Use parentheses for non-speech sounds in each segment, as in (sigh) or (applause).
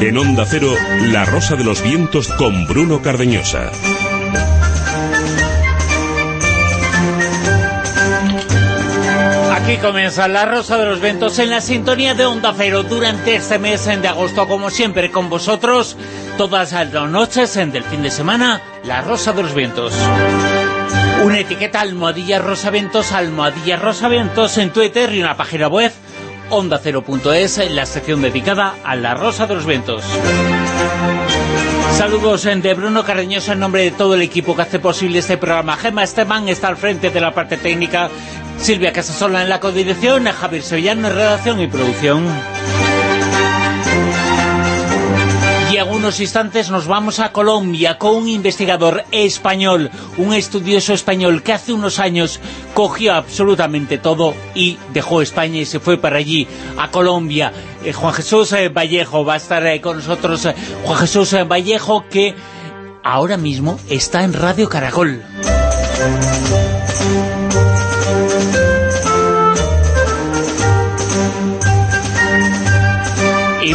En Onda Cero, La Rosa de los Vientos con Bruno Cardeñosa. Aquí comienza La Rosa de los Vientos en la sintonía de Onda Cero durante este mes de agosto, como siempre con vosotros, todas las noches en del fin de semana, La Rosa de los Vientos. Una etiqueta Almohadilla Rosa Vientos, Almohadilla Rosa Vientos en Twitter y una página web ondacero.es, en la sección dedicada a La Rosa de los Vientos. Saludos de Bruno Carreñoso en nombre de todo el equipo que hace posible este programa. Gemma Esteban está al frente de la parte técnica, Silvia Casasola en la codirección, Javier Sevillano en redacción y producción. Y en instantes nos vamos a Colombia con un investigador español, un estudioso español que hace unos años cogió absolutamente todo y dejó España y se fue para allí, a Colombia. Eh, Juan Jesús eh, Vallejo va a estar eh, con nosotros. Juan Jesús Vallejo que ahora mismo está en Radio Caracol.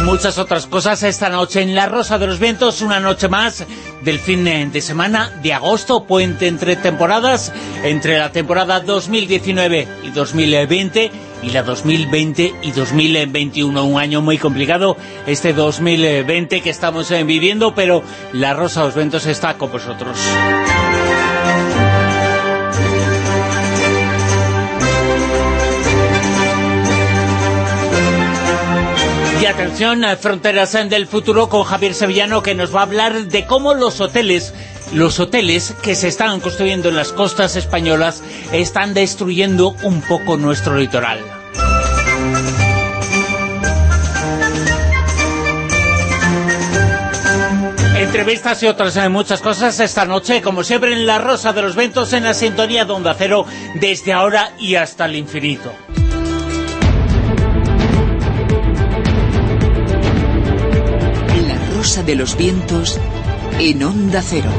Muchas otras cosas esta noche en La Rosa de los Vientos, una noche más del fin de semana de agosto, puente entre temporadas, entre la temporada 2019 y 2020 y la 2020 y 2021, un año muy complicado este 2020 que estamos eh, viviendo, pero La Rosa de los Vientos está con vosotros. Atención, Fronteras del Futuro con Javier Sevillano que nos va a hablar de cómo los hoteles los hoteles que se están construyendo en las costas españolas están destruyendo un poco nuestro litoral. Entrevistas y otras eh, muchas cosas esta noche, como siempre en La Rosa de los Ventos, en la sintonía de Onda Cero, desde ahora y hasta el infinito. De los Vientos en Onda Cero.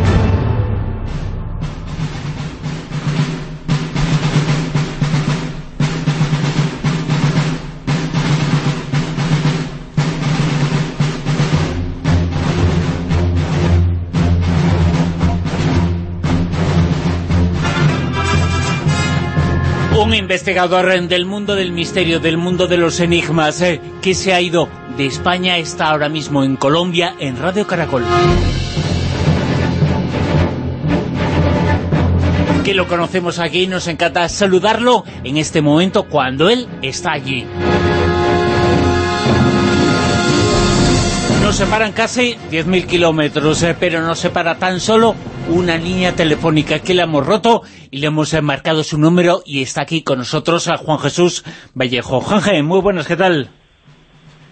Un investigador del mundo del misterio, del mundo de los enigmas, eh, que se ha ido de España, está ahora mismo en Colombia, en Radio Caracol. Que lo conocemos aquí, nos encanta saludarlo en este momento cuando él está allí. Nos separan casi 10.000 kilómetros, eh, pero nos separa tan solo una línea telefónica que le hemos roto y le hemos marcado su número y está aquí con nosotros a Juan Jesús Vallejo. Juanje, muy buenas, ¿qué tal?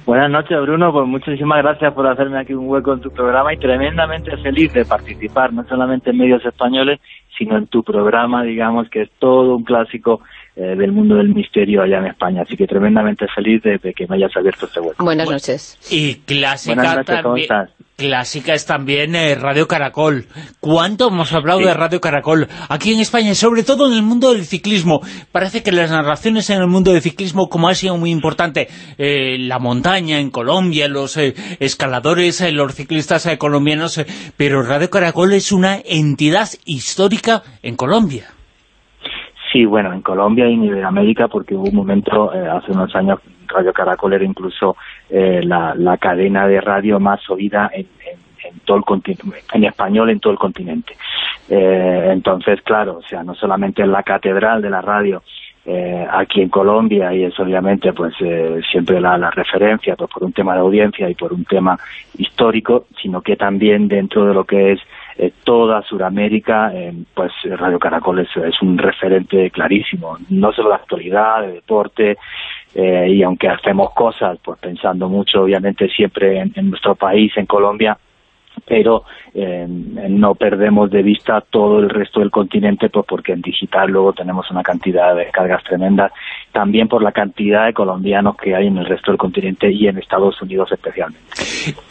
Buenas noches, Bruno. Pues muchísimas gracias por hacerme aquí un hueco en tu programa y tremendamente feliz de participar, no solamente en medios españoles, sino en tu programa, digamos, que es todo un clásico eh, del mundo del misterio allá en España. Así que tremendamente feliz de, que me hayas abierto este hueco. Buenas noches. Y clásica también, Clásica es también eh, Radio Caracol. ¿Cuánto hemos hablado de Radio Caracol aquí en España, sobre todo en el mundo del ciclismo? Parece que las narraciones en el mundo del ciclismo, como ha sido muy importante, eh, la montaña en Colombia, los escaladores, los ciclistas colombianos, pero Radio Caracol es una entidad histórica en Colombia. Sí, bueno, en Colombia y en Iberoamérica, porque hubo un momento, eh, hace unos años, Radio Caracol era incluso eh, la, cadena de radio más oída en, todo el continente, en español en todo el continente. Eh, entonces, claro, o sea, no solamente en la catedral de la radio aquí en Colombia, y es obviamente pues siempre la, la, referencia pues, por un tema de audiencia y por un tema histórico, sino que también dentro de lo que es eh, toda Sudamérica, pues Radio Caracol es, un referente clarísimo, no solo de actualidad, de deporte, eh, y aunque hacemos cosas, pues pensando mucho obviamente siempre en nuestro país, en Colombia, pero eh, no perdemos de vista todo el resto del continente pues porque en digital luego tenemos una cantidad de cargas tremendas también por la cantidad de colombianos que hay en el resto del continente y en Estados Unidos especialmente.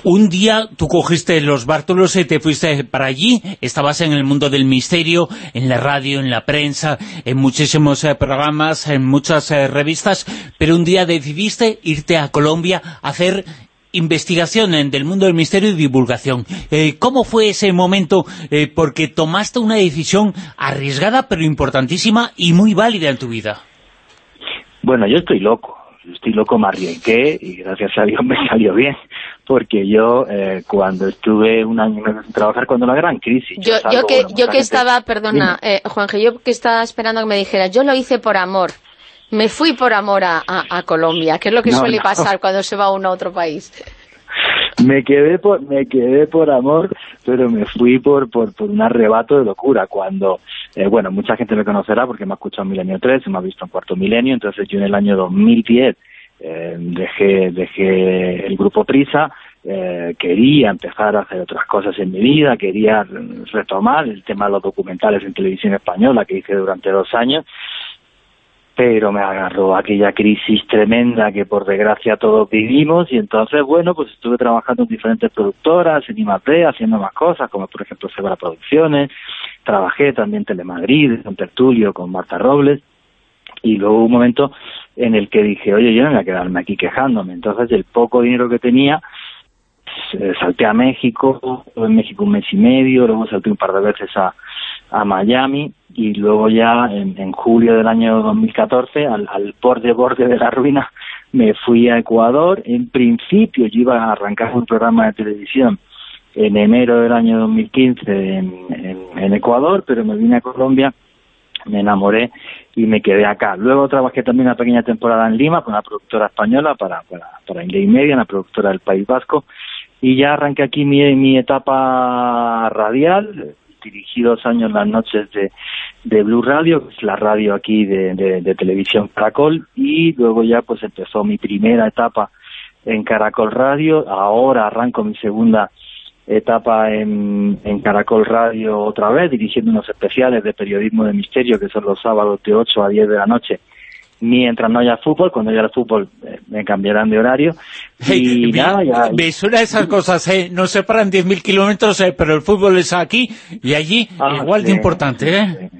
Un día tú cogiste los bártulos y te fuiste para allí, estabas en el mundo del misterio, en la radio, en la prensa, en muchísimos eh, programas, en muchas eh, revistas, pero un día decidiste irte a Colombia a hacer investigación del mundo del misterio y divulgación. Eh, ¿Cómo fue ese momento? Eh, porque tomaste una decisión arriesgada, pero importantísima y muy válida en tu vida. Bueno, yo estoy loco. estoy loco, me arriesgué y gracias a Dios (laughs) me salió bien. Porque yo, eh, cuando estuve un año sin trabajar, cuando la gran crisis... Yo, yo que, yo que estaba, perdona, eh, Juanje, yo que estaba esperando que me dijera, yo lo hice por amor. Me fui por amor a, a, Colombia, que es lo que suele pasar cuando se va uno a otro país. Me quedé por, me quedé por amor, pero me fui por, por, por un arrebato de locura. Cuando, eh, bueno, mucha gente me conocerá porque me ha escuchado en Milenio 3, me ha visto en Cuarto Milenio, entonces yo en el año 2010 eh, dejé, dejé el grupo Prisa, eh, quería empezar a hacer otras cosas en mi vida, quería retomar el tema de los documentales en televisión española que hice durante dos años, pero me agarró aquella crisis tremenda que por desgracia todos vivimos. Y entonces, bueno, pues estuve trabajando en diferentes productoras, en IMAP, haciendo más cosas, como por ejemplo Sebra Producciones, trabajé también en Telemadrid, en Tertulio, con Marta Robles, y luego hubo un momento en el que dije, oye, yo no voy a quedarme aquí quejándome, entonces el poco dinero que tenía, eh, salté a México, en México un mes y medio, luego salté un par de veces a, a Miami, y luego ya en, julio del año 2014, al, al borde borde de la ruina, me fui a Ecuador. En principio yo iba a arrancar un programa de televisión en enero del año 2015 en, en, en Ecuador, pero me vine a Colombia, me enamoré y me quedé acá. Luego trabajé también una pequeña temporada en Lima con una productora española para, para, para India y Media, una productora del País Vasco, y ya arranqué aquí mi, mi etapa radial, dirigí dos años las noches de, de Blue Radio, que es la radio aquí de, de, televisión Caracol, y luego ya pues empezó mi primera etapa en Caracol Radio, ahora arranco mi segunda etapa en, en Caracol Radio otra vez, dirigiendo unos especiales de periodismo de misterio que son los sábados de 8 a 10 de la noche mientras no haya fútbol, cuando haya fútbol eh, me cambiarán de horario. (laughs) y nada, ya... Suena esas cosas, ¿eh? Nos separan 10.000 kilómetros, eh, pero el fútbol es aquí y allí ah, igual de importante, ¿eh?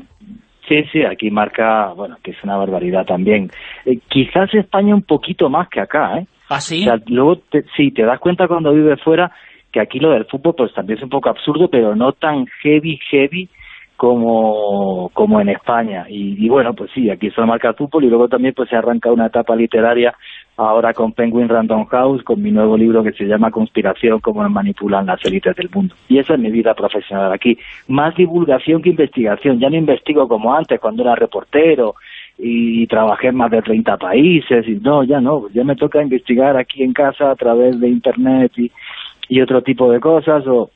Sí, sí, aquí marca, bueno, que es una barbaridad también. Eh, quizás España un poquito más que acá, ¿eh? ¿Ah, sí? luego, te, sí, te das cuenta cuando vives fuera que aquí lo del fútbol pues también es un poco absurdo, pero no tan heavy, heavy como, como en España. Y, bueno, pues sí, aquí se marca fútbol y luego también pues se arranca una etapa literaria ahora con Penguin Random House, con mi nuevo libro que se llama Conspiración, cómo manipulan las élites del mundo. Y esa es mi vida profesional aquí. Más divulgación que investigación. Ya no investigo como antes, cuando era reportero y trabajé en más de 30 países. y No, ya no. Ya me toca investigar aquí en casa a través de Internet y, y otro tipo de cosas o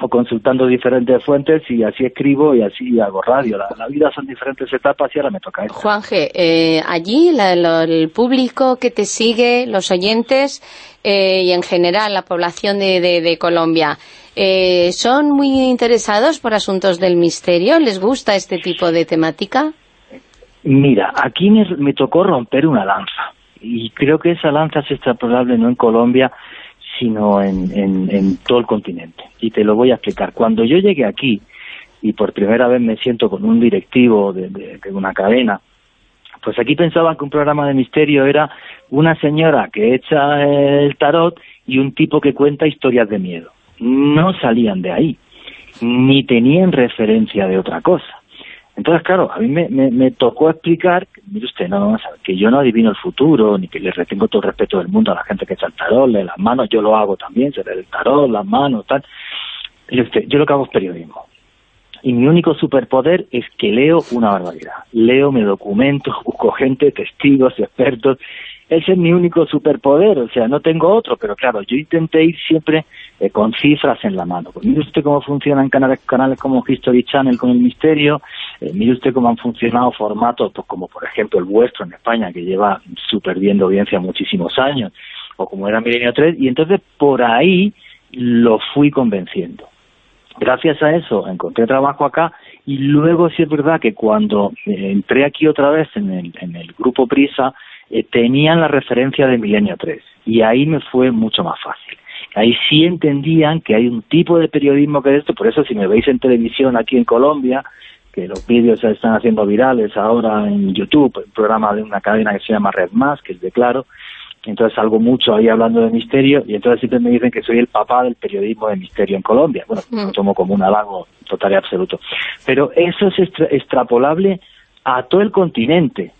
o consultando diferentes fuentes y así escribo y así hago radio. La, vida son diferentes etapas y ahora me toca esto. Juanje, eh, allí el público que te sigue, los oyentes eh, y en general la población de, de, Colombia, eh, ¿son muy interesados por asuntos del misterio? ¿Les gusta este tipo de temática? Mira, aquí me, me tocó romper una lanza y creo que esa lanza es extrapolable no en Colombia, sino en, en, todo el continente. Y te lo voy a explicar. Cuando yo llegué aquí y por primera vez me siento con un directivo de, de, una cadena, pues aquí pensaban que un programa de misterio era una señora que echa el tarot y un tipo que cuenta historias de miedo. No salían de ahí, ni tenían referencia de otra cosa. Entonces, claro, a mí me, me, tocó explicar, mire usted, no, que yo no adivino el futuro, ni que le retengo todo el respeto del mundo a la gente que echa el tarot, le las manos, yo lo hago también, se le el tarot, las manos, tal. Mire usted, yo lo que hago es periodismo. Y mi único superpoder es que leo una barbaridad. Leo, me documento, (laughs) busco gente, testigos, expertos, ese es mi único superpoder, o sea, no tengo otro, pero claro, yo intenté ir siempre eh, con cifras en la mano. Pues mire usted cómo funcionan canales, canales como History Channel con el misterio, eh, mire usted cómo han funcionado formatos pues, como por ejemplo el vuestro en España, que lleva de audiencia muchísimos años, o como era Milenio 3, y entonces por ahí lo fui convenciendo. Gracias a eso encontré trabajo acá y luego sí es verdad que cuando eh, entré aquí otra vez en el, en el grupo Prisa, eh, tenían la referencia de Milenio 3 y ahí me fue mucho más fácil. Ahí sí entendían que hay un tipo de periodismo que es esto, por eso si me veis en televisión aquí en Colombia, que los vídeos se están haciendo virales ahora en YouTube, el programa de una cadena que se llama Red Más, que es de Claro, entonces salgo mucho ahí hablando de misterio y entonces siempre me dicen que soy el papá del periodismo de misterio en Colombia. Bueno, mm. lo tomo como un halago total y absoluto. Pero eso es extrapolable a todo el continente.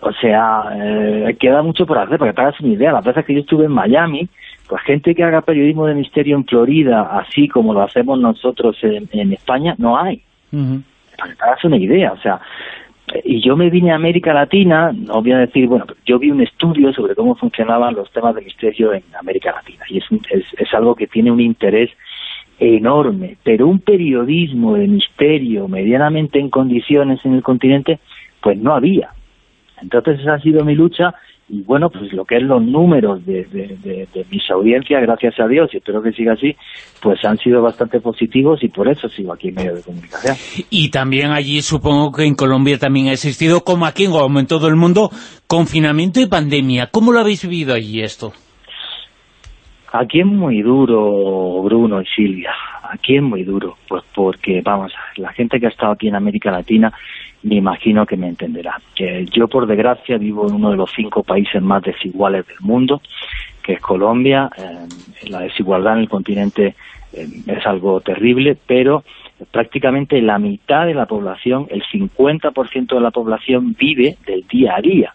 O sea, eh, queda mucho por hacer, para que te hagas una idea. Las veces que yo estuve en Miami, pues gente que haga periodismo de misterio en Florida, así como lo hacemos nosotros en, España, no hay. Para que una idea. O sea, y yo me vine a América Latina, no voy a decir, bueno, yo vi un estudio sobre cómo funcionaban los temas de misterio en América Latina, y es, es, es algo que tiene un interés enorme, pero un periodismo de misterio medianamente en condiciones en el continente, pues no había. Entonces esa ha sido mi lucha y bueno, pues lo que es los números de, de, mis audiencias, gracias a Dios, y espero que siga así, pues han sido bastante positivos y por eso sigo aquí en medio de comunicación. Y también allí supongo que en Colombia también ha existido, como aquí en todo el mundo, confinamiento y pandemia. ¿Cómo lo habéis vivido allí esto? Aquí es muy duro, Bruno y Silvia. Aquí es muy duro, pues porque, vamos, la gente que ha estado aquí en América Latina me imagino que me entenderá. Que yo, por desgracia, vivo en uno de los cinco países más desiguales del mundo, que es Colombia. Eh, la desigualdad en el continente eh, es algo terrible, pero prácticamente la mitad de la población, el 50% de la población vive del día a día.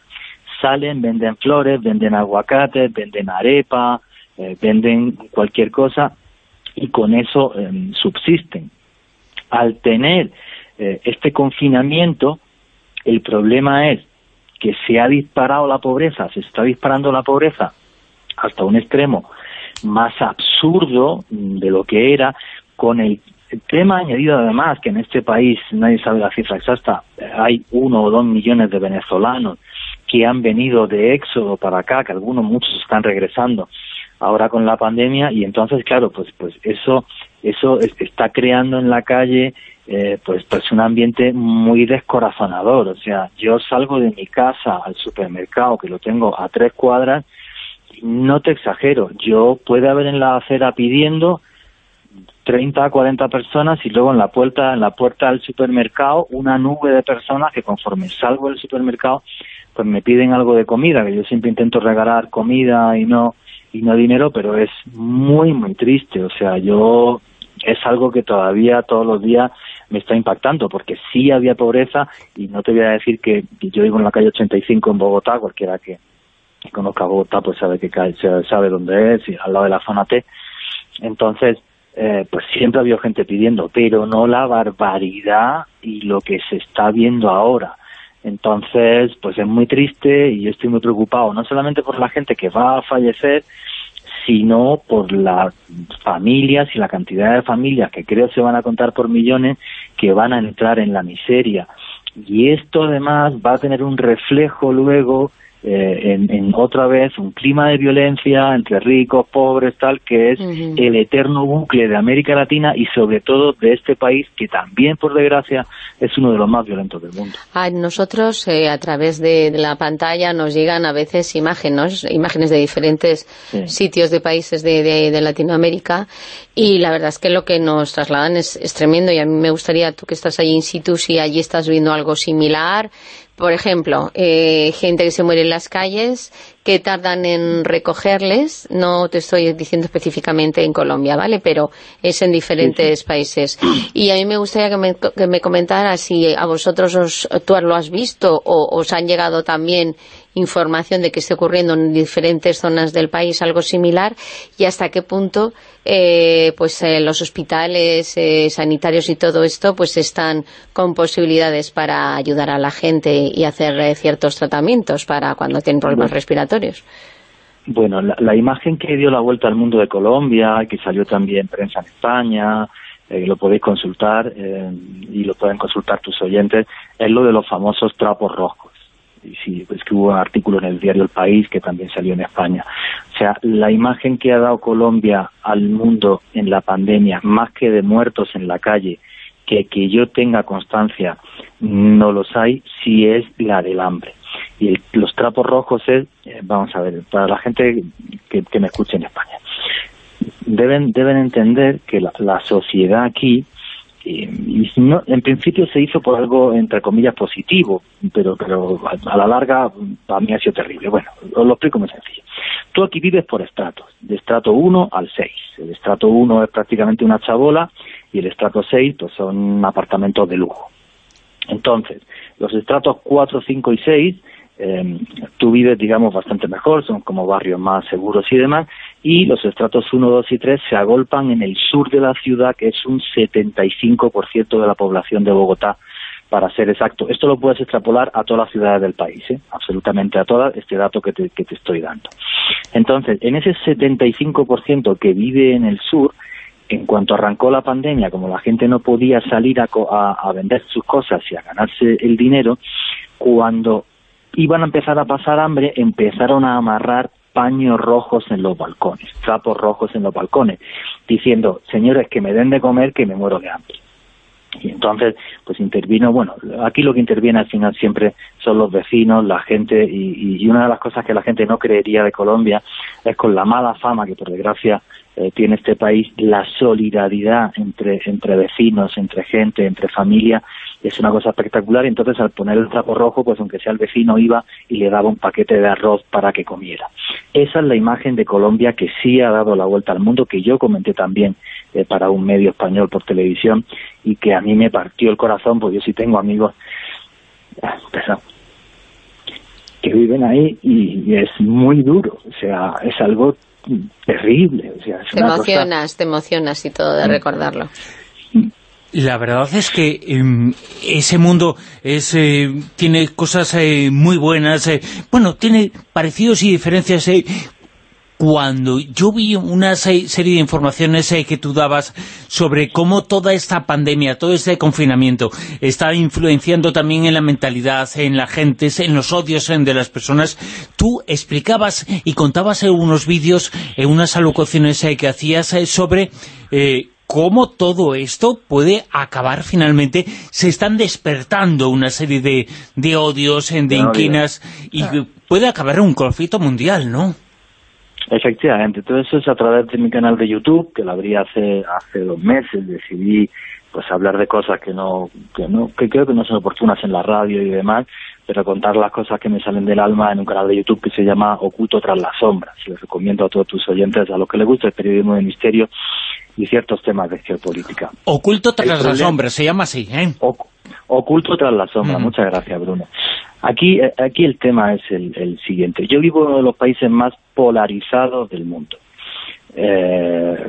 Salen, venden flores, venden aguacates, venden arepa, eh, venden cualquier cosa y con eso subsisten. Al tener eh, este confinamiento, el problema es que se ha disparado la pobreza, se está disparando la pobreza hasta un extremo más absurdo de lo que era, con el tema añadido además que en este país, nadie sabe la cifra exacta, hay uno o dos millones de venezolanos que han venido de éxodo para acá, que algunos muchos están regresando ahora con la pandemia y entonces claro, pues pues eso eso está creando en la calle eh, pues, pues un ambiente muy descorazonador. O sea, yo salgo de mi casa al supermercado, que lo tengo a tres cuadras, no te exagero, yo puede haber en la acera pidiendo 30 a 40 personas y luego en la puerta en la puerta del supermercado una nube de personas que conforme salgo del supermercado pues me piden algo de comida, que yo siempre intento regalar comida y no y no dinero, pero es muy muy triste, o sea, yo es algo que todavía todos los días me está impactando, porque sí había pobreza, y no te voy a decir que, yo vivo en la calle 85 en Bogotá, cualquiera que, conozca Bogotá pues sabe que sabe dónde es, al lado de la zona T, entonces eh, pues siempre ha habido gente pidiendo, pero no la barbaridad y lo que se está viendo ahora. Entonces, pues es muy triste y yo estoy muy preocupado, no solamente por la gente que va a fallecer, sino por las familias y la cantidad de familias que creo se van a contar por millones que van a entrar en la miseria. Y esto además va a tener un reflejo luego eh, en, otra vez un clima de violencia entre ricos, pobres, tal, que es el eterno bucle de América Latina y sobre todo de este país que también, por desgracia, es uno de los más violentos del mundo. A nosotros, eh, a través de, la pantalla, nos llegan a veces imágenes, imágenes de diferentes sitios de países de, Latinoamérica y la verdad es que lo que nos trasladan es, es tremendo y a mí me gustaría, tú que estás allí in situ, si allí estás viendo algo similar, por ejemplo, eh, gente que se muere en las calles, que tardan en recogerles, no te estoy diciendo específicamente en Colombia, ¿vale? Pero es en diferentes países. Y a mí me gustaría que me, que me comentaras si a vosotros os, tú lo has visto o os han llegado también información de que esté ocurriendo en diferentes zonas del país algo similar y hasta qué punto eh, pues eh, los hospitales eh, sanitarios y todo esto pues están con posibilidades para ayudar a la gente y hacer ciertos tratamientos para cuando tienen problemas respiratorios. Bueno, la, imagen que dio la vuelta al mundo de Colombia, que salió también prensa en España, lo podéis consultar y lo pueden consultar tus oyentes, es lo de los famosos trapos rojos y sí, pues que hubo un artículo en el diario El País que también salió en España. O sea, la imagen que ha dado Colombia al mundo en la pandemia, más que de muertos en la calle, que que yo tenga constancia, no los hay, sí es la del hambre. Y los trapos rojos es, eh, vamos a ver, para la gente que, me escuche en España, deben, deben entender que la sociedad aquí y, no, en principio se hizo por algo, entre comillas, positivo, pero, pero a, la larga para mí ha sido terrible. Bueno, os lo explico muy sencillo. Tú aquí vives por estratos, de estrato 1 al 6. El estrato 1 es prácticamente una chabola y el estrato 6 pues son apartamentos de lujo. Entonces, los estratos 4, 5 y 6 eh, tú vives, digamos, bastante mejor, son como barrios más seguros y demás, y los estratos 1, 2 y 3 se agolpan en el sur de la ciudad, que es un 75% de la población de Bogotá, para ser exacto. Esto lo puedes extrapolar a todas las ciudades del país, ¿eh? absolutamente a todas, este dato que te, que te estoy dando. Entonces, en ese 75% que vive en el sur, en cuanto arrancó la pandemia, como la gente no podía salir a, a, vender sus cosas y a ganarse el dinero, cuando iban a empezar a pasar hambre, empezaron a amarrar paños rojos en los balcones, trapos rojos en los balcones, diciendo, señores, que me den de comer, que me muero de hambre. Y entonces, pues intervino, bueno, aquí lo que interviene al final siempre son los vecinos, la gente, y, y una de las cosas que la gente no creería de Colombia es con la mala fama que por desgracia eh, tiene este país, la solidaridad entre, entre vecinos, entre gente, entre familia, es una cosa espectacular. Y entonces al poner el trapo rojo, pues aunque sea el vecino iba y le daba un paquete de arroz para que comiera. Esa es la imagen de Colombia que sí ha dado la vuelta al mundo, que yo comenté también eh, para un medio español por televisión y que a mí me partió el corazón, porque yo sí tengo amigos, ah, que viven ahí y, es muy duro, o sea, es algo terrible. O sea, te emocionas, te emocionas y todo de mm. recordarlo. La verdad es que em, ese mundo es, eh, tiene cosas eh, muy buenas, eh, bueno, tiene parecidos y diferencias cuando yo vi una serie de informaciones que tú dabas sobre cómo toda esta pandemia, todo este confinamiento, está influenciando también en la mentalidad, en la gente, en los odios de las personas, tú explicabas y contabas en unos vídeos, en unas alocuciones que hacías sobre... Eh, cómo todo esto puede acabar finalmente, se están despertando una serie de, de odios, de inquinas, y puede acabar un conflicto mundial, ¿no? Efectivamente, todo eso es a través de mi canal de YouTube, que lo abrí hace, hace dos meses, decidí pues hablar de cosas que no, que no, que creo que no son oportunas en la radio y demás, pero contar las cosas que me salen del alma en un canal de YouTube que se llama Oculto tras las sombras. Les recomiendo a todos tus oyentes, a los que les gusta el periodismo de misterio y ciertos temas de geopolítica. Oculto tras las sombras, se llama así, ¿eh? oculto tras las sombras, muchas gracias Bruno. Aquí, eh, aquí el tema es el, siguiente. Yo vivo en uno de los países más polarizados del mundo. Eh,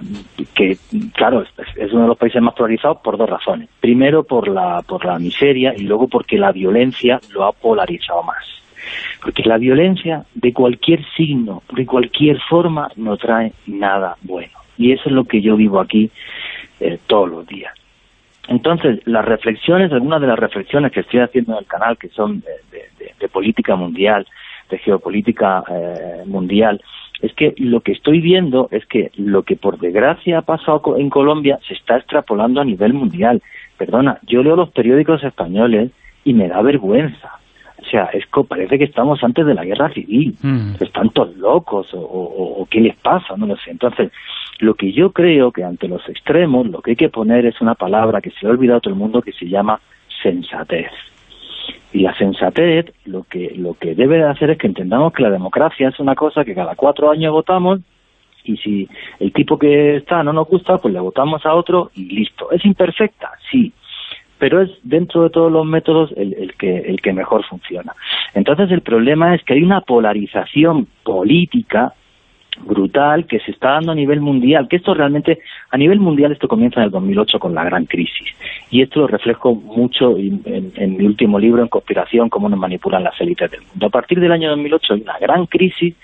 que claro es, uno de los países más polarizados por dos razones. Primero por la por la miseria y luego porque la violencia lo ha polarizado más. Porque la violencia de cualquier signo de cualquier forma no trae nada bueno. Y eso es lo que yo vivo aquí eh, todos los días. Entonces, las reflexiones, algunas de las reflexiones que estoy haciendo en el canal, que son de, política mundial, de geopolítica eh, mundial, es que lo que estoy viendo es que lo que por desgracia ha pasado en Colombia se está extrapolando a nivel mundial. Perdona, yo leo los periódicos españoles y me da vergüenza. O sea, es que parece que estamos antes de la guerra civil. Mm. Están todos locos o, o, qué les pasa, no lo sé. Entonces, lo que yo creo que ante los extremos lo que hay que poner es una palabra que se ha olvidado todo el mundo que se llama sensatez. Y la sensatez lo que, lo que debe de hacer es que entendamos que la democracia es una cosa que cada cuatro años votamos y si el tipo que está no nos gusta, pues le votamos a otro y listo. ¿Es imperfecta? Sí, pero es dentro de todos los métodos el, el, que, el que mejor funciona. Entonces el problema es que hay una polarización política brutal que se está dando a nivel mundial, que esto realmente, a nivel mundial esto comienza en el 2008 con la gran crisis, y esto lo reflejo mucho en, mi último libro, en Conspiración, cómo nos manipulan las élites del mundo. A partir del año 2008 hay una gran crisis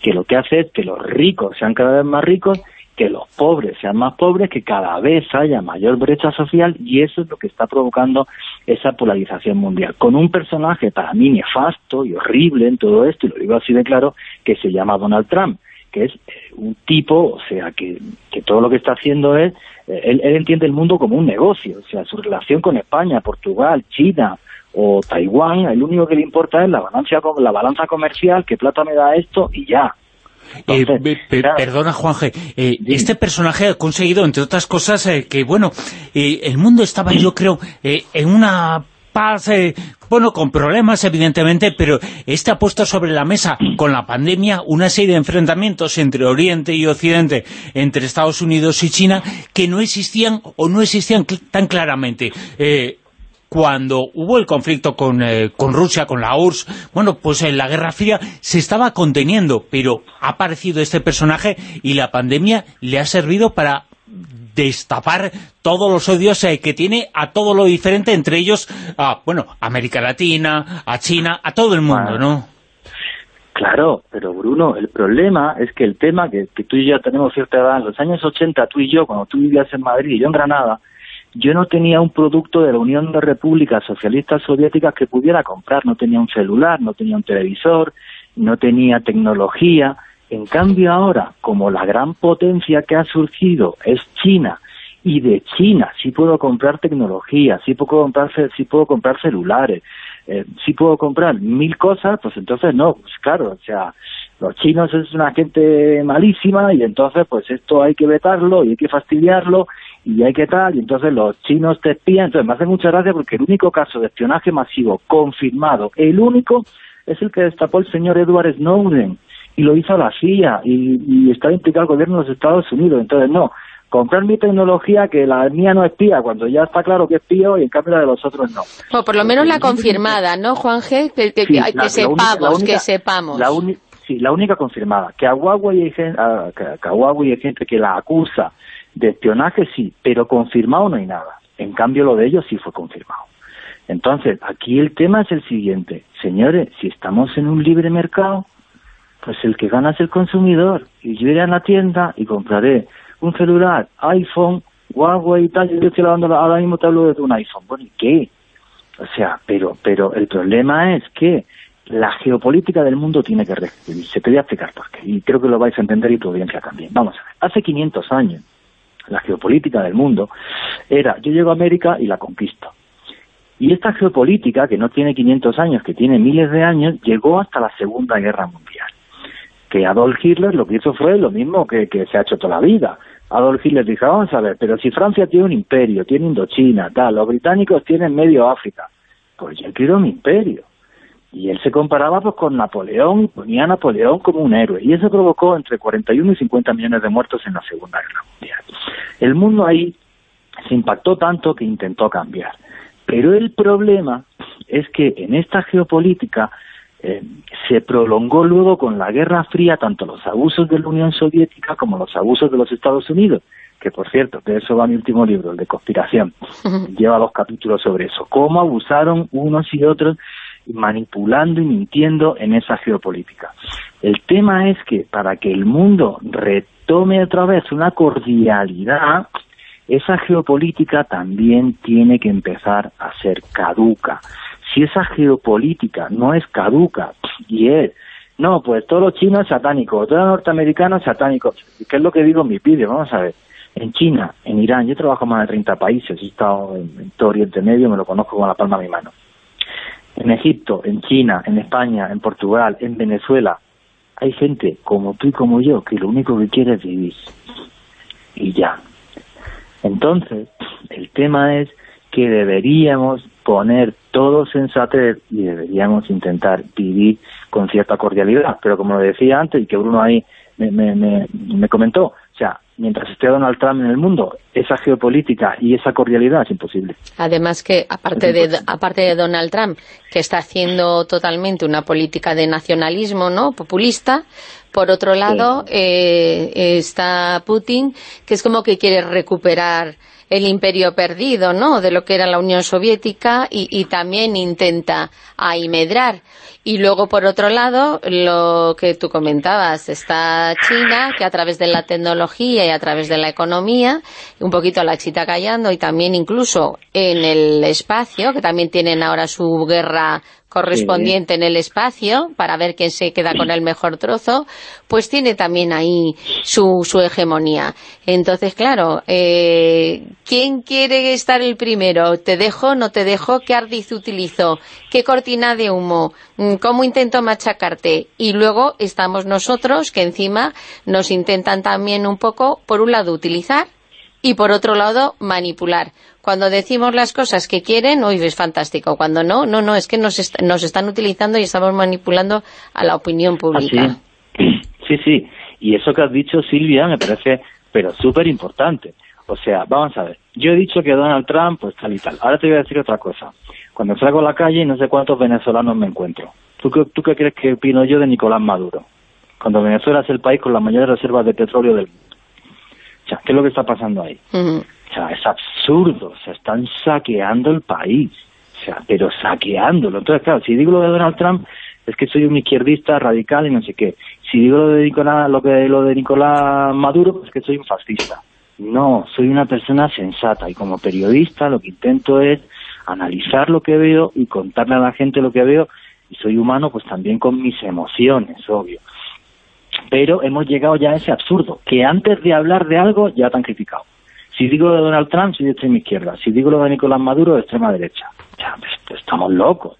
que lo que hace es que los ricos sean cada vez más ricos, que los pobres sean más pobres, que cada vez haya mayor brecha social, y eso es lo que está provocando esa polarización mundial, con un personaje para mí nefasto y horrible en todo esto, y lo digo así de claro, que se llama Donald Trump, que es eh, un tipo, o sea, que, que todo lo que está haciendo es, eh, él, entiende el mundo como un negocio, o sea, su relación con España, Portugal, China o Taiwán, el único que le importa es la balanza, la balanza comercial, qué plata me da esto y ya. perdona, Juanje, este personaje ha conseguido, entre otras cosas, que, bueno, el mundo estaba, yo creo, en una paz, bueno, con problemas evidentemente, pero este ha puesto sobre la mesa con la pandemia una serie de enfrentamientos entre Oriente y Occidente, entre Estados Unidos y China, que no existían o no existían tan claramente. Eh, cuando hubo el conflicto con, eh, con, Rusia, con la URSS, bueno, pues en la Guerra Fría se estaba conteniendo, pero ha aparecido este personaje y la pandemia le ha servido para destapar todos los odios eh, que tiene a todo lo diferente, entre ellos, a, bueno, América Latina, a China, a todo el mundo, ¿no? Claro, pero Bruno, el problema es que el tema que, tú y yo tenemos cierta edad, en los años 80, tú y yo, cuando tú vivías en Madrid y yo en Granada, yo no tenía un producto de la Unión de Repúblicas Socialistas Soviéticas que pudiera comprar, no tenía un celular, no tenía un televisor, no tenía tecnología, en cambio ahora, como la gran potencia que ha surgido es China, y de China sí puedo comprar tecnología, sí puedo comprar, sí puedo comprar celulares, eh, sí puedo comprar mil cosas, pues entonces no, pues claro, o sea, los chinos es una gente malísima y entonces pues esto hay que vetarlo y hay que fastidiarlo y hay que tal, y entonces los chinos te espían, entonces me hace mucha gracia porque el único caso de espionaje masivo confirmado, el único, es el que destapó el señor Edward Snowden, y lo hizo la CIA y, está implicado el gobierno de los Estados Unidos. Entonces, no, comprar mi tecnología que la mía no espía, cuando ya está claro que es pío y en cambio la de los otros no. O por lo menos la confirmada, ¿no, Juan G? Que, sepamos, que sepamos. La sí, la única confirmada. Que a Huawei hay gente, que, a Huawei hay gente que la acusa de espionaje, sí, pero confirmado no hay nada. En cambio lo de ellos sí fue confirmado. Entonces, aquí el tema es el siguiente. Señores, si estamos en un libre mercado, pues el que gana es el consumidor. Y yo iré a la tienda y compraré un celular, iPhone, Huawei y tal, yo estoy hablando, ahora mismo te hablo de un iPhone. Bueno, ¿y qué? O sea, pero, pero el problema es que la geopolítica del mundo tiene que reescribirse. Te voy a explicar por qué, y creo que lo vais a entender y tu audiencia también. Vamos a ver, hace 500 años, la geopolítica del mundo era, yo llego a América y la conquisto. Y esta geopolítica, que no tiene 500 años, que tiene miles de años, llegó hasta la Segunda Guerra Mundial que Adolf Hitler lo que hizo fue lo mismo que, se ha hecho toda la vida. Adolf Hitler dijo, vamos a ver, pero si Francia tiene un imperio, tiene Indochina, tal, los británicos tienen medio África, pues yo quiero un imperio. Y él se comparaba pues con Napoleón ponía a Napoleón como un héroe. Y eso provocó entre 41 y 50 millones de muertos en la Segunda Guerra Mundial. El mundo ahí se impactó tanto que intentó cambiar. Pero el problema es que en esta geopolítica eh, se prolongó luego con la Guerra Fría tanto los abusos de la Unión Soviética como los abusos de los Estados Unidos, que por cierto, de eso va mi último libro, el de conspiración, lleva dos capítulos sobre eso, cómo abusaron unos y otros manipulando y mintiendo en esa geopolítica. El tema es que para que el mundo retome otra vez una cordialidad, esa geopolítica también tiene que empezar a ser caduca si esa geopolítica no es caduca y es, no, pues todo chino es satánico, todo norteamericano es satánico, ¿qué es lo que digo en mi vídeo? Vamos a ver, en China, en Irán, yo trabajo en más de 30 países, he estado en, todo Oriente Medio, me lo conozco con la palma de mi mano. En Egipto, en China, en España, en Portugal, en Venezuela, hay gente como tú y como yo que lo único que quiere es vivir. Y ya. Entonces, el tema es que deberíamos poner todo sensatez y deberíamos intentar vivir con cierta cordialidad. Pero como lo decía antes, y que Bruno ahí me, me, me, comentó, o sea, mientras esté Donald Trump en el mundo, esa geopolítica y esa cordialidad es imposible. Además que, aparte de, aparte de Donald Trump, que está haciendo totalmente una política de nacionalismo no populista, por otro lado eh, está Putin, que es como que quiere recuperar el imperio perdido, ¿no?, de lo que era la Unión Soviética y, también intenta ahí medrar. Y luego, por otro lado, lo que tú comentabas, está China, que a través de la tecnología y a través de la economía, un poquito la excita callando y también incluso en el espacio, que también tienen ahora su guerra correspondiente en el espacio para ver quién se queda con el mejor trozo, pues tiene también ahí su, su hegemonía. Entonces, claro, eh, ¿quién quiere estar el primero? ¿Te dejo, no te dejo? ¿Qué ardiz utilizo? ¿Qué cortina de humo? Mm, ¿Cómo intento machacarte? Y luego estamos nosotros, que encima nos intentan también un poco, por un lado, utilizar y por otro lado, manipular. Cuando decimos las cosas que quieren, hoy es fantástico. Cuando no, no, no, es que nos, nos están utilizando y estamos manipulando a la opinión pública. (clears throat) sí? sí, Y eso que has dicho, Silvia, me parece, pero súper importante. O sea, vamos a ver. Yo he dicho que Donald Trump, pues tal y tal. Ahora te voy a decir otra cosa. Cuando salgo a la calle, no sé cuántos venezolanos me encuentro. ¿Tú, ¿Tú qué crees que opino yo de Nicolás Maduro? Cuando Venezuela es el país con las mayores reservas de petróleo del mundo. O sea, ¿qué es lo que está pasando ahí? O sea, es absurdo, se están saqueando el país, o sea, pero saqueándolo. Entonces, claro, si digo lo de Donald Trump, es que soy un izquierdista radical y no sé qué. Si digo lo de Nicolás, lo que lo de Nicolás Maduro, pues que soy un fascista. No, soy una persona sensata y como periodista lo que intento es analizar lo que veo y contarle a la gente lo que veo y soy humano pues también con mis emociones, obvio pero hemos llegado ya a ese absurdo, que antes de hablar de algo ya te han criticado. Si digo lo de Donald Trump, soy de extrema izquierda. Si digo lo de Nicolás Maduro, de extrema derecha. Ya, pues, pues, estamos locos.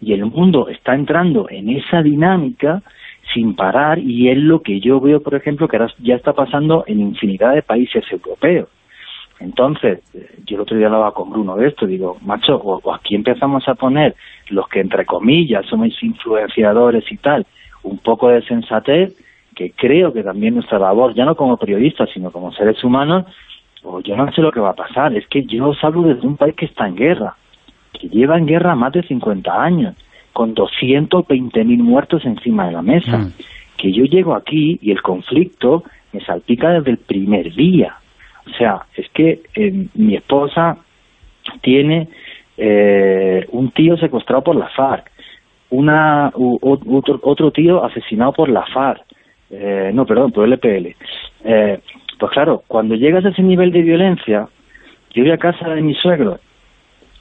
Y el mundo está entrando en esa dinámica sin parar y es lo que yo veo, por ejemplo, que ahora ya está pasando en infinidad de países europeos. Entonces, eh, yo el otro día hablaba con Bruno de esto, digo, macho, o aquí empezamos a poner los que entre comillas somos influenciadores y tal, un poco de sensatez, que creo que también nuestra labor, ya no como periodistas, sino como seres humanos, o yo no sé lo que va a pasar, es que yo os hablo desde un país que está en guerra, que lleva en guerra más de 50 años, con 220.000 muertos encima de la mesa, mm. que yo llego aquí y el conflicto me salpica desde el primer día. O sea, es que eh, mi esposa tiene eh, un tío secuestrado por la FARC, una, otro, otro tío asesinado por la FARC, eh, no, perdón, por el EPL. Eh, pues claro, cuando llegas a ese nivel de violencia, yo voy a casa de mi suegro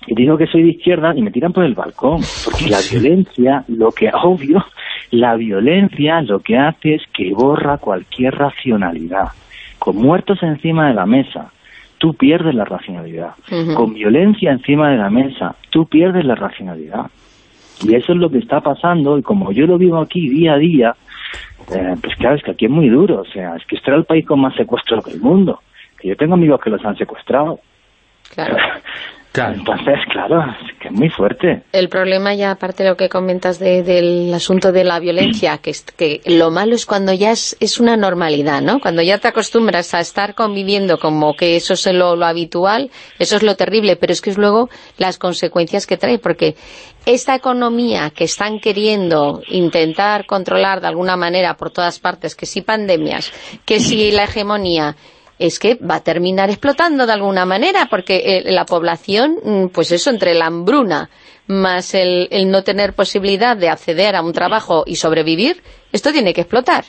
y digo que soy de izquierda y me tiran por el balcón, porque la violencia, lo que, (laughs) obvio, la violencia lo que hace es que borra cualquier racionalidad. Con muertos encima de la mesa, tú pierdes la racionalidad. Con violencia encima de la mesa, tú pierdes la racionalidad. Y eso es lo que está pasando, y como yo lo vivo aquí día a día, eh, pues claro, es que aquí es muy duro, o sea, es que este era el país con más secuestros del mundo, que yo tengo amigos que los han secuestrado. Claro. (laughs) Entonces, claro, es que es muy fuerte. El problema ya, aparte de lo que comentas del asunto de la violencia, que, que lo malo es cuando ya es, es, una normalidad, ¿no? Cuando ya te acostumbras a estar conviviendo como que eso es lo, lo habitual, eso es lo terrible, pero es que es luego las consecuencias que trae, porque esta economía que están queriendo intentar controlar de alguna manera por todas partes, que si pandemias, que si la hegemonía, es que va a terminar explotando de alguna manera, porque eh, la población, mm, pues eso, entre la hambruna más el, no tener posibilidad de acceder a un trabajo y sobrevivir, esto tiene que explotar.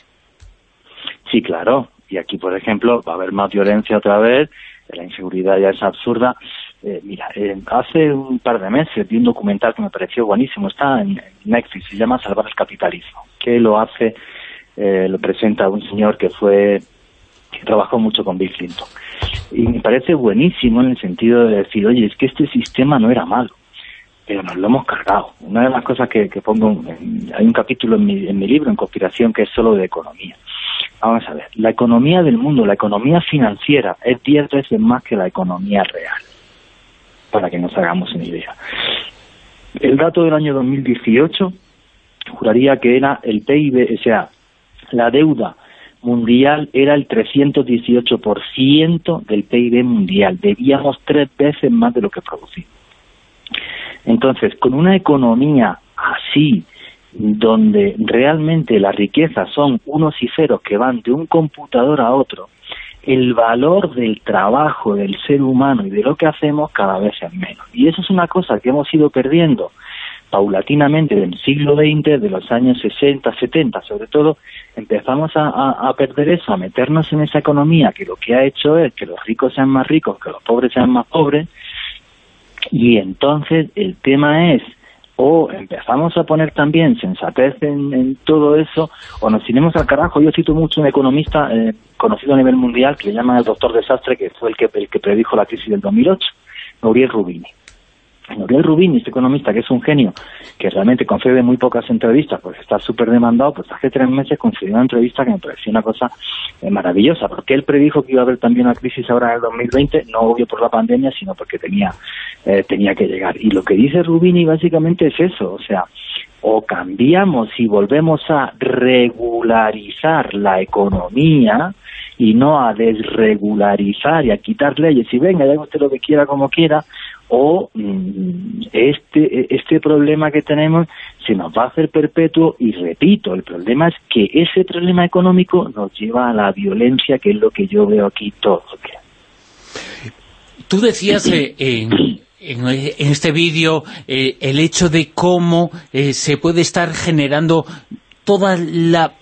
Sí, claro. Y aquí, por ejemplo, va a haber más violencia otra vez, la inseguridad ya es absurda. Eh, mira, eh, hace un par de meses vi un documental que me pareció buenísimo, está en Netflix, se llama Salvar el Capitalismo, que lo hace, lo presenta un señor que fue que trabajó mucho con Bill Clinton. Y me parece buenísimo en el sentido de decir, oye, es que este sistema no era malo, pero nos lo hemos cargado. Una de las cosas que, pongo, hay un capítulo en mi, en mi libro, en Conspiración, que es solo de economía. Vamos a ver, la economía del mundo, la economía financiera, es diez veces más que la economía real, para que nos hagamos una idea. El dato del año 2018 juraría que era el PIB, o sea, la deuda mundial era el 318% del PIB mundial. Debíamos tres veces más de lo que producimos. Entonces, con una economía así, donde realmente las riquezas son unos y ceros que van de un computador a otro, el valor del trabajo del ser humano y de lo que hacemos cada vez es menos. Y eso es una cosa que hemos ido perdiendo paulatinamente del siglo XX, de los años 60, 70 sobre todo, empezamos a, perder eso, a meternos en esa economía que lo que ha hecho es que los ricos sean más ricos, que los pobres sean más pobres, y entonces el tema es o empezamos a poner también sensatez en, todo eso, o nos iremos al carajo. Yo cito mucho un economista eh, conocido a nivel mundial que le llaman el doctor desastre, que fue el que, el que predijo la crisis del 2008, Nouriel Rubini. Nouriel Rubini, este economista que es un genio, que realmente concede muy pocas entrevistas porque está súper demandado, pues hace tres meses concedió una entrevista que me pareció una cosa eh, maravillosa, porque él predijo que iba a haber también una crisis ahora en el 2020, no obvio por la pandemia, sino porque tenía, eh, tenía que llegar. Y lo que dice Rubini básicamente es eso, o sea, o cambiamos y volvemos a regularizar la economía y no a desregularizar y a quitar leyes y venga, haga usted lo que quiera como quiera, o mm, este, este problema que tenemos se nos va a hacer perpetuo y repito, el problema es que ese problema económico nos lleva a la violencia que es lo que yo veo aquí todo. Tú decías eh, en, este vídeo eh, el hecho de cómo eh, se puede estar generando toda la,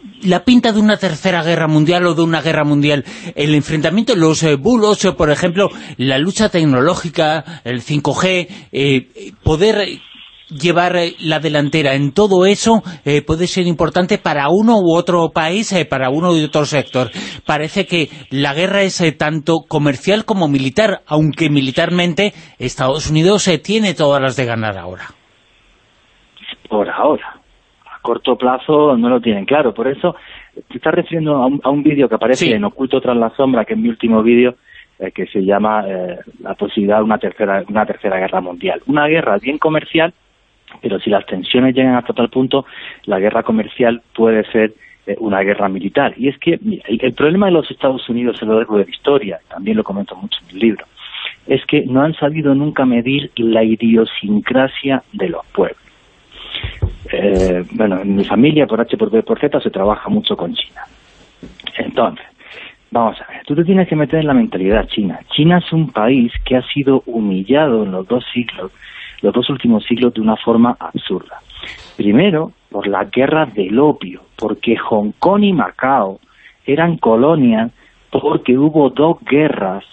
pinta de una tercera guerra mundial o de una guerra mundial. El enfrentamiento, los eh, bulos, por ejemplo, la lucha tecnológica, el 5G, eh, poder llevar eh, la delantera en todo eso puede ser importante para uno u otro país, para uno u otro sector. Parece que la guerra es tanto comercial como militar, aunque militarmente Estados Unidos tiene todas las de ganar ahora. Por ahora corto plazo no lo tienen claro. Por eso te estás refiriendo a un, vídeo que aparece en Oculto tras la sombra, que es mi último vídeo, eh, que se llama eh, la posibilidad de una tercera, una tercera guerra mundial. Una guerra bien comercial, pero si las tensiones llegan hasta tal punto, la guerra comercial puede ser eh, una guerra militar. Y es que el, problema de los Estados Unidos a lo largo de la historia, también lo comento mucho en el libro, es que no han sabido nunca medir la idiosincrasia de los pueblos. Eh, bueno, en mi familia, por H por B por Z, se trabaja mucho con China. Entonces, vamos a ver, tú te tienes que meter en la mentalidad china. China es un país que ha sido humillado en los dos siglos, los dos últimos siglos, de una forma absurda. Primero, por la guerra del opio, porque Hong Kong y Macao eran colonias porque hubo dos guerras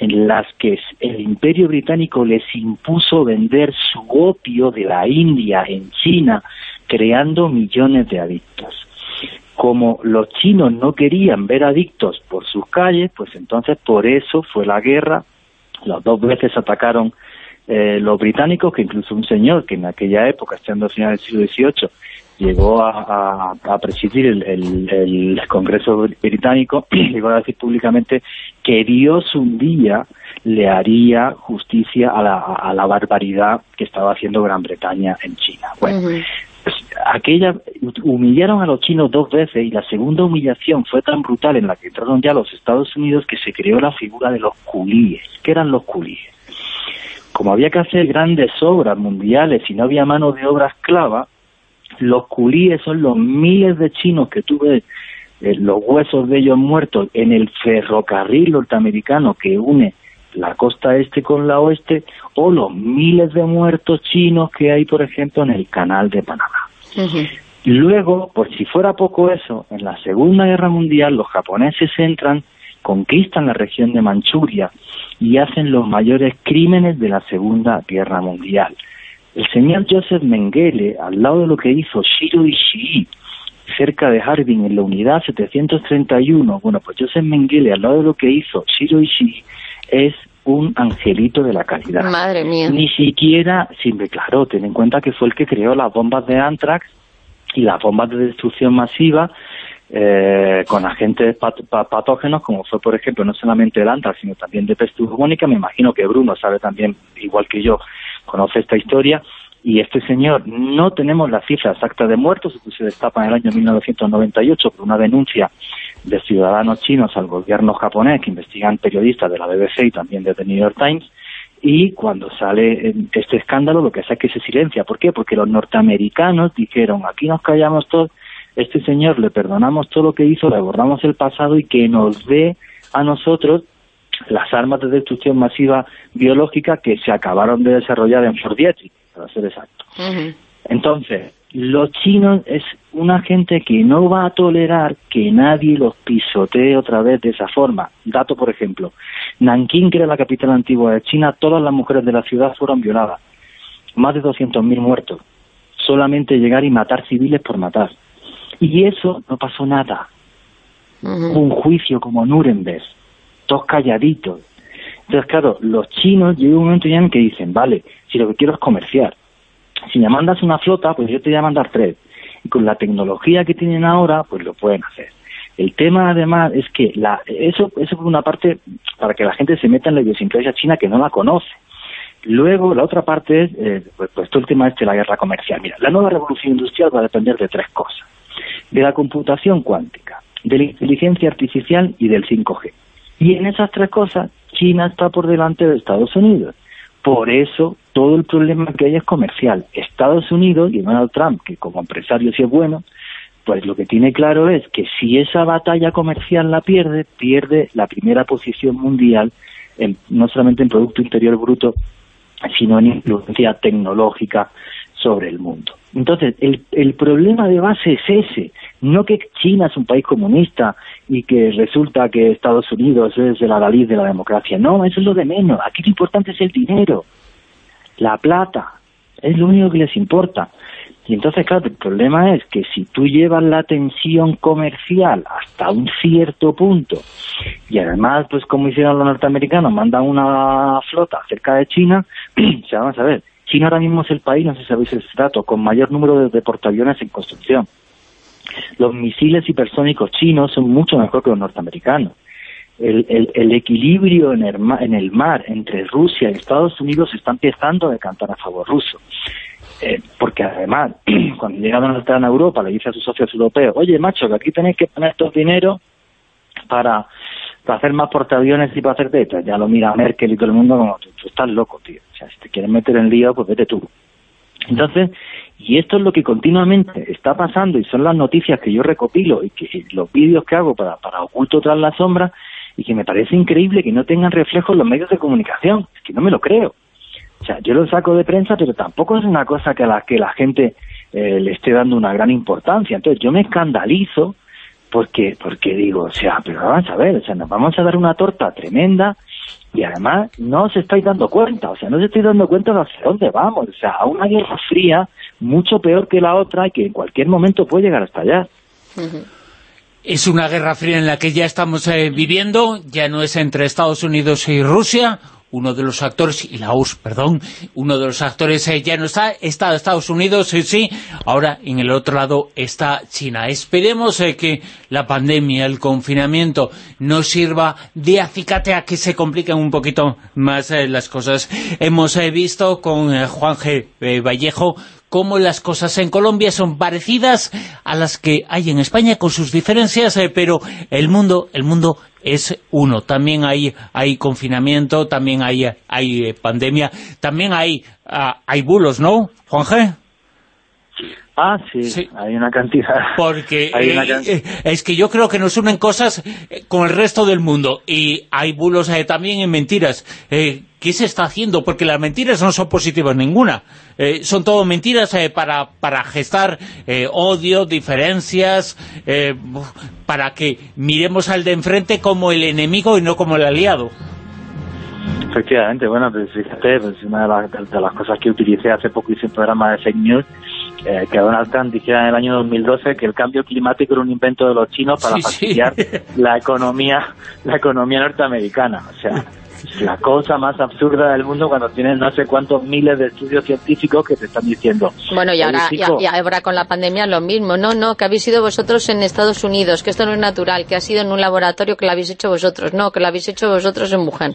en las que el imperio británico les impuso vender su opio de la India en China, creando millones de adictos. Como los chinos no querían ver adictos por sus calles, pues entonces por eso fue la guerra. Las dos veces atacaron eh, los británicos, que incluso un señor que en aquella época, estando al final del siglo XVIII, llegó a, presidir el, Congreso británico, (clears throat) llegó a decir públicamente que Dios un día le haría justicia a la, a la barbaridad que estaba haciendo Gran Bretaña en China. Bueno, pues, aquella humillaron a los chinos dos veces y la segunda humillación fue tan brutal en la que entraron ya los Estados Unidos que se creó la figura de los culíes. ¿Qué eran los culíes? Como había que hacer grandes obras mundiales y no había mano de obra esclava, los culíes son los miles de chinos que tú ves, eh, los huesos de ellos muertos en el ferrocarril norteamericano que une la costa este con la oeste, o los miles de muertos chinos que hay, por ejemplo, en el canal de Panamá. Luego, por si fuera poco eso, en la Segunda Guerra Mundial los japoneses entran, conquistan la región de Manchuria y hacen los mayores crímenes de la Segunda Guerra Mundial. El señor Joseph Mengele, al lado de lo que hizo Shiro Ishii, cerca de Harbin, en la unidad 731, bueno, pues Joseph Mengele, al lado de lo que hizo Shiro Ishii, es un angelito de la calidad. Madre mía. Ni siquiera, me claro, ten en cuenta que fue el que creó las bombas de Antrax y las bombas de destrucción masiva eh, con agentes patógenos, como fue, por ejemplo, no solamente el Antrax, sino también de peste bubónica. Me imagino que Bruno sabe también, igual que yo, conoce esta historia, y este señor, no tenemos la cifra exacta de muertos, que se destapa en el año 1998 por una denuncia de ciudadanos chinos al gobierno japonés que investigan periodistas de la BBC y también de The New York Times, y cuando sale este escándalo lo que hace es que se silencia. ¿Por qué? Porque los norteamericanos dijeron, aquí nos callamos todos, este señor le perdonamos todo lo que hizo, le abordamos el pasado y que nos dé a nosotros las armas de destrucción masiva biológica que se acabaron de desarrollar en Fort para ser exacto. Entonces, los chinos es una gente que no va a tolerar que nadie los pisotee otra vez de esa forma. Dato, por ejemplo, Nankín, que era la capital antigua de China, todas las mujeres de la ciudad fueron violadas. Más de 200.000 muertos. solamente llegar y matar civiles por matar. Y eso no pasó nada. Un juicio como Nuremberg, todos calladitos. Entonces, claro, los chinos llegan un momento ya en que dicen, vale, si lo que quiero es comerciar, si me mandas una flota, pues yo te voy a mandar tres. Y con la tecnología que tienen ahora, pues lo pueden hacer. El tema, además, es que la, eso, eso por una parte, para que la gente se meta en la idiosincrasia china que no la conoce. Luego, la otra parte es, eh, pues, pues, todo el tema este de la guerra comercial. Mira, la nueva revolución industrial va a depender de tres cosas. De la computación cuántica, de la inteligencia artificial y del 5G. Y en esas tres cosas, China está por delante de Estados Unidos. Por eso, todo el problema que hay es comercial. Estados Unidos y Donald Trump, que como empresario sí es bueno, pues lo que tiene claro es que si esa batalla comercial la pierde, pierde la primera posición mundial, no solamente en Producto Interior Bruto, sino en influencia tecnológica sobre el mundo. Entonces, el, el problema de base es ese, no que China es un país comunista y que resulta que Estados Unidos es el adalid de la democracia. No, eso es lo de menos. Aquí lo importante es el dinero, la plata, es lo único que les importa. Y entonces, claro, el problema es que si tú llevas la tensión comercial hasta un cierto punto y además, pues como hicieron los norteamericanos, mandan una flota cerca de China, (clears throat) se vamos a ver, China ahora mismo es el país, no sé si sabéis el dato, con mayor número de, portaaviones en construcción. Los misiles hipersónicos chinos son mucho mejor que los norteamericanos. El, equilibrio en el, en el, mar entre Rusia y Estados Unidos está empezando a decantar a favor ruso. Eh, porque además, (clears throat) cuando llega Donald Trump a Europa, le dice a sus socios europeos, oye, macho, que aquí tenéis que poner estos dinero para, para hacer más portaaviones y para hacer de Ya lo mira Merkel y todo el mundo como, tú, estás loco, tío. O sea, si te quieres meter en lío, pues vete tú. Entonces, y esto es lo que continuamente está pasando y son las noticias que yo recopilo y que los vídeos que hago para, para oculto tras la sombra y que me parece increíble que no tengan reflejo en los medios de comunicación. Es que no me lo creo. O sea, yo lo saco de prensa, pero tampoco es una cosa que a la que la gente eh, le esté dando una gran importancia. Entonces yo me escandalizo porque porque digo, o sea, pero vamos a ver, o sea, nos vamos a dar una torta tremenda y además no os estáis dando cuenta, o sea, no os estáis dando cuenta de hacia dónde vamos, o sea, a una guerra fría mucho peor que la otra y que en cualquier momento puede llegar hasta allá. Es una guerra fría en la que ya estamos eh, viviendo, ya no es entre Estados Unidos y Rusia, uno de los actores, y la US, perdón, uno de los actores eh, ya no está, está Estados Unidos, sí, sí, ahora en el otro lado está China. Esperemos eh, que la pandemia, el confinamiento, nos sirva de acicate a que se compliquen un poquito más eh, las cosas. Hemos visto con Juan G. Vallejo cómo las cosas en Colombia son parecidas a las que hay en España con sus diferencias, eh, pero el mundo el mundo es uno. También hay, hay confinamiento, también hay, hay eh, pandemia, también hay, ah, hay bulos, ¿no, Juan G.? Ah, sí, hay una cantidad. Porque (laughs) eh, es que yo creo que nos unen cosas con el resto del mundo y hay bulos también en mentiras. ¿Qué se está haciendo? Porque las mentiras no son positivas ninguna. Eh, son todo mentiras eh, para, para gestar eh, odio, diferencias, para que miremos al de enfrente como el enemigo y no como el aliado. Efectivamente, bueno, pues fíjate, pues una de las, cosas que utilicé hace poco hice un programa de fake news que Donald Trump dijera en el año 2012 que el cambio climático era un invento de los chinos para fastidiar la economía la economía norteamericana. O sea, la cosa más absurda del mundo cuando tienes no sé cuántos miles de estudios científicos que te están diciendo. Bueno, y ahora, y, ahora con la pandemia lo mismo. No, no, que habéis sido vosotros en Estados Unidos, que esto no es natural, que ha sido en un laboratorio que lo habéis hecho vosotros. No, que lo habéis hecho vosotros en Wuhan.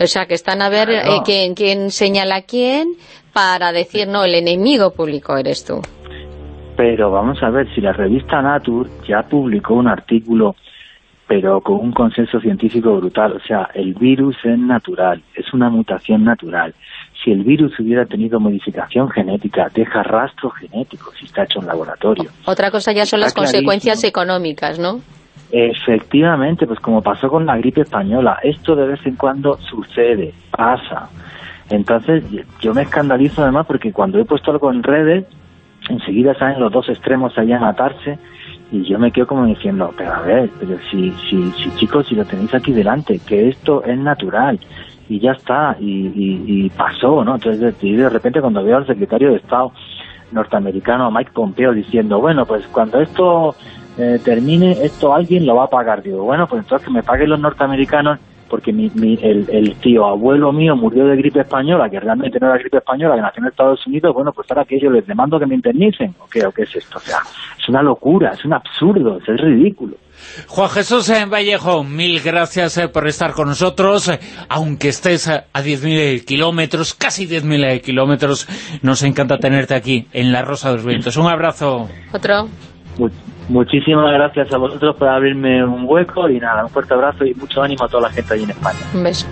O sea, que están a ver eh, quién, quién señala a quién para decir, no, el enemigo público eres tú. Pero vamos a ver, si la revista Nature ya publicó un artículo pero con un consenso científico brutal. O sea, el virus es natural, es una mutación natural. Si el virus hubiera tenido modificación genética, deja rastro genético si está hecho en laboratorio. Otra cosa ya son las consecuencias económicas, ¿no? Efectivamente, pues como pasó con la gripe española, esto de vez en cuando sucede, pasa. Entonces, yo me escandalizo además porque cuando he puesto algo en redes, enseguida salen los dos extremos allá a matarse y yo me quedo como diciendo, pero a ver, pero si, si, si chicos, si lo tenéis aquí delante, que esto es natural y ya está, y, y, pasó, ¿no? Entonces, de repente cuando veo al secretario de Estado norteamericano Mike Pompeo diciendo, bueno, pues cuando esto eh, termine, esto alguien lo va a pagar. Digo, bueno, pues entonces que me paguen los norteamericanos porque mi, el, tío abuelo mío murió de gripe española, que realmente no era gripe española, que nació en Estados Unidos, bueno, pues ahora que ellos les demando que me internicen, ¿o qué, o qué es esto? O sea, es una locura, es un absurdo, es ridículo. Juan Jesús Vallejo, mil gracias eh, por estar con nosotros. Aunque estés a 10.000 kilómetros, casi 10.000 kilómetros, nos encanta tenerte aquí en La Rosa de los Vientos. Un abrazo. Otro. Muchísimas gracias a vosotros por abrirme un hueco y nada, un fuerte abrazo y mucho ánimo a toda la gente allí en España. Un beso.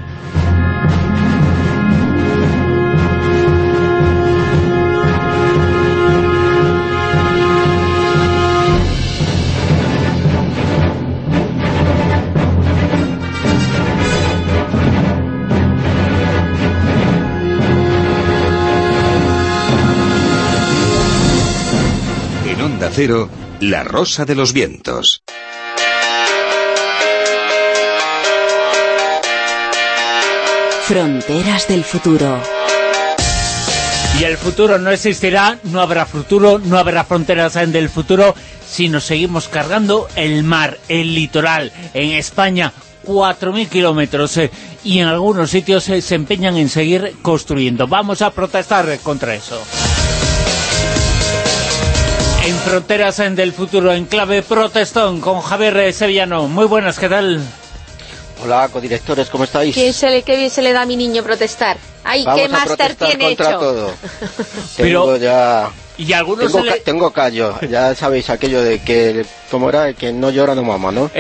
Cero, La Rosa de los Vientos. Fronteras del futuro. Y el futuro no existirá, no habrá futuro, no habrá fronteras del futuro si nos seguimos cargando el mar, el litoral. En España, 4.000 kilómetros eh, y en algunos sitios eh, se empeñan en seguir construyendo. Vamos a protestar contra eso en Fronteras en del Futuro, en clave protestón, con Javier Sevillano. Muy buenas, ¿qué tal? Hola, codirectores, ¿cómo estáis? ¿Qué, se le, qué bien se le da a mi niño protestar? Ay, ¿qué máster tiene contra hecho? todo. (laughs) Pero... ya y algunos tengo, tengo, callo, ya (laughs) sabéis aquello de que, como era, que no llora no mama, ¿no?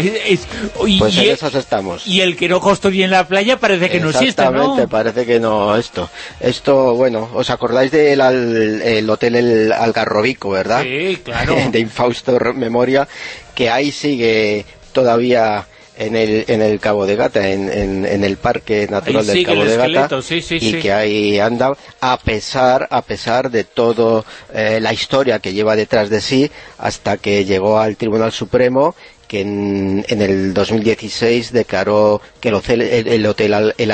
pues en esas estamos. Y el que no construye en la playa parece que no existe, ¿no? Exactamente, parece que no, esto. Esto, bueno, ¿os acordáis del el hotel El Algarrobico, verdad? Sí, claro. (laughs) de Infausto Memoria, que ahí sigue todavía en el, en el Cabo de Gata, en, en, el Parque Natural del Cabo de Gata, y que ahí anda, a pesar, a pesar de todo eh, la historia que lleva detrás de sí, hasta que llegó al Tribunal Supremo que en, el 2016 declaró que el hotel, el, hotel el,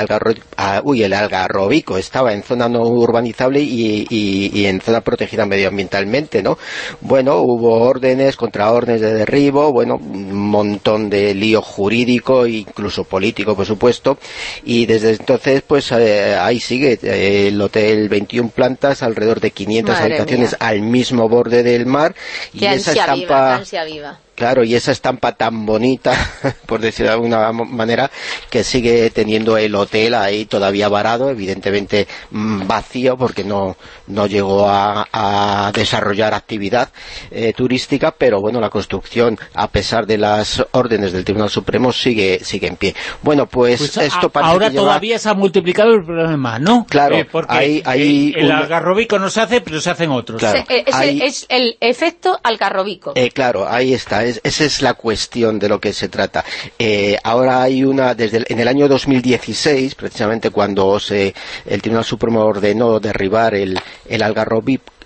ah, uy, el Algarrobico estaba en zona no urbanizable y, en zona protegida medioambientalmente, ¿no? Bueno, hubo órdenes, contraórdenes de derribo, bueno, un montón de lío jurídico, incluso político, por supuesto, y desde entonces, pues eh, ahí sigue eh, el hotel 21 plantas, alrededor de 500 habitaciones al mismo borde del mar, y esa estampa... viva Claro, y esa estampa tan bonita, (laughs) por decirlo de alguna manera, que sigue teniendo el hotel ahí todavía varado, evidentemente mm, vacío, porque no, no llegó a, desarrollar actividad eh, turística, pero bueno, la construcción, a pesar de las órdenes del Tribunal Supremo, sigue sigue en pie. Bueno, pues, pues esto parece Ahora todavía se ha multiplicado el problema, ¿no? Claro, eh, porque hay, el algarrobico no se hace, pero se hacen otros. es, el efecto algarrobico. Eh, claro, ahí está esa es la cuestión de lo que se trata. Eh, ahora hay una, desde en el año 2016, precisamente cuando el Tribunal Supremo ordenó derribar el, el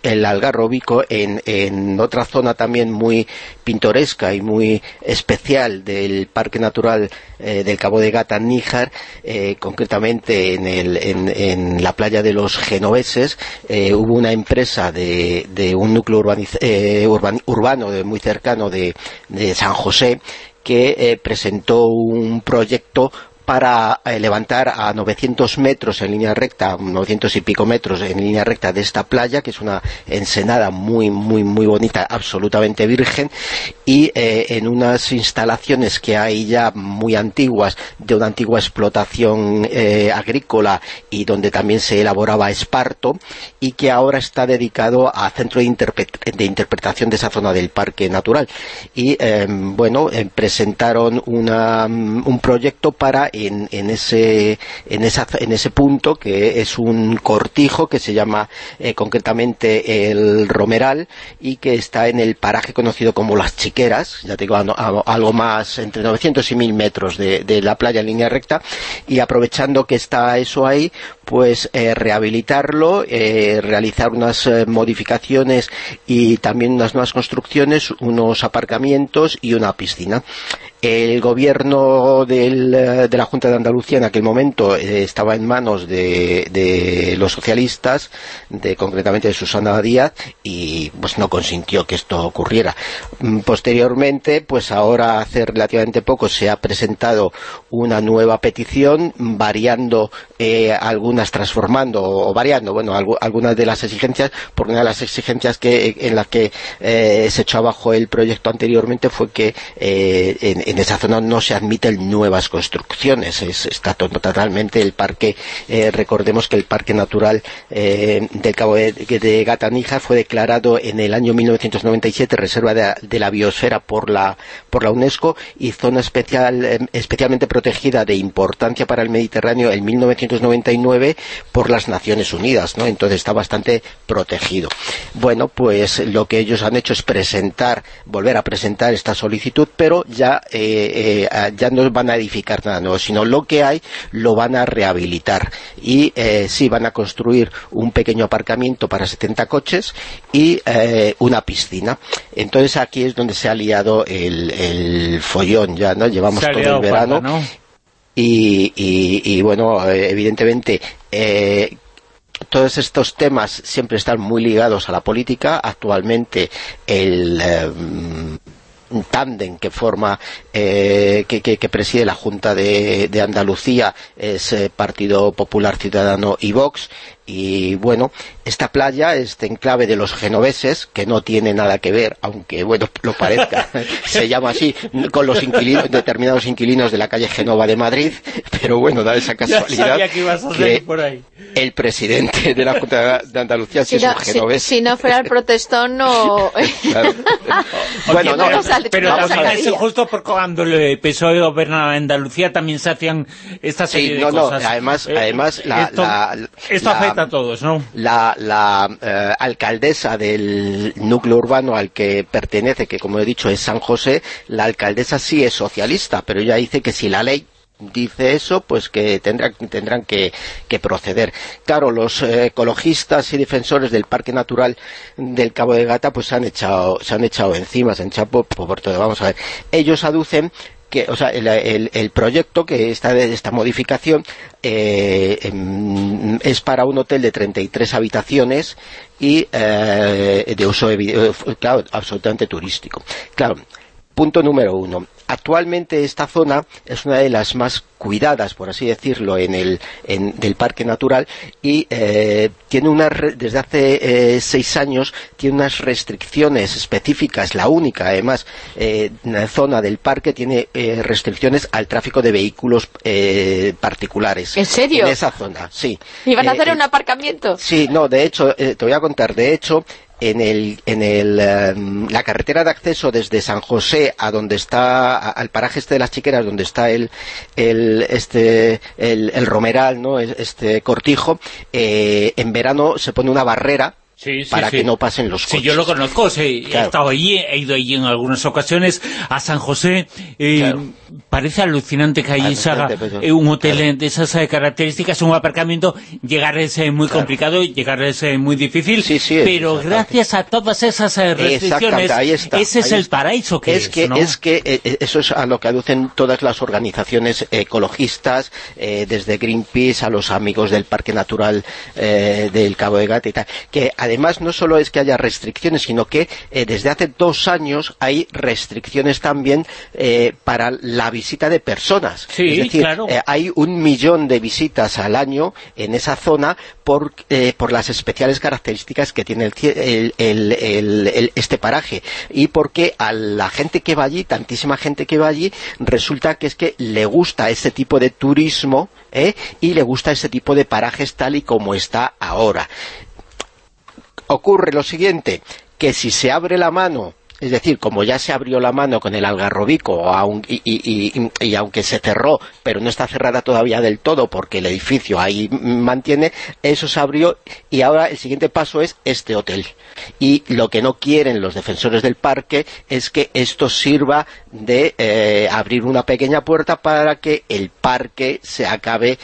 el algarrobico en, otra zona también muy pintoresca y muy especial del Parque Natural eh, del Cabo de Gata, Níjar, eh, concretamente en, la playa de los genoveses, eh, hubo una empresa de, un núcleo urbano muy cercano de, de San José que presentó un proyecto para eh, levantar a 900 metros en línea recta, 900 y pico metros en línea recta de esta playa, que es una ensenada muy, muy, muy bonita, absolutamente virgen, y eh, en unas instalaciones que hay ya muy antiguas, de una antigua explotación eh, agrícola y donde también se elaboraba esparto, y que ahora está dedicado a centro de, interpretación de esa zona del parque natural. Y, bueno, presentaron un proyecto para en, ese, en, esa, en ese punto, que es un cortijo que se llama eh, concretamente el Romeral y que está en el paraje conocido como Las Chiqueras, ya digo, algo más entre 900 y 1000 metros de, la playa en línea recta, y aprovechando que está eso ahí, pues eh, rehabilitarlo, eh, realizar unas modificaciones y también unas nuevas construcciones, unos aparcamientos y una piscina. El gobierno del, de la Junta de Andalucía en aquel momento estaba en manos de, de los socialistas, de concretamente de Susana Díaz, y pues no consintió que esto ocurriera. Mm, posteriormente, pues ahora hace relativamente poco se ha presentado una nueva petición, variando eh, algunas, transformando o variando, bueno, algunas de las exigencias, porque una de las exigencias que en las que eh, se echó abajo el proyecto anteriormente fue que eh, en, esa zona no se admiten nuevas construcciones, está totalmente el parque, recordemos que el parque natural del Cabo de, de Gatanija fue declarado en el año 1997 reserva de, la biosfera por la, por la UNESCO y zona especial, especialmente protegida de importancia para el Mediterráneo en 1999 por las Naciones Unidas, ¿no? Entonces está bastante protegido. Bueno, pues lo que ellos han hecho es presentar, volver a presentar esta solicitud, pero ya, eh, eh, ya no van a edificar nada nuevo, sino lo que hay lo van a rehabilitar y eh, sí van a construir un pequeño aparcamiento para 70 coches y eh, una piscina. Entonces aquí es donde se ha liado el, follón ya, ¿no? Llevamos todo el verano. Y, bueno, eh, evidentemente... Eh, todos estos temas siempre están muy ligados a la política. Actualmente el tándem que forma, que, que, preside la Junta de, de Andalucía es Partido Popular Ciudadano y Vox y bueno, esta playa, este enclave de los genoveses, que no tiene nada que ver, aunque bueno, lo parezca, (laughs) se llama así, con los inquilinos, determinados inquilinos de la calle Genova de Madrid, pero bueno, da esa (laughs) casualidad que, el presidente de la Junta de Andalucía si es un genovés. Si, no fuera el protestón, no... (laughs) bueno, no, pero es justo porque cuando el PSOE gobernaba en Andalucía también se hacían esta serie de cosas. No, además, eh, además la, esto, ¿no? La, eh, alcaldesa del núcleo urbano al que pertenece, que como he dicho es San José, la alcaldesa sí es socialista, pero ella dice que si la ley dice eso, pues que tendrán, tendrán que, proceder. Claro, los eh, ecologistas y defensores del Parque Natural del Cabo de Gata pues se han echado, se han echado encima, se han echado por, todo. Vamos a ver, ellos aducen que, o sea, el, proyecto que está de esta modificación eh, em, es para un hotel de 33 habitaciones y eh, de uso, claro, absolutamente turístico. Claro, punto número uno Actualmente esta zona es una de las más cuidadas, por así decirlo, en el del parque natural y eh, tiene una desde hace eh, seis años tiene unas restricciones específicas, la única, además, eh, zona del parque tiene eh, restricciones al tráfico de vehículos particulares. ¿En serio? En esa zona, sí. ¿Y van a hacer un aparcamiento? Sí, no, de hecho, te voy a contar, de hecho, en, el, en el, em, la carretera de acceso desde San José a donde está, al paraje este de las chiqueras, donde está el, el, este, el, el romeral, ¿no? este cortijo, eh, en verano se pone una barrera para que no pasen los coches. Sí, yo lo conozco, he estado allí, he ido allí en algunas ocasiones, a San José, eh, parece alucinante que allí se haga eh, un hotel de esas eh, características, un aparcamiento, llegar es muy complicado, llegar es muy difícil, pero gracias a todas esas restricciones, ese es el paraíso que es, que, es que eso es a lo que aducen todas las organizaciones ecologistas, desde Greenpeace a los amigos del Parque Natural del Cabo de Gata y tal, que además no solo es que haya restricciones, sino que eh, desde hace dos años hay restricciones también eh, para la visita de personas. es decir, eh, hay un millón de visitas al año en esa zona por, por las especiales características que tiene el, este paraje. Y porque a la gente que va allí, tantísima gente que va allí, resulta que es que le gusta ese tipo de turismo y le gusta ese tipo de parajes tal y como está ahora ocurre lo siguiente, que si se abre la mano es decir, como ya se abrió la mano con el algarrobico y, aunque se cerró, pero no está cerrada todavía del todo porque el edificio ahí mantiene, eso se abrió y ahora el siguiente paso es este hotel. Y lo que no quieren los defensores del parque es que esto sirva de eh, abrir una pequeña puerta para que el parque se acabe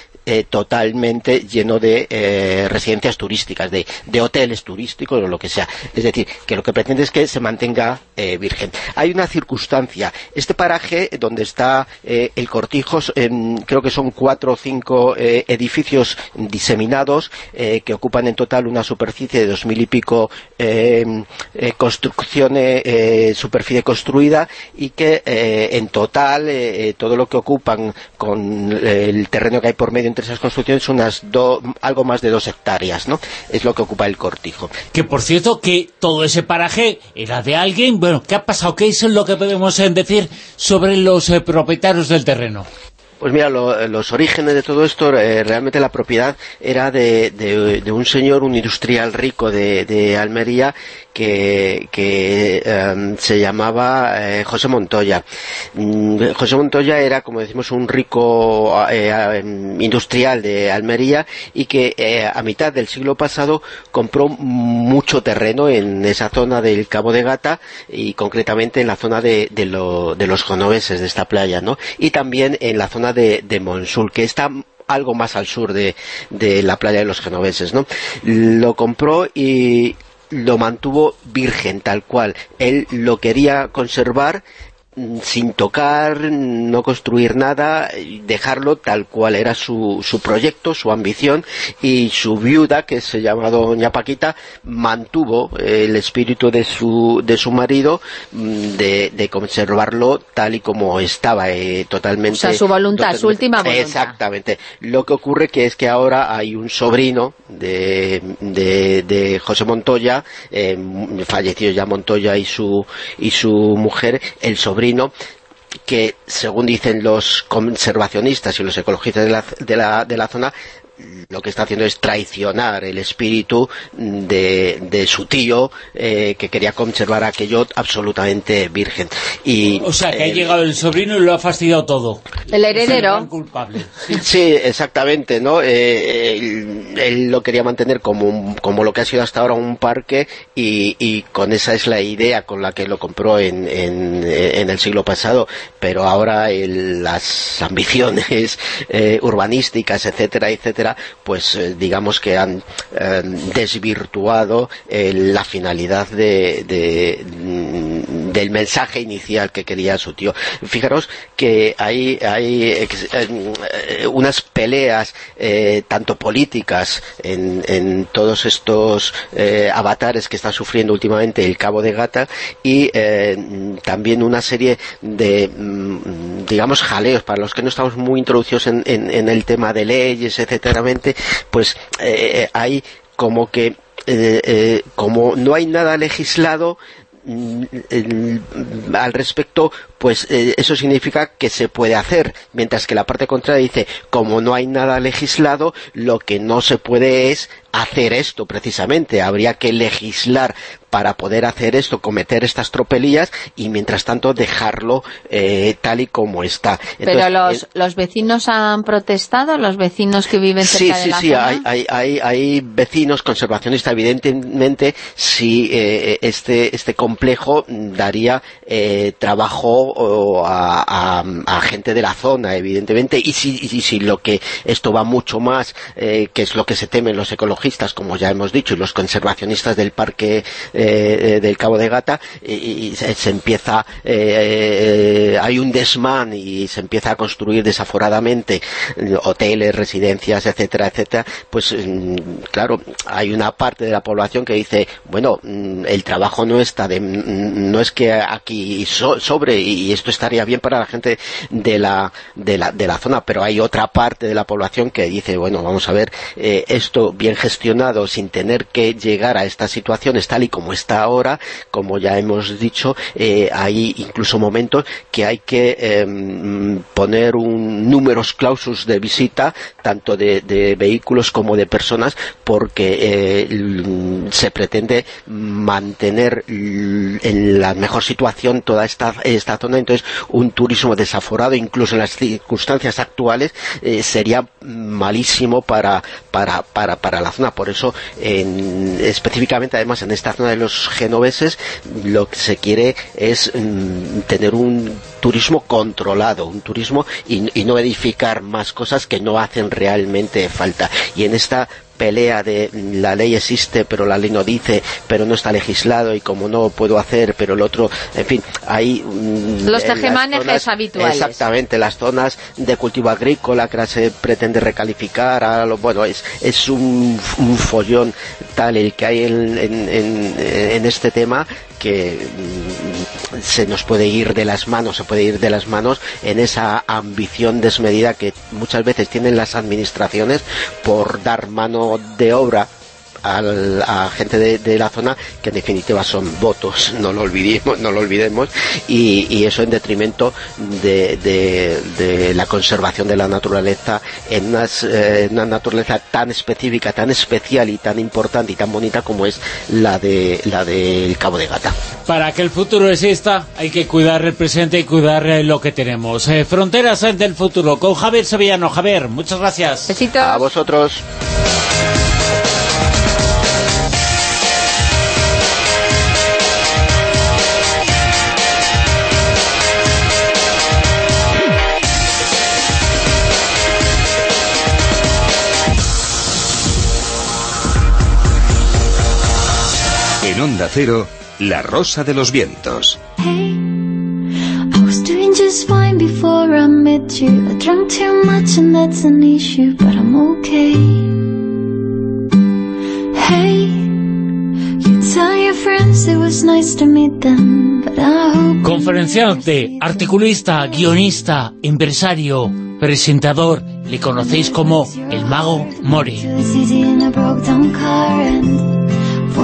totalmente lleno de residencias turísticas, de, hoteles turísticos o lo que sea. Es decir, que lo que pretende es que se mantenga virgen. Hay una circunstancia. Este paraje donde está el Cortijo, creo que son cuatro o cinco edificios diseminados que ocupan en total una superficie de dos mil y pico construcciones, superficie construida y que en total todo lo que ocupan con el terreno que hay por medio esas construcciones unas algo más de dos hectáreas, ¿no? Es lo que ocupa el cortijo. Que por cierto que todo ese paraje era de alguien, bueno, ¿qué ha pasado? ¿Qué es lo que podemos eh, decir sobre los eh, propietarios del terreno? Pues mira, los orígenes de todo esto, eh, realmente la propiedad era de, un señor, un industrial rico de Almería, que, em, se llamaba eh, José Montoya. Mm, José Montoya era, como decimos, un rico eh, em, industrial de Almería y que eh, a mitad del siglo pasado compró mucho terreno en esa zona del Cabo de Gata y concretamente en la zona de, los genoveses de esta playa, ¿no? Y también en la zona de, de Monsul, que está algo más al sur de, de, la playa de los genoveses, ¿no? Lo compró y lo mantuvo virgen tal cual. Él lo quería conservar sin tocar, no construir nada, dejarlo tal cual era su, su proyecto, su ambición, y su viuda, que se llama Doña Paquita, mantuvo el espíritu de su, de su marido mm, de, de conservarlo tal y como estaba, eh, totalmente... O sea, su voluntad, su última voluntad. Exactamente. Lo que ocurre que es que ahora hay un sobrino de, de, José Montoya, eh, fallecido ya Montoya y su, y su mujer, el sobrino que según dicen los conservacionistas y los ecologistas de la, de la, de la zona, lo que está haciendo es traicionar el espíritu de, su tío eh, que quería conservar aquello absolutamente virgen. Y, o sea, que ha eh, llegado el sobrino y lo ha fastidiado todo. El heredero. culpable. Sí, exactamente, ¿no? Eh, él, lo quería mantener como, como lo que ha sido hasta ahora un parque y, con esa es la idea con la que lo compró en, el siglo pasado, pero ahora las ambiciones urbanísticas, etcétera, etcétera, pues eh, digamos que han eh, desvirtuado eh, la finalidad de, mm, del mensaje inicial que quería su tío. Fijaros que hay, hay unas peleas tanto políticas en, todos estos avatares que está sufriendo últimamente el Cabo de Gata y también una serie de, mm, digamos, jaleos para los que no estamos muy introducidos en, en el tema de leyes, etcétera pues eh, hay como que eh, eh, como no hay nada legislado al respecto, pues eso significa que se puede hacer, mientras que la parte contraria dice, como no hay nada legislado, lo que no se puede es hacer esto precisamente, habría que legislar para poder hacer esto, cometer estas tropelías y mientras tanto dejarlo eh, tal y como está. Pero los, los vecinos han protestado, los vecinos que viven cerca sí, de la sí, zona. Sí, hay, hay, hay, vecinos conservacionistas, evidentemente, si eh, este, este complejo daría eh, trabajo a, a, gente de la zona, evidentemente, y si, y si lo que esto va mucho más, que es lo que se temen los ecologistas, como ya hemos dicho, y los conservacionistas del parque eh, del Cabo de Gata y, se, empieza eh, hay un desmán y se empieza a construir desaforadamente hoteles, residencias, etcétera, etcétera, pues mm, claro, hay una parte de la población que dice, bueno, mm, el trabajo no está de, mm, no es que aquí sobre y esto estaría bien para la gente de la, de la, de la zona, pero hay otra parte de la población que dice, bueno, vamos a ver, eh, esto bien gestionado sin tener que llegar a estas situaciones tal y como está ahora, como ya hemos dicho, eh, hay incluso momentos que hay que em, poner un números clausus de visita, tanto de, vehículos como de personas, porque eh, se pretende mantener en la mejor situación toda esta, esta zona, entonces un turismo desaforado, incluso en las circunstancias actuales, eh, sería malísimo para, para, para, para la zona Por eso, específicamente además en esta zona de los genoveses, lo que se quiere es mm, tener un turismo controlado, un turismo y, y no edificar más cosas que no hacen realmente falta. Y en esta pelea de la ley existe pero la ley no dice, pero no está legislado y como no puedo hacer, pero el otro, en fin, hay... Mm, Los tejemanejes habituales. Exactamente, las zonas de cultivo agrícola que se pretende recalificar, a lo, bueno, es, es un, follón tal el que hay en, en este tema que mm, se nos puede ir de las manos, se puede ir de las manos en esa ambición desmedida que muchas veces tienen las administraciones por dar mano de obra a gente de, la zona que en definitiva son votos, (laughs) no lo olvidemos, no lo olvidemos y, eso en detrimento de, la conservación de la naturaleza en eh, una naturaleza tan específica, tan especial y tan importante y tan bonita como es la de la del Cabo de Gata. Para que el futuro exista hay que cuidar el presente y cuidar eh, lo que tenemos. Eh, fronteras del futuro con Javier Sevillano. Javier, muchas gracias. Besitos. A vosotros. Onda Cero, La Rosa de los Vientos. Conferenciante, articulista, guionista, empresario, presentador, le conocéis como el Mago Mori.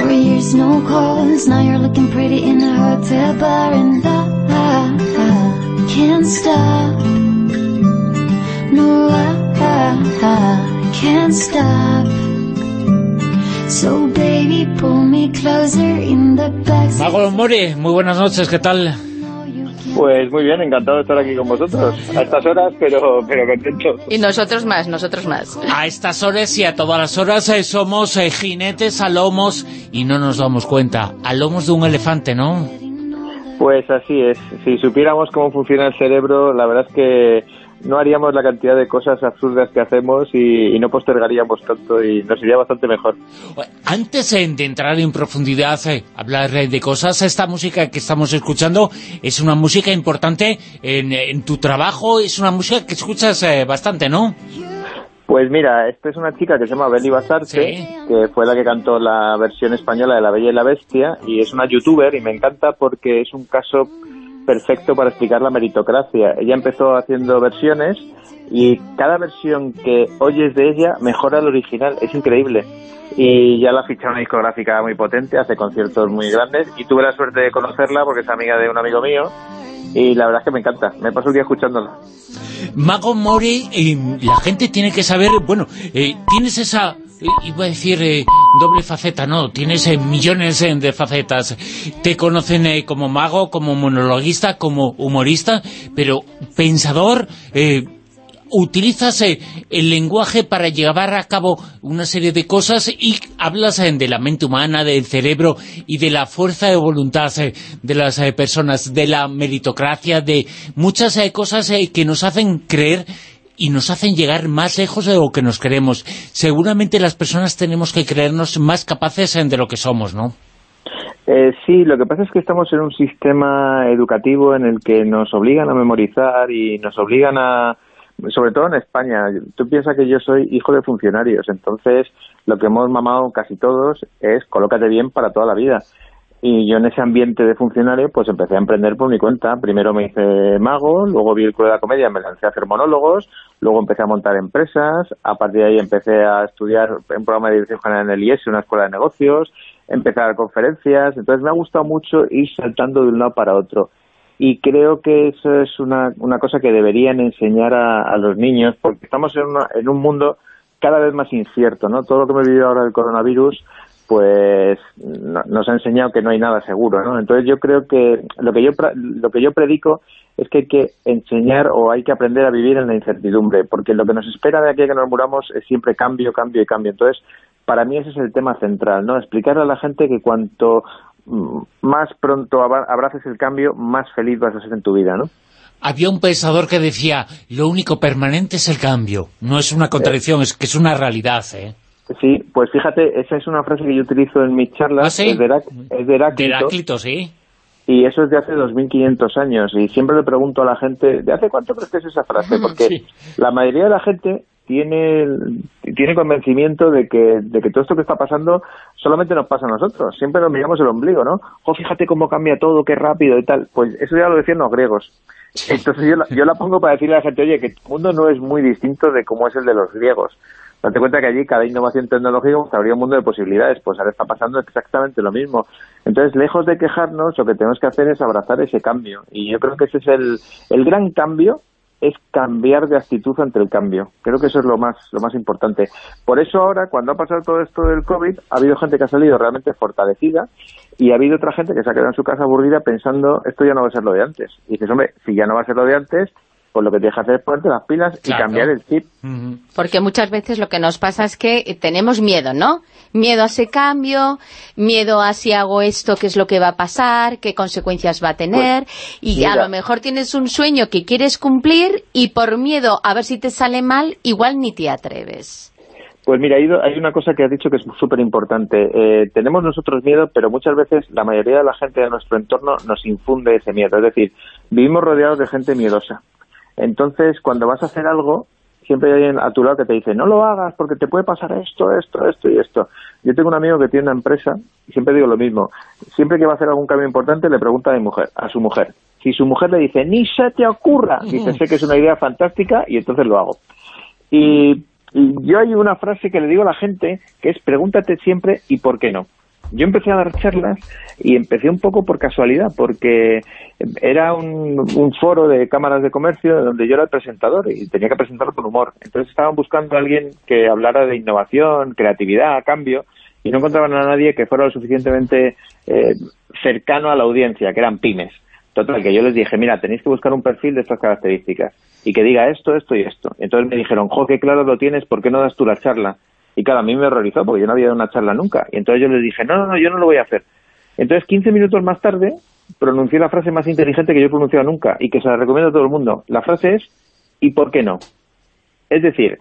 No calls. Now you're looking pretty in a hotel bar, and I, I can't stop. No, I, I can't stop. So baby, pull me closer in the back. Mago Mori, muy buenas noches, ¿qué tal? Pues muy bien, encantado de estar aquí con vosotros. A estas horas, pero, pero contento. Y nosotros más, nosotros más. A estas horas y a todas las horas eh, somos eh, jinetes a lomos y no nos damos cuenta. A lomos de un elefante, ¿no? Pues así es. Si supiéramos cómo funciona el cerebro, la verdad es que no haríamos la cantidad de cosas absurdas que hacemos y, no postergaríamos tanto y nos iría bastante mejor. Antes de entrar en profundidad, eh, hablar de cosas, esta música que estamos escuchando es una música importante en, tu trabajo, es una música que escuchas eh, bastante, ¿no? Pues mira, esta es una chica que se llama Beli Basarte, que fue la que cantó la versión española de La Bella y la Bestia, y es una youtuber y me encanta porque es un caso perfecto para explicar la meritocracia. Ella empezó haciendo versiones y cada versión que oyes de ella mejora el original, es increíble. Y ya la ficha una discográfica muy potente, hace conciertos muy grandes y tuve la suerte de conocerla porque es amiga de un amigo mío y la verdad es que me encanta, me paso el día escuchándola. Mago Mori, eh, la gente tiene que saber, bueno, eh, tienes esa iba a decir eh, doble faceta, no, tienes eh, millones eh, de facetas. Te conocen como mago, como monologuista, como humorista, pero pensador, utilizas el lenguaje para llevar a cabo una serie de cosas y hablas de la mente humana, del cerebro y de la fuerza de voluntad de las personas, de la meritocracia, de muchas cosas que nos hacen creer y nos hacen llegar más lejos de lo que nos queremos. Seguramente las personas tenemos que creernos más capaces de lo que somos, ¿no? Eh, sí, lo que pasa es que estamos en un sistema educativo en el que nos obligan a memorizar y nos obligan a, sobre todo en España, tú piensas que yo soy hijo de funcionarios, entonces lo que hemos mamado casi todos es colócate bien para toda la vida. Y yo en ese ambiente de funcionario pues empecé a emprender por mi cuenta. Primero me hice mago, luego vi el Club de la Comedia, me lancé a hacer monólogos, luego empecé a montar empresas, a partir de ahí empecé a estudiar un programa de dirección general en el IES, una escuela de negocios, empecé a dar conferencias, entonces me ha gustado mucho ir saltando de un lado para otro. Y creo que eso es una, una cosa que deberían enseñar a, los niños, porque estamos en, en un mundo cada vez más incierto, ¿no? Todo lo que me he vivido ahora del coronavirus pues nos ha enseñado que no hay nada seguro, ¿no? Entonces yo creo que lo que yo lo que yo predico es que hay que enseñar o hay que aprender a vivir en la incertidumbre, porque lo que nos espera de aquí a que nos muramos es siempre cambio, cambio y cambio. Entonces, para mí ese es el tema central, ¿no? Explicarle a la gente que cuanto mm, más pronto abraces el cambio, más feliz vas a ser en tu vida, ¿no? Había un pensador que decía, lo único permanente es el cambio. No es una contradicción, es que es una realidad, ¿eh? Sí, pues fíjate, esa es una frase que yo utilizo en mis charlas, ¿Ah, es, de Heráclito. De Heráclito, sí. Y eso es de hace 2.500 años. Y siempre le pregunto a la gente, ¿de hace cuánto crees que es esa frase? (laughs) Porque la mayoría de la gente tiene tiene convencimiento de que, de que todo esto que está pasando solamente nos pasa a nosotros. Siempre nos miramos el ombligo, ¿no? Oh, fíjate cómo cambia todo, qué rápido y tal. Pues eso ya lo decían los griegos. Entonces yo la, yo la pongo para decirle a la gente, oye, que el mundo no es muy distinto de cómo es el de los griegos. Date cuenta que allí cada innovación tecnológica pues, un mundo de posibilidades, pues ahora está pasando exactamente lo mismo. Entonces, lejos de quejarnos, lo que tenemos que hacer es abrazar ese cambio. Y yo creo que ese es el, el gran cambio es cambiar de actitud ante el cambio. Creo que eso es lo más, lo más importante. Por eso ahora, cuando ha pasado todo esto del COVID, ha habido gente que ha salido realmente fortalecida y ha habido otra gente que se ha quedado en su casa aburrida pensando esto ya no va a ser lo de antes. Y dices, hombre, si ya no va a ser lo de antes, pues lo que tienes que hacer es ponerte las pilas y cambiar el chip. Porque muchas veces lo que nos pasa es que tenemos miedo, ¿no? Miedo a ese cambio, miedo a si hago esto, qué es lo que va a pasar, qué consecuencias va a tener, pues, y a lo mejor tienes un sueño que quieres cumplir y por miedo a ver si te sale mal, igual ni te atreves. Pues mira, hay una cosa que has dicho que es súper importante. Eh, tenemos nosotros miedo, pero muchas veces la mayoría de la gente de nuestro entorno nos infunde ese miedo. Es decir, vivimos rodeados de gente miedosa. Entonces, cuando vas a hacer algo, siempre hay alguien a tu lado que te dice, no lo hagas porque te puede pasar esto, esto, esto y esto. Yo tengo un amigo que tiene una empresa y siempre digo lo mismo. Siempre que va a hacer algún cambio importante le pregunta a, mi mujer, a su mujer. Si su mujer le dice, ni se te ocurra, dice, sé que es una idea fantástica y entonces lo hago. Y, y yo hay una frase que le digo a la gente que es, pregúntate siempre y por qué no yo empecé a dar charlas y empecé un poco por casualidad, porque era un, foro de cámaras de comercio donde yo era el presentador y tenía que presentarlo con humor. Entonces estaban buscando a alguien que hablara de innovación, creatividad, cambio, y no encontraban a nadie que fuera lo suficientemente eh, cercano a la audiencia, que eran pymes. Total, que yo les dije, mira, tenéis que buscar un perfil de estas características y que diga esto, esto y esto. Entonces me dijeron, jo, qué claro lo tienes, ¿por qué no das tú la charla? Y claro, a mí me horrorizó porque yo no había dado una charla nunca. Y entonces yo les dije, no, no, no, yo no lo voy a hacer. Entonces, 15 minutos más tarde, pronuncié la frase más inteligente que yo he pronunciado nunca y que se la recomiendo a todo el mundo. La frase es, ¿y por qué no? Es decir,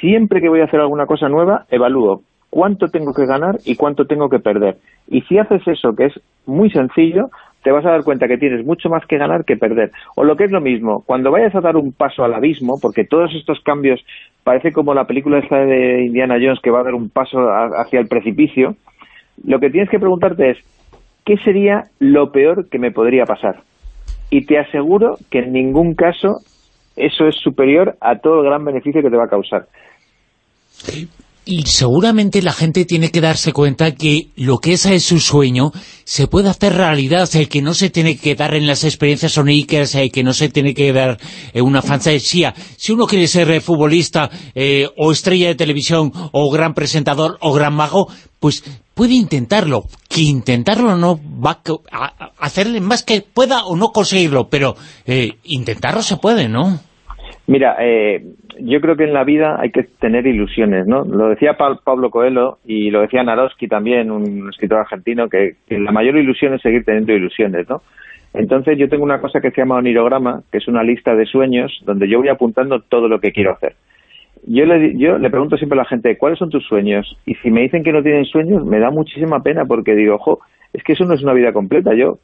siempre que voy a hacer alguna cosa nueva, evalúo cuánto tengo que ganar y cuánto tengo que perder. Y si haces eso, que es muy sencillo, te vas a dar cuenta que tienes mucho más que ganar que perder. O lo que es lo mismo, cuando vayas a dar un paso al abismo, porque todos estos cambios parece como la película esta de Indiana Jones que va a dar un paso hacia el precipicio, lo que tienes que preguntarte es, ¿qué sería lo peor que me podría pasar? Y te aseguro que en ningún caso eso es superior a todo el gran beneficio que te va a causar seguramente la gente tiene que darse cuenta que lo que es, su sueño se puede hacer realidad, el que no se tiene que dar en las experiencias sonicas, el que no se tiene que dar en una fantasía. Si uno quiere ser eh, futbolista eh, o estrella de televisión o gran presentador o gran mago, pues puede intentarlo. Que intentarlo no va a hacerle más que pueda o no conseguirlo, pero eh, intentarlo se puede, ¿no? Mira, eh, yo creo que en la vida hay que tener ilusiones, ¿no? Lo decía Pablo Coelho y lo decía Naroski también, un escritor argentino, que, la mayor ilusión es seguir teniendo ilusiones, ¿no? Entonces yo tengo una cosa que se llama onirograma, que es una lista de sueños donde yo voy apuntando todo lo que quiero hacer. Yo le, yo le pregunto siempre a la gente, ¿cuáles son tus sueños? Y si me dicen que no tienen sueños, me da muchísima pena porque digo, ojo, es que eso no es una vida completa. Yo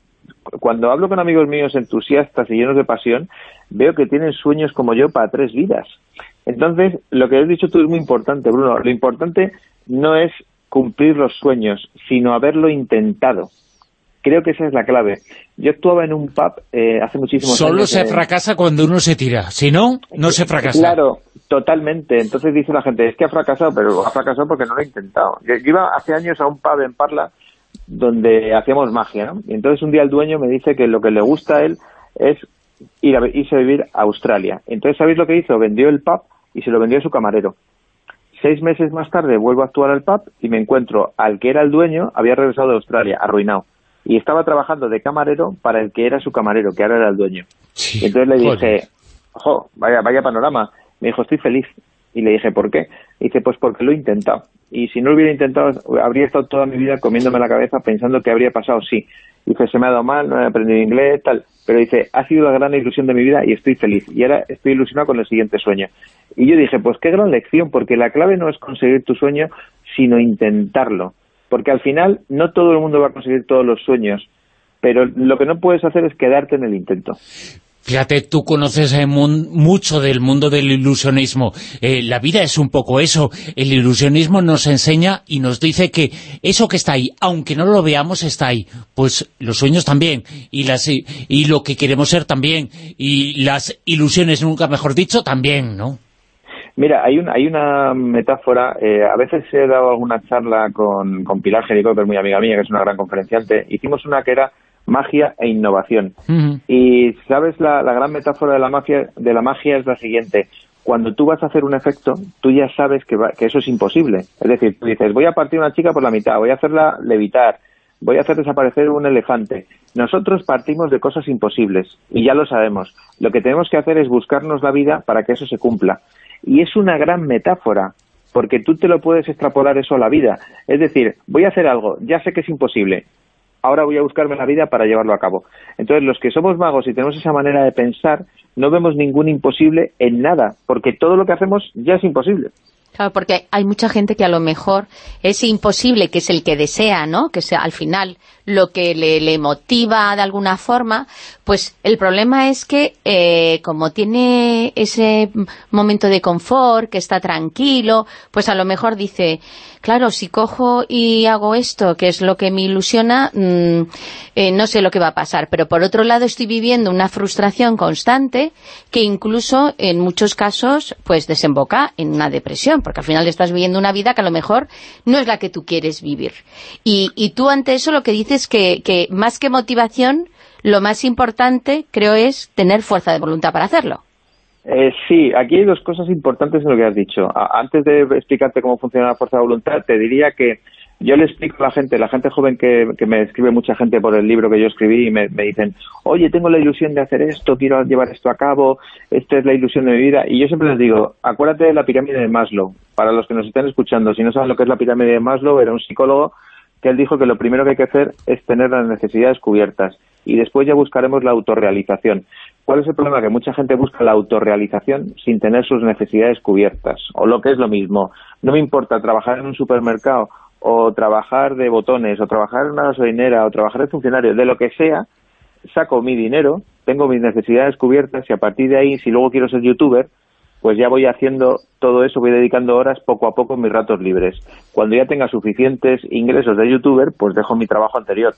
cuando hablo con amigos míos entusiastas y llenos de pasión, veo que tienen sueños como yo para tres vidas. Entonces, lo que has dicho tú es muy importante, Bruno. Lo importante no es cumplir los sueños, sino haberlo intentado. Creo que esa es la clave. Yo actuaba en un pub eh, hace muchísimos años. Solo se fracasa cuando uno se tira. Si no, no se fracasa. Claro, totalmente. Entonces dice la gente, es que ha fracasado, pero ha fracasado porque no lo ha intentado. Yo, iba hace años a un pub en Parla donde hacíamos magia, ¿no? Y entonces un día el dueño me dice que lo que le gusta a él es ir a, irse a vivir a Australia. Entonces, ¿sabéis lo que hizo? Vendió el pub y se lo vendió a su camarero. Seis meses más tarde vuelvo a actuar al pub y me encuentro al que era el dueño, había regresado de Australia, arruinado. Y estaba trabajando de camarero para el que era su camarero, que ahora era el dueño. entonces le dije, ojo, vaya, vaya panorama. Me dijo, estoy feliz. Y le dije, ¿por qué? Y dice, pues porque lo he intentado. Y si no lo hubiera intentado, habría estado toda mi vida comiéndome la cabeza pensando que habría pasado, sí. Dice, se me ha dado mal, no he aprendido inglés, tal. Pero dice, ha sido la gran ilusión de mi vida y estoy feliz. Y ahora estoy ilusionado con el siguiente sueño. Y yo dije, pues qué gran lección, porque la clave no es conseguir tu sueño, sino intentarlo. Porque al final no todo el mundo va a conseguir todos los sueños, pero lo que no puedes hacer es quedarte en el intento. Fíjate, tú conoces eh, mucho del mundo del ilusionismo. Eh, la vida es un poco eso. El ilusionismo nos enseña y nos dice que eso que está ahí, aunque no lo veamos, está ahí. Pues los sueños también, y, y lo que queremos ser también, y las ilusiones, nunca mejor dicho, también, ¿no? Mira, hay, un, hay una metáfora, eh, a veces he dado alguna charla con, con Pilar Jericó, que es muy amiga mía, que es una gran conferenciante, hicimos una que era magia e innovación. Y sabes, la, gran metáfora de la, magia, de la magia es la siguiente. Cuando tú vas a hacer un efecto, tú ya sabes que, que eso es imposible. Es decir, tú dices, voy a partir una chica por la mitad, voy a hacerla levitar, voy a hacer desaparecer un elefante. Nosotros partimos de cosas imposibles y ya lo sabemos. Lo que tenemos que hacer es buscarnos la vida para que eso se cumpla. Y es una gran metáfora, porque tú te lo puedes extrapolar eso a la vida. Es decir, voy a hacer algo, ya sé que es imposible, ahora voy a buscarme la vida para llevarlo a cabo. Entonces, los que somos magos y tenemos esa manera de pensar, no vemos ningún imposible en nada, porque todo lo que hacemos ya es imposible. Claro, porque hay mucha gente que a lo mejor ese imposible, que es el que desea, ¿no? Que sea al final lo que le, motiva de alguna forma, pues el problema es que eh, como tiene ese momento de confort, que está tranquilo, pues a lo mejor dice, claro, si cojo y hago esto, que es lo que me ilusiona, mm, eh, no sé lo que va a pasar. Pero por otro lado estoy viviendo una frustración constante que incluso en muchos casos pues desemboca en una depresión, porque al final estás viviendo una vida que a lo mejor no es la que tú quieres vivir. Y, y tú ante eso lo que dices que, más que motivación, lo más importante, creo, es tener fuerza de voluntad para hacerlo. Eh, sí, aquí hay dos cosas importantes en lo que has dicho. antes de explicarte cómo funciona la fuerza de voluntad, te diría que yo le explico a la gente, la gente joven que, me escribe mucha gente por el libro que yo escribí y me, me, dicen, oye, tengo la ilusión de hacer esto, quiero llevar esto a cabo, esta es la ilusión de mi vida. Y yo siempre les digo, acuérdate de la pirámide de Maslow. Para los que nos estén escuchando, si no saben lo que es la pirámide de Maslow, era un psicólogo él dijo que lo primero que hay que hacer es tener las necesidades cubiertas y después ya buscaremos la autorrealización. ¿Cuál es el problema? Que mucha gente busca la autorrealización sin tener sus necesidades cubiertas. O lo que es lo mismo, no me importa trabajar en un supermercado o trabajar de botones o trabajar en una gasolinera o trabajar de funcionario, de lo que sea, saco mi dinero, tengo mis necesidades cubiertas y a partir de ahí, si luego quiero ser youtuber, pues ya voy haciendo todo eso, voy dedicando horas poco a poco en mis ratos libres. Cuando ya tenga suficientes ingresos de youtuber, pues dejo mi trabajo anterior.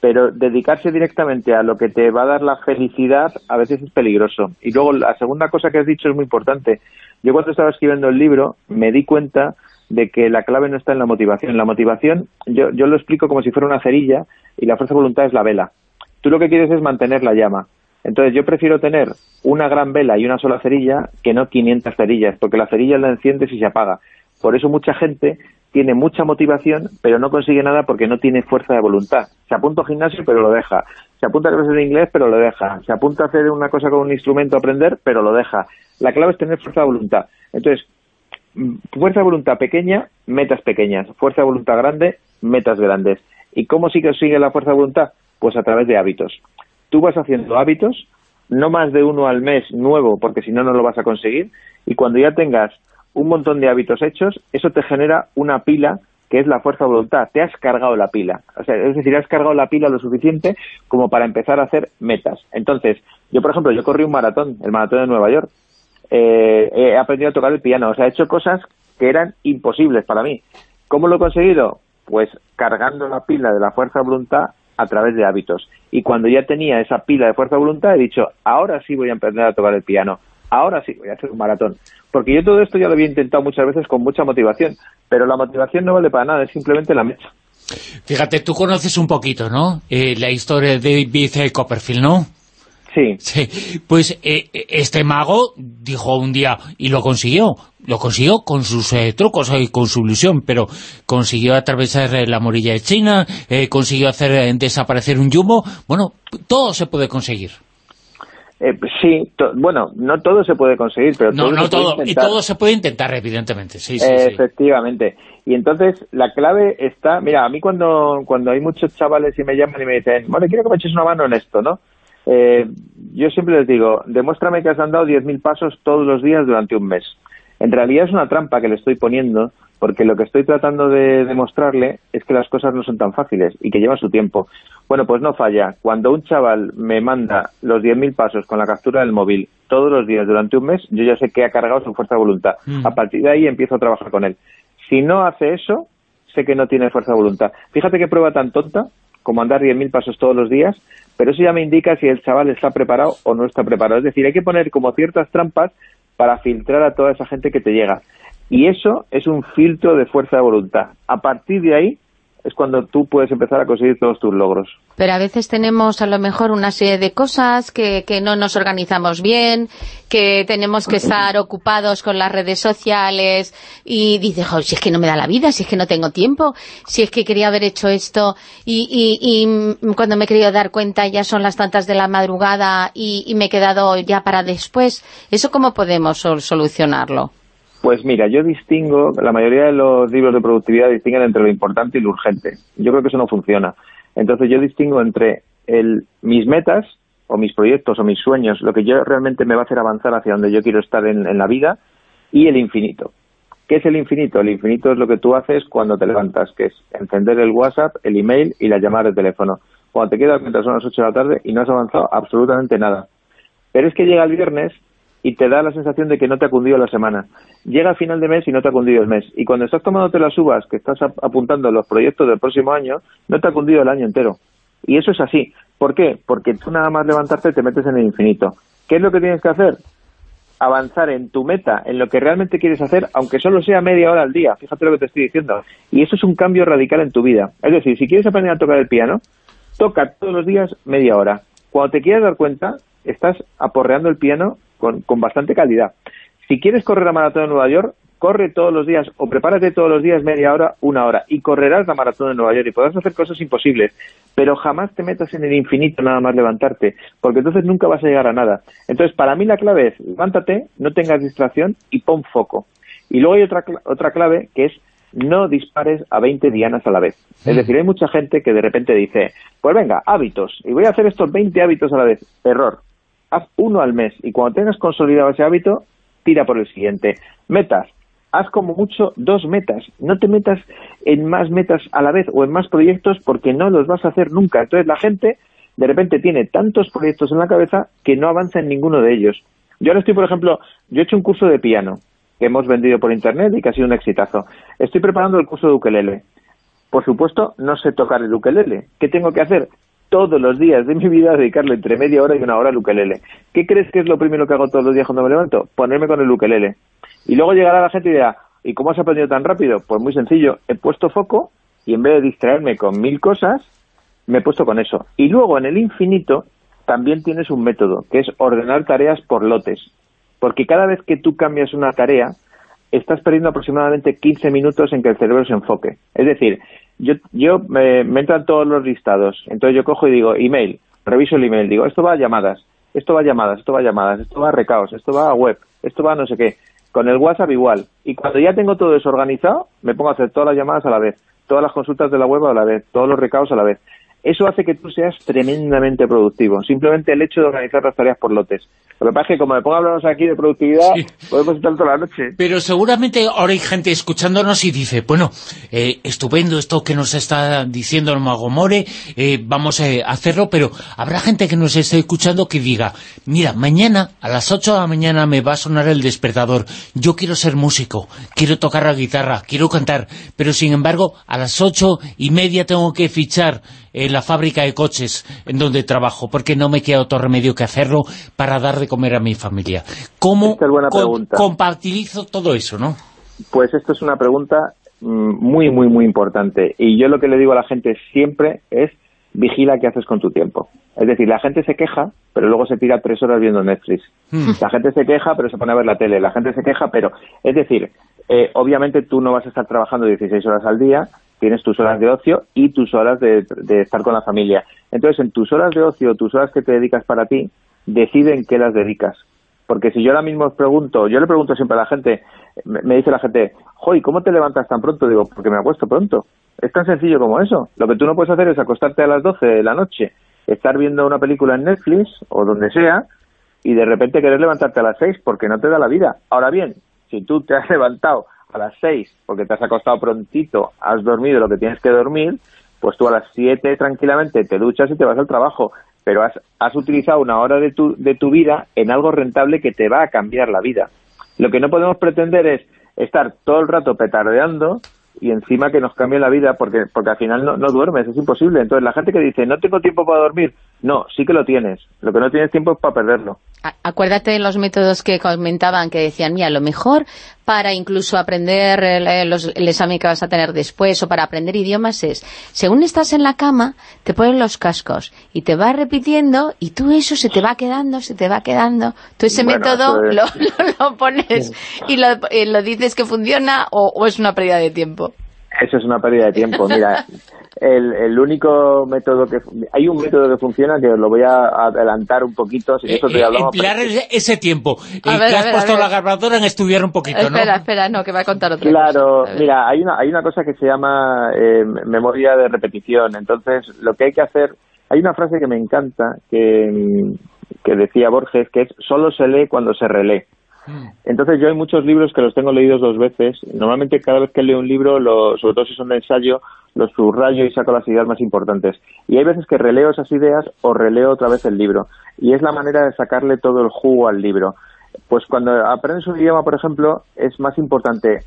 Pero dedicarse directamente a lo que te va a dar la felicidad a veces es peligroso. Y luego la segunda cosa que has dicho es muy importante. Yo cuando estaba escribiendo el libro me di cuenta de que la clave no está en la motivación. La motivación, yo, yo lo explico como si fuera una cerilla y la fuerza de voluntad es la vela. Tú lo que quieres es mantener la llama. Entonces yo prefiero tener una gran vela y una sola cerilla que no 500 cerillas, porque la cerilla la enciendes y se apaga. Por eso mucha gente tiene mucha motivación, pero no consigue nada porque no tiene fuerza de voluntad. Se apunta al gimnasio, pero lo deja. Se apunta a clases de inglés, pero lo deja. Se apunta a hacer una cosa con un instrumento a aprender, pero lo deja. La clave es tener fuerza de voluntad. Entonces, mm, fuerza de voluntad pequeña, metas pequeñas. Fuerza de voluntad grande, metas grandes. ¿Y cómo sigue, sigue la fuerza de voluntad? Pues a través de hábitos tú vas haciendo hábitos, no más de uno al mes nuevo, porque si no, no lo vas a conseguir, y cuando ya tengas un montón de hábitos hechos, eso te genera una pila que es la fuerza de voluntad, te has cargado la pila, o sea, es decir, has cargado la pila lo suficiente como para empezar a hacer metas. Entonces, yo por ejemplo, yo corrí un maratón, el maratón de Nueva York, eh, he aprendido a tocar el piano, o sea, he hecho cosas que eran imposibles para mí. ¿Cómo lo he conseguido? Pues cargando la pila de la fuerza de voluntad a través de hábitos. Y cuando ya tenía esa pila de fuerza de voluntad, he dicho, ahora sí voy a aprender a tocar el piano, ahora sí voy a hacer un maratón. Porque yo todo esto ya lo había intentado muchas veces con mucha motivación, pero la motivación no vale para nada, es simplemente la mecha. Fíjate, tú conoces un poquito, ¿no? Eh, la historia de David Copperfield, ¿no? Sí. sí. Pues eh, este mago dijo un día, y lo consiguió, lo consiguió con sus eh, trucos y con su ilusión, pero consiguió atravesar eh, la morilla de China, consiguió hacer desaparecer un yumo, bueno, todo se puede conseguir. Eh, sí, bueno, no todo se puede conseguir, pero no, todo no todo, y todo se puede intentar, evidentemente, sí, sí, Efectivamente. Y entonces, la clave está, mira, a mí cuando, cuando hay muchos chavales y me llaman y me dicen, bueno, quiero que me eches una mano en esto, ¿no? Eh, yo siempre les digo, demuéstrame que has andado 10.000 pasos todos los días durante un mes. En realidad es una trampa que le estoy poniendo, porque lo que estoy tratando de demostrarle es que las cosas no son tan fáciles y que llevan su tiempo. Bueno, pues no falla. Cuando un chaval me manda los 10.000 pasos con la captura del móvil todos los días durante un mes, yo ya sé que ha cargado su fuerza de voluntad. Mm. A partir de ahí empiezo a trabajar con él. Si no hace eso, sé que no tiene fuerza de voluntad. Fíjate qué prueba tan tonta como andar 10.000 pasos todos los días, pero eso ya me indica si el chaval está preparado o no está preparado. Es decir, hay que poner como ciertas trampas para filtrar a toda esa gente que te llega. Y eso es un filtro de fuerza de voluntad. A partir de ahí es cuando tú puedes empezar a conseguir todos tus logros. Pero a veces tenemos a lo mejor una serie de cosas que, que no nos organizamos bien, que tenemos que estar ocupados con las redes sociales y dices, si es que no me da la vida, si es que no tengo tiempo, si es que quería haber hecho esto y, y, cuando me he querido dar cuenta ya son las tantas de la madrugada y, y me he quedado ya para después. ¿Eso cómo podemos solucionarlo? Pues mira, yo distingo, la mayoría de los libros de productividad distinguen entre lo importante y lo urgente. Yo creo que eso no funciona. Entonces yo distingo entre el, mis metas o mis proyectos o mis sueños, lo que yo realmente me va a hacer avanzar hacia donde yo quiero estar en, la vida, y el infinito. ¿Qué es el infinito? El infinito es lo que tú haces cuando te levantas, que es encender el WhatsApp, el email y la llamada de teléfono. Cuando te quedas mientras son las 8 de la tarde y no has avanzado absolutamente nada. Pero es que llega el viernes y te da la sensación de que no te ha cundido la semana. Llega a final de mes y no te ha cundido el mes. Y cuando estás tomándote las uvas, que estás apuntando los proyectos del próximo año, no te ha cundido el año entero. Y eso es así. ¿Por qué? Porque tú nada más levantarte te metes en el infinito. ¿Qué es lo que tienes que hacer? Avanzar en tu meta, en lo que realmente quieres hacer, aunque solo sea media hora al día. Fíjate lo que te estoy diciendo. Y eso es un cambio radical en tu vida. Es decir, si quieres aprender a tocar el piano, toca todos los días media hora. Cuando te quieras dar cuenta, estás aporreando el piano con, bastante calidad. Si quieres correr la maratón de Nueva York, corre todos los días o prepárate todos los días media hora, una hora y correrás la maratón de Nueva York y podrás hacer cosas imposibles, pero jamás te metas en el infinito nada más levantarte, porque entonces nunca vas a llegar a nada. Entonces, para mí la clave es levántate, no tengas distracción y pon foco. Y luego hay otra, otra clave que es no dispares a 20 dianas a la vez. Es mm. decir, hay mucha gente que de repente dice, pues venga, hábitos, y voy a hacer estos 20 hábitos a la vez. Error haz uno al mes y cuando tengas consolidado ese hábito, tira por el siguiente. Metas, haz como mucho dos metas. No te metas en más metas a la vez o en más proyectos porque no los vas a hacer nunca. Entonces la gente de repente tiene tantos proyectos en la cabeza que no avanza en ninguno de ellos. Yo ahora estoy, por ejemplo, yo he hecho un curso de piano que hemos vendido por internet y que ha sido un exitazo. Estoy preparando el curso de ukelele. Por supuesto, no sé tocar el ukelele. ¿Qué tengo que hacer? Todos los días de mi vida dedicarle entre media hora y una hora al ukelele. ¿Qué crees que es lo primero que hago todos los días cuando me levanto? Ponerme con el ukelele. Y luego llegará la gente y dirá, ¿y cómo has aprendido tan rápido? Pues muy sencillo, he puesto foco y en vez de distraerme con mil cosas, me he puesto con eso. Y luego en el infinito también tienes un método, que es ordenar tareas por lotes. Porque cada vez que tú cambias una tarea, estás perdiendo aproximadamente 15 minutos en que el cerebro se enfoque. Es decir, yo, yo me, entran todos los listados, entonces yo cojo y digo email, reviso el email, digo esto va a llamadas, esto va a llamadas, esto va a llamadas, esto va a recaos, esto va a web, esto va a no sé qué. Con el WhatsApp igual. Y cuando ya tengo todo eso organizado, me pongo a hacer todas las llamadas a la vez, todas las consultas de la web a la vez, todos los recaos a la vez eso hace que tú seas tremendamente productivo. Simplemente el hecho de organizar las tareas por lotes. Lo que pasa es que como me pongo a hablaros aquí de productividad, podemos estar toda la noche. Pero seguramente ahora hay gente escuchándonos y dice, bueno, eh, estupendo esto que nos está diciendo el Mago More, eh, vamos a hacerlo, pero habrá gente que nos esté escuchando que diga, mira, mañana a las 8 de la mañana me va a sonar el despertador, yo quiero ser músico, quiero tocar la guitarra, quiero cantar, pero sin embargo a las ocho y media tengo que fichar en la fábrica de coches en donde trabajo, porque no me queda otro remedio que hacerlo para dar de comer a mi familia. ¿Cómo compatibilizo todo eso, no? Pues esto es una pregunta mm, muy, muy, muy importante. Y yo lo que le digo a la gente siempre es vigila qué haces con tu tiempo. Es decir, la gente se queja, pero luego se tira tres horas viendo Netflix. Hmm. La gente se queja, pero se pone a ver la tele. La gente se queja, pero... Es decir, eh, obviamente tú no vas a estar trabajando 16 horas al día, tienes tus horas de ocio y tus horas de, estar con la familia. Entonces, en tus horas de ocio, tus horas que te dedicas para ti, deciden qué las dedicas. Porque si yo ahora mismo os pregunto, yo le pregunto siempre a la gente, me, dice la gente, Joy, ¿cómo te levantas tan pronto? Digo, porque me acuesto pronto. Es tan sencillo como eso. Lo que tú no puedes hacer es acostarte a las 12 de la noche, estar viendo una película en Netflix o donde sea, y de repente querer levantarte a las 6 porque no te da la vida. Ahora bien, si tú te has (laughs) levantado a las 6 porque te has acostado prontito, has dormido lo que tienes que dormir, pues tú a las 7 tranquilamente te duchas y te vas al trabajo, pero has, has utilizado una hora de tu, de tu vida en algo rentable que te va a cambiar la vida. Lo que no podemos pretender es estar todo el rato petardeando y encima que nos cambie la vida porque porque al final no, no duermes, es imposible. Entonces la gente que dice, no tengo tiempo para dormir, no, sí que lo tienes. Lo que no tienes tiempo es para perderlo. Acuérdate de los métodos que comentaban, que decían, mira, lo mejor para incluso aprender el, el, examen que vas a tener después o para aprender idiomas es, según estás en la cama, te ponen los cascos y te vas repitiendo y tú eso se te va quedando, se te va quedando. Tú ese método lo, (laughs) lo, pones y lo, eh, lo, dices que funciona o, o es una pérdida de tiempo. Eso es una pérdida de tiempo. Mira, el, el, único método que... Hay un método que funciona que os lo voy a adelantar un poquito, si eso te eh, hablamos... Emplear ese tiempo. que has puesto la grabadora en estudiar un poquito, ¿no? Espera, espera, no, que va a contar otra Claro, mira, hay una, hay una cosa que se llama eh, memoria de repetición. Entonces, lo que hay que hacer... Hay una frase que me encanta, que, que decía Borges, que es solo se lee cuando se relee. Mm. Entonces yo hay muchos libros que los tengo leídos dos veces. Normalmente cada vez que leo un libro, sobre todo si son de ensayo, los subrayo y saco las ideas más importantes. Y hay veces que releo esas ideas o releo otra vez el libro. Y es la manera de sacarle todo el jugo al libro. Pues cuando aprendes un idioma, por ejemplo, es más importante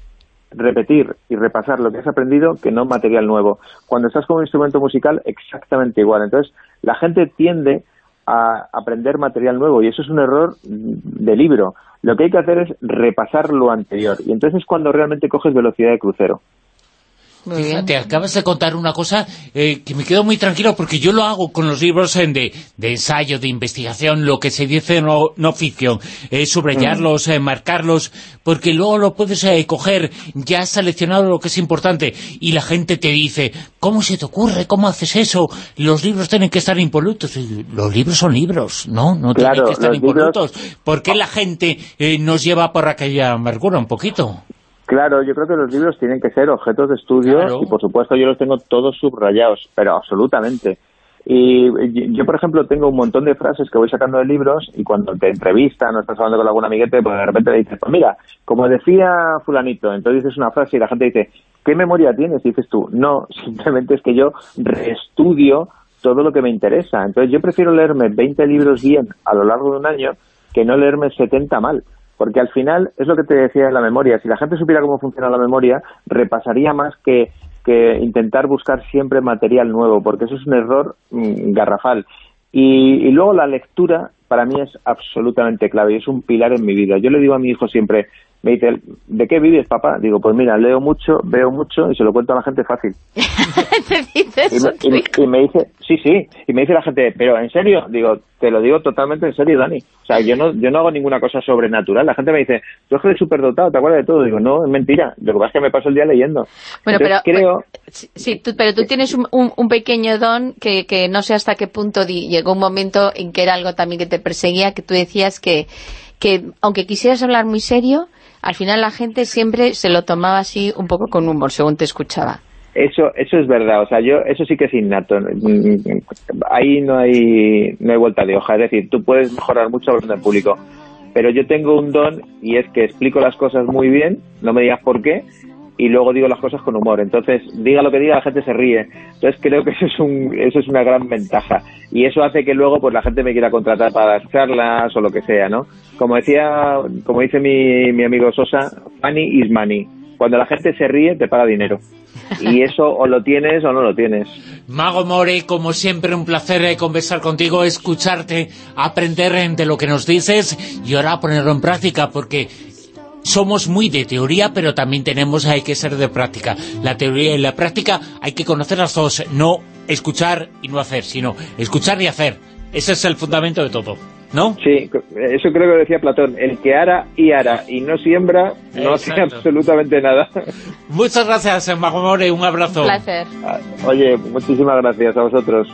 repetir y repasar lo que has aprendido que no material nuevo. Cuando estás con un instrumento musical, exactamente igual. Entonces, la gente tiende a aprender material nuevo y eso es un error de libro. Lo que hay que hacer es repasar lo anterior y entonces es cuando realmente coges velocidad de crucero. Fíjate, acabas de contar una cosa eh, que me quedo muy tranquilo porque yo lo hago con los libros de, de ensayo, de investigación, lo que se dice no, no ficción, eh, subrayarlos, mm. eh, marcarlos, porque luego lo puedes eh, coger, ya has seleccionado lo que es importante y la gente te dice, ¿cómo se te ocurre? ¿Cómo haces eso? Los libros tienen que estar impolutos. los libros son libros, ¿no? No tienen que estar impolutos. ¿Por qué la gente nos lleva por aquella amargura un poquito? Claro, yo creo que los libros tienen que ser objetos de estudio y por supuesto yo los tengo todos subrayados, pero absolutamente. Y yo, por ejemplo, tengo un montón de frases que voy sacando de libros y cuando te entrevistan o estás hablando con algún amiguete, pues de repente le dices, pues mira, como decía fulanito, entonces dices una frase y la gente dice, ¿qué memoria tienes? Y dices tú, no, (laughs) simplemente es que yo reestudio todo lo que me interesa. Entonces yo prefiero leerme 20 libros bien a lo largo de un año que no leerme 70 mal porque al final es lo que te decía en la memoria, si la gente supiera cómo funciona la memoria, repasaría más que, que intentar buscar siempre material nuevo, porque eso es un error mm, garrafal. Y, y, luego la lectura para mí es absolutamente clave y es un pilar en mi vida. Yo le digo a mi hijo siempre, me dice, ¿de qué vives, papá? Digo, pues mira, leo mucho, veo mucho y se lo cuento a la gente fácil. (laughs) y, me, dice, sí, sí, y me dice la gente, ¿pero en serio? Digo, te lo digo totalmente en serio, Dani. O sea, yo no yo no hago ninguna cosa sobrenatural. La gente me dice, tú es que eres superdotado, ¿te acuerdas de todo? Digo, no, es mentira. Lo que pasa es que me paso el día leyendo. Bueno, pero, creo... sí, pero tú tienes un, un, pequeño don que, que no sé hasta qué punto llegó un momento en que era algo también que te perseguía, que tú decías que, que aunque quisieras hablar muy serio al final la gente siempre se lo tomaba así un poco con humor, según te escuchaba. Eso, eso es verdad, o sea, yo, eso sí que es innato. Ahí no hay, no hay vuelta de hoja, es decir, tú puedes mejorar mucho hablando en público, pero yo tengo un don y es que explico las cosas muy bien, no me digas por qué, y luego digo las cosas con humor. Entonces, diga lo que diga, la gente se ríe. Entonces, creo que (laughs) eso es, un, eso es una gran ventaja. Y eso hace que luego pues la gente me quiera contratar para las charlas o lo que sea, ¿no? Como decía, como dice mi, mi amigo Sosa, money is money. Cuando la gente se ríe, te paga dinero. Y eso o lo tienes o no lo tienes. Mago More, como siempre, un placer eh, conversar contigo, escucharte, aprender de lo que nos dices y ahora ponerlo en práctica, porque somos muy de teoría, pero también tenemos hay que ser de práctica. La teoría y la práctica hay que conocer las dos, no escuchar y no hacer, sino escuchar y hacer. Ese es el fundamento de todo, ¿no? Sí, eso creo que decía Platón, el que ara y ara y no siembra, no hace absolutamente nada. Muchas gracias, Magomore, un abrazo. Un placer. Ah, oye, muchísimas gracias a vosotros.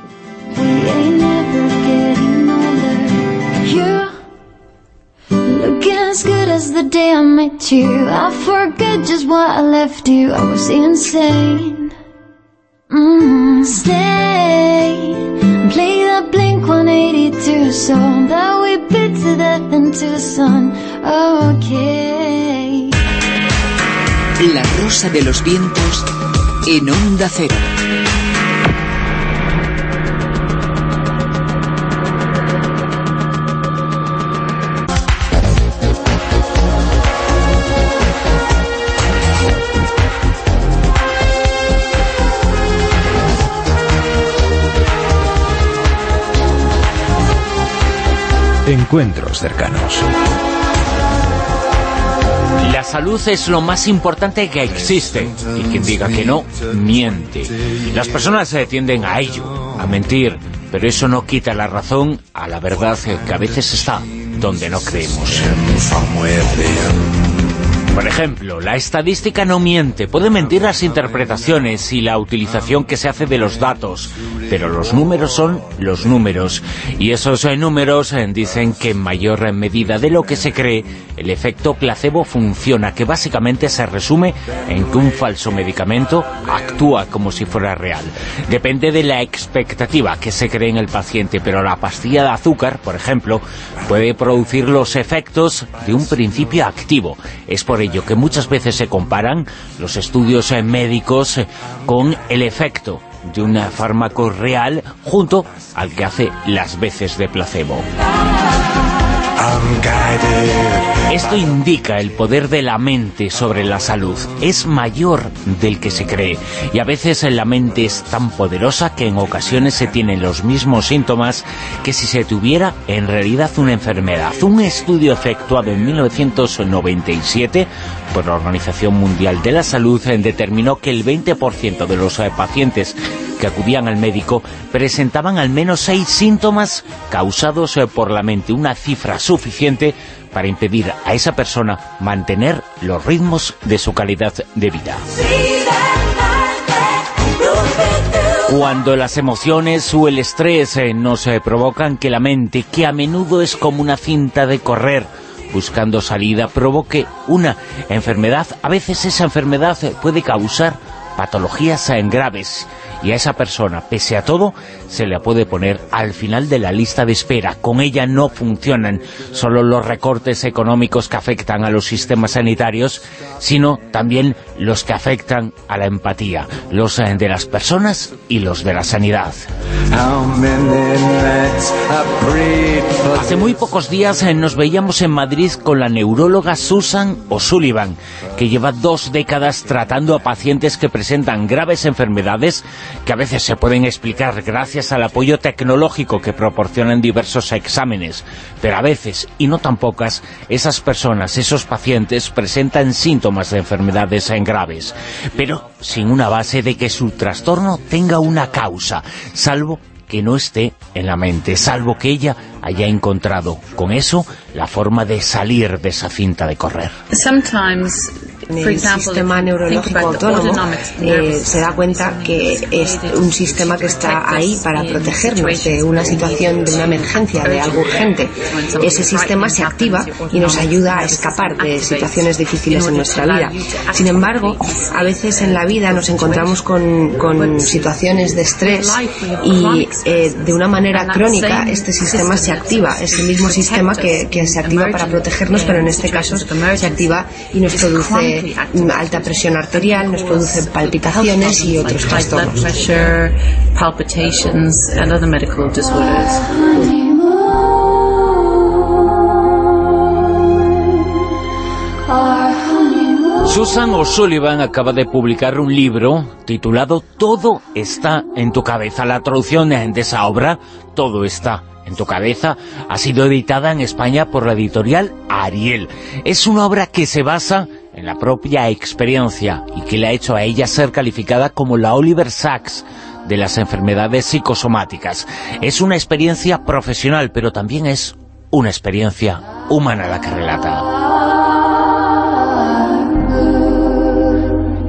Was the day I met you. I forget just what I left you. I was insane. Mm, stay play that Blink 182 song that we beat to death into the sun. Okay. La rosa de los vientos en onda cero. Encuentros cercanos. La salud es lo más importante que existe y quien diga que no, miente. Las personas se tienden a ello, a mentir, pero eso no quita la razón a la verdad que a veces está donde no creemos. Por ejemplo, la estadística no miente, puede mentir las interpretaciones y la utilización que se hace de los datos, pero los números son los números, y esos eh, números eh, dicen que en mayor medida de lo que se cree, el efecto placebo funciona, que básicamente se resume en que un falso medicamento actúa como si fuera real. Depende de la expectativa que se cree en el paciente, pero la pastilla de azúcar, por ejemplo, puede producir los efectos de un principio activo. Es por ello que muchas veces se comparan los estudios eh, médicos eh, con el efecto de un fármaco real junto al que hace las veces de placebo. Esto indica el poder de la mente sobre la salud. Es mayor del que se cree. Y a veces la mente es tan poderosa que en ocasiones se tienen los mismos síntomas que si se tuviera en realidad una enfermedad. Un estudio efectuado en 1997 por la Organización Mundial de la Salud determinó que el 20% de los pacientes que acudían al médico presentaban al menos seis síntomas causados por la mente, una cifra suficiente para impedir a esa persona mantener los ritmos de su calidad de vida. Cuando las emociones o el estrés eh, nos eh, provocan que la mente, que a menudo es como una cinta de correr, buscando salida, provoque una enfermedad, a veces esa enfermedad puede causar patologías graves. Y a esa persona, pese a todo, se le puede poner al final de la lista de espera. Con ella no funcionan solo los recortes económicos que afectan a los sistemas sanitarios, sino también los que afectan a la empatía, los eh, de las personas y los de la sanidad. Hace muy pocos días eh, nos veíamos en Madrid con la neuróloga Susan O'Sullivan, que lleva dos décadas tratando a pacientes que presentan graves enfermedades que a veces se pueden explicar gracias al apoyo tecnológico que proporcionan diversos exámenes, pero a veces, y no tan pocas, esas personas, esos pacientes presentan síntomas de enfermedades en graves, pero sin una base de que su trastorno tenga una causa, salvo que no esté en la mente, salvo que ella haya encontrado con eso la forma de salir de esa cinta de correr en el sistema neurológico autónomo eh, se da cuenta que es un sistema que está ahí para protegernos de una situación, de una emergencia, de algo urgente. Ese sistema se activa y nos ayuda a escapar de situaciones difíciles en nuestra vida. Sin embargo, a veces en la vida nos encontramos con, con situaciones de estrés y eh, de una manera crónica este sistema se activa. Es el mismo sistema que, que se activa para protegernos, pero en este caso se activa y nos produce alta presión arterial, nos produce palpitaciones y otros trastornos. Susan O'Sullivan acaba de publicar un libro titulado Todo está en tu cabeza. La traducción de esa obra, Todo está en tu cabeza, ha sido editada en España por la editorial Ariel. Es una obra que se basa en la propia experiencia y que le ha hecho a ella ser calificada como la Oliver Sacks de las enfermedades psicosomáticas. Es una experiencia profesional, pero también es una experiencia humana la que relata.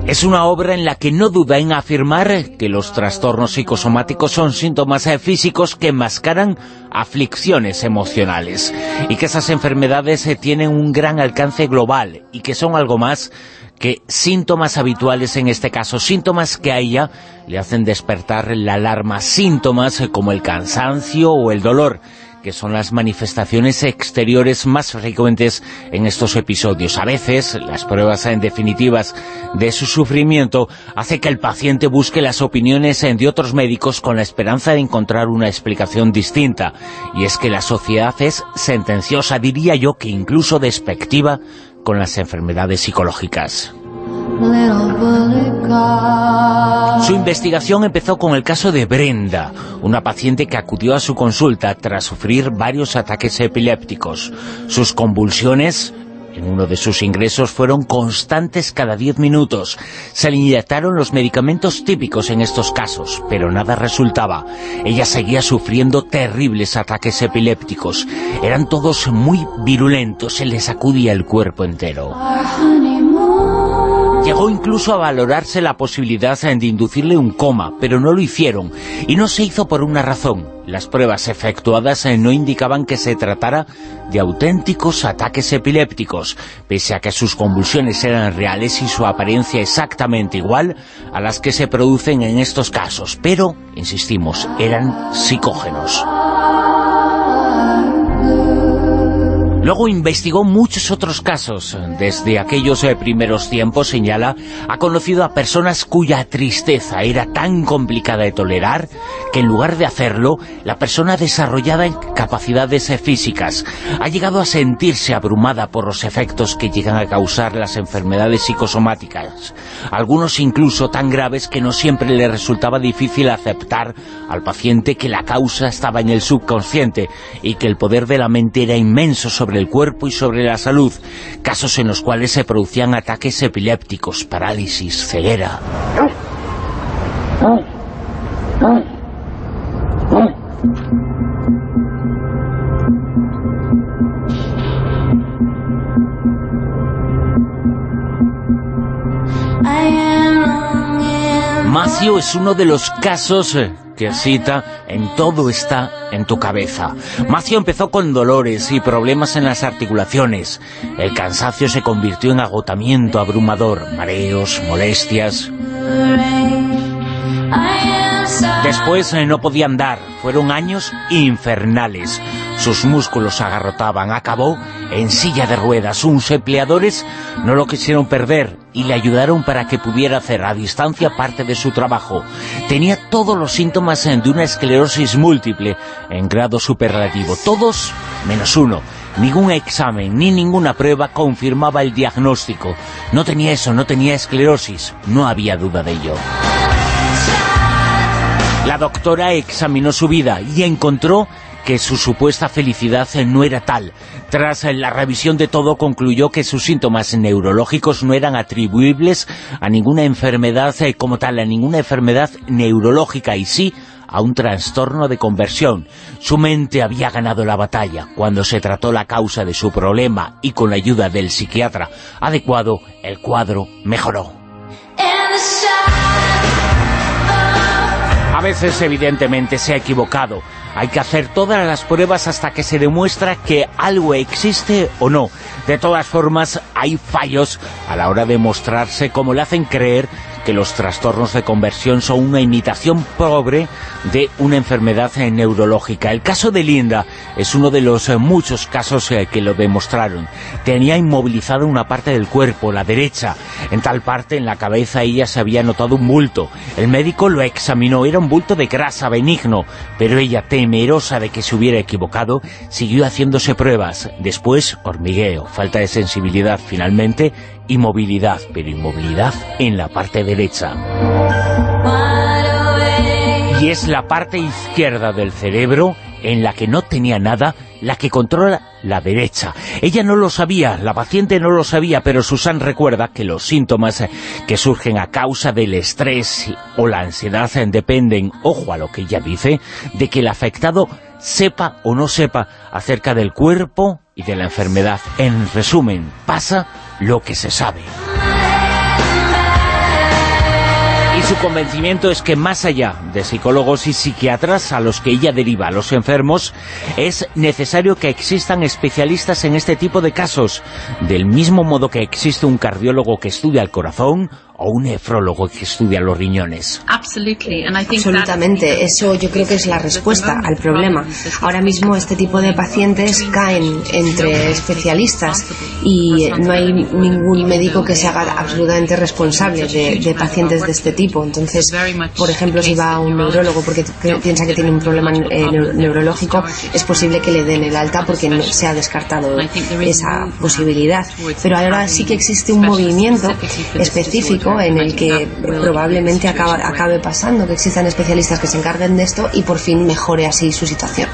Es una obra en la que no duda en afirmar que los trastornos psicosomáticos son síntomas eh, físicos que enmascaran aflicciones emocionales y que esas enfermedades eh, tienen un gran alcance global y que son algo más que síntomas habituales en este caso, síntomas que a ella le hacen despertar la alarma, síntomas eh, como el cansancio o el dolor, que son las manifestaciones exteriores más frecuentes en estos episodios. A veces, las pruebas en definitivas de su sufrimiento hace que el paciente busque las opiniones de otros médicos con la esperanza de encontrar una explicación distinta. Y es que la sociedad es sentenciosa, diría yo que incluso despectiva, con las enfermedades psicológicas. Su investigación empezó con el caso de Brenda, una paciente que acudió a su consulta tras sufrir varios ataques epilépticos. Sus convulsiones en uno de sus ingresos fueron constantes cada 10 minutos. Se le inyectaron los medicamentos típicos en estos casos, pero nada resultaba. Ella seguía sufriendo terribles ataques epilépticos. Eran todos muy virulentos, se le sacudía el cuerpo entero. Llegó incluso a valorarse la posibilidad de inducirle un coma, pero no lo hicieron, y no se hizo por una razón. Las pruebas efectuadas no indicaban que se tratara de auténticos ataques epilépticos, pese a que sus convulsiones eran reales y su apariencia exactamente igual a las que se producen en estos casos, pero, insistimos, eran psicógenos. Luego investigó muchos otros casos. Desde aquellos eh, primeros tiempos, señala, ha conocido a personas cuya tristeza era tan complicada de tolerar que en lugar de hacerlo, la persona desarrollada en capacidades eh, físicas ha llegado a sentirse abrumada por los efectos que llegan a causar las enfermedades psicosomáticas. Algunos incluso tan graves que no siempre le resultaba difícil aceptar al paciente que la causa estaba en el subconsciente y que el poder de la mente era inmenso sobre el cuerpo y sobre la salud, casos en los cuales se producían ataques epilépticos, parálisis, ceguera. Macio es uno de los casos en Todo está en tu cabeza. Macio empezó con dolores y problemas en las articulaciones. El cansancio se convirtió en agotamiento abrumador, mareos, molestias... Después eh, no podía andar, fueron años infernales. Sus músculos agarrotaban, acabó en silla de ruedas. Sus empleadores no lo quisieron perder y le ayudaron para que pudiera hacer a distancia parte de su trabajo. Tenía todos los síntomas de una esclerosis múltiple en grado superlativo, todos menos uno. Ningún examen ni ninguna prueba confirmaba el diagnóstico. No tenía eso, no tenía esclerosis, no había duda de ello. La doctora examinó su vida y encontró que su supuesta felicidad no era tal. Tras la revisión de todo concluyó que sus síntomas neurológicos no eran atribuibles a ninguna enfermedad eh, como tal, a ninguna enfermedad neurológica y sí a un trastorno de conversión. Su mente había ganado la batalla. Cuando se trató la causa de su problema y con la ayuda del psiquiatra adecuado, el cuadro mejoró. A veces, evidentemente, se ha equivocado. Hay que hacer todas las pruebas hasta que se demuestra que algo existe o no. De todas formas, hay fallos a la hora de mostrarse como le hacen creer que los trastornos de conversión son una imitación pobre de una enfermedad neurológica. El caso de Linda es uno de los eh, muchos casos eh, que lo demostraron. Tenía inmovilizada una parte del cuerpo, la derecha. En tal parte, en la cabeza, ella se había notado un bulto. El médico lo examinó, era un bulto de grasa benigno, pero ella, temerosa de que se hubiera equivocado, siguió haciéndose pruebas. Después, hormigueo, falta de sensibilidad. Finalmente, inmovilidad, pero inmovilidad en la parte derecha. Y es la parte izquierda del cerebro en la que no tenía nada, la que controla la derecha. Ella no lo sabía, la paciente no lo sabía, pero Susan recuerda que los síntomas que surgen a causa del estrés o la ansiedad dependen, ojo a lo que ella dice, de que el afectado sepa o no sepa acerca del cuerpo y de la enfermedad. En resumen, pasa lo que se sabe. Su convencimiento es que más allá de psicólogos y psiquiatras a los que ella deriva a los enfermos, es necesario que existan especialistas en este tipo de casos, del mismo modo que existe un cardiólogo que estudia el corazón o un nefrólogo que estudia los riñones. Absolutamente, eso yo creo que es la respuesta al problema. Ahora mismo este tipo de pacientes caen entre especialistas y no hay ningún médico que se haga absolutamente responsable de, pacientes de este tipo. Entonces, por ejemplo, si va a un neurólogo porque piensa que tiene un problema eh, neurológico, es posible que le den el alta porque no se ha descartado esa posibilidad. Pero ahora sí que existe un movimiento específico en el que probablemente acabe pasando, que existan especialistas que se encarguen de esto y por fin mejore así su situación.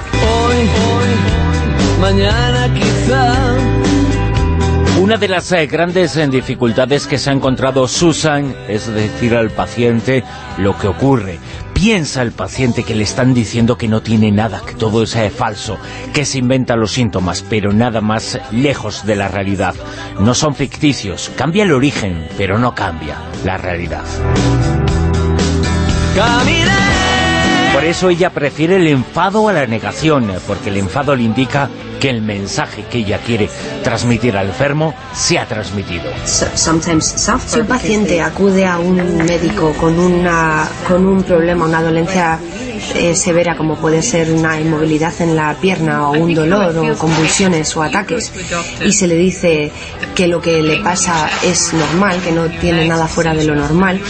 Una de las eh, grandes eh, dificultades que se ha encontrado Susan es decir al paciente lo que ocurre piensa el paciente que le están diciendo que no tiene nada, que todo es eh, falso, que se inventan los síntomas, pero nada más lejos de la realidad. No son ficticios, cambia el origen, pero no cambia la realidad. Por eso ella prefiere el enfado a la negación, porque el enfado le indica que el mensaje que ella quiere transmitir al enfermo se ha transmitido. Si un paciente acude a un médico con, una, con un problema, una dolencia eh, severa como puede ser una inmovilidad en la pierna o un dolor o convulsiones o ataques y se le dice que lo que le pasa es normal, que no tiene nada fuera de lo normal,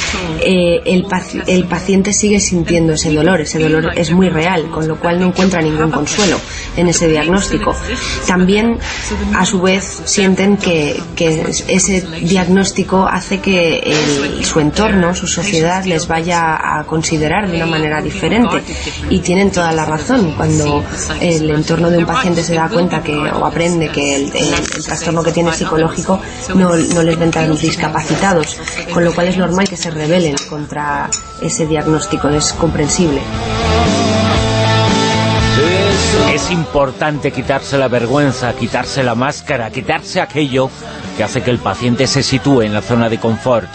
eh, el, el paciente sigue sintiendo ese dolor, ese dolor es muy real, con lo cual no encuentra ningún consuelo en ese diagnóstico. También, a su vez, sienten que, ese diagnóstico hace que su entorno, su sociedad, les vaya a considerar de una manera diferente. Y tienen toda la razón. Cuando el entorno de un paciente se da cuenta que o aprende que el, trastorno que tiene psicológico no, no les ven tan discapacitados, con lo cual es normal que se rebelen contra ese diagnóstico, es comprensible. Es importante quitarse la vergüenza, quitarse la máscara, quitarse aquello que hace que el paciente se sitúe en la zona de confort.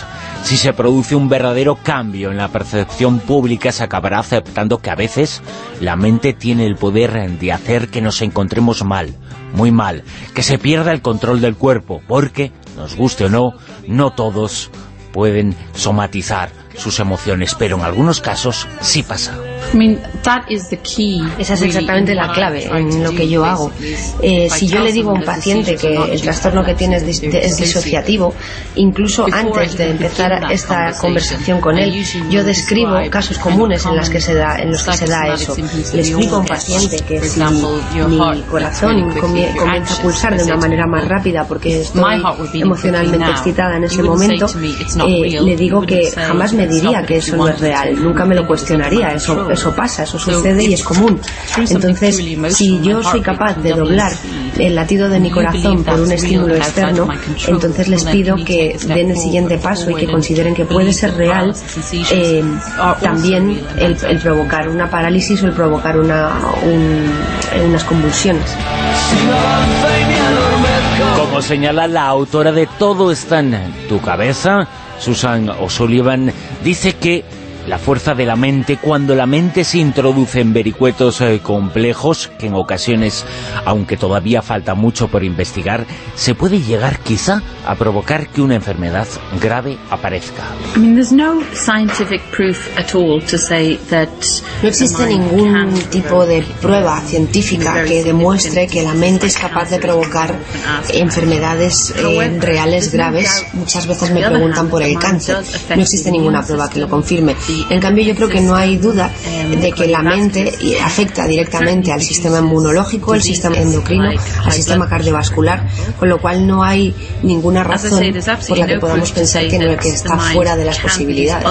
Si se produce un verdadero cambio en la percepción pública, se acabará aceptando que a veces la mente tiene el poder de hacer que nos encontremos mal, muy mal, que se pierda el control del cuerpo, porque, nos guste o no, no todos pueden somatizar sus emociones, pero en algunos casos sí pasa. Esa es exactamente la clave en lo que yo hago. Eh, si yo le digo a un paciente que el trastorno que tiene es, disociativo, incluso antes de empezar esta conversación con él, yo describo casos comunes en, las que se da, en los que se da eso. Le explico a un paciente que si mi corazón comienza a pulsar de una manera más rápida porque estoy emocionalmente excitada en ese momento, eh, le digo que jamás me diría que eso no es real, nunca me lo cuestionaría, eso, eso pasa, eso sucede y es común. Entonces, si yo soy capaz de doblar el latido de mi corazón por un estímulo externo, entonces les pido que den el siguiente paso y que consideren que puede ser real eh, también el, provocar una parálisis o el provocar una, unas convulsiones. Como señala la autora de Todo está en tu cabeza, Susan O'Sullivan, dice que la fuerza de la mente, cuando la mente se introduce en vericuetos eh, complejos, que en ocasiones, aunque todavía falta mucho por investigar, se puede llegar quizá a provocar que una enfermedad grave aparezca. No existe ningún tipo de prueba científica que demuestre que la mente es capaz de provocar enfermedades eh, reales graves. Muchas veces me preguntan por el cáncer. No existe ninguna prueba que lo confirme. En cambio, yo creo que no hay duda de que la mente afecta directamente al sistema inmunológico, al sistema endocrino, al sistema cardiovascular, con lo cual no hay ninguna razón por la que podamos pensar que, no, que está fuera de las posibilidades.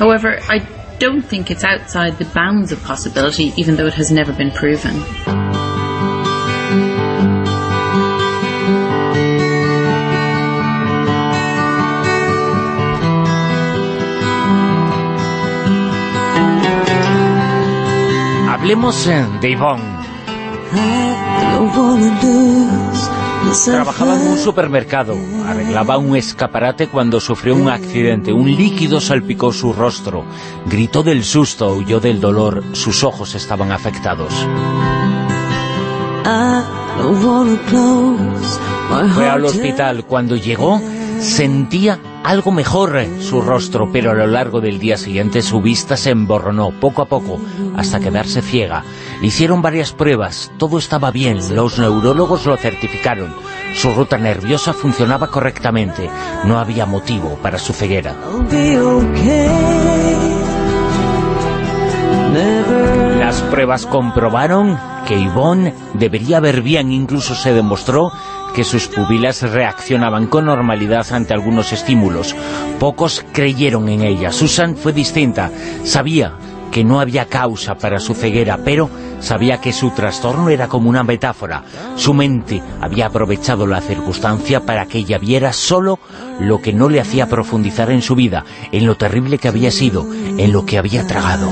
However, I don't think it's outside the bounds of possibility, even though it has never been proven. Hablemos de Yvonne. Trabajaba en un supermercado, arreglaba un escaparate cuando sufrió un accidente. Un líquido salpicó su rostro. Gritó del susto, huyó del dolor. Sus ojos estaban afectados. Fue al hospital. Cuando llegó, sentía algo mejor en su rostro, pero a lo largo del día siguiente su vista se emborronó poco a poco hasta quedarse ciega. Hicieron varias pruebas, todo estaba bien, los neurólogos lo certificaron. Su ruta nerviosa funcionaba correctamente, no había motivo para su ceguera. Las pruebas comprobaron que Yvonne debería ver bien, incluso se demostró que sus pupilas reaccionaban con normalidad ante algunos estímulos. Pocos creyeron en ella. Susan fue distinta. Sabía que no había causa para su ceguera, pero sabía que su trastorno era como una metáfora. Su mente había aprovechado la circunstancia para que ella viera solo lo que no le hacía profundizar en su vida, en lo terrible que había sido, en lo que había tragado.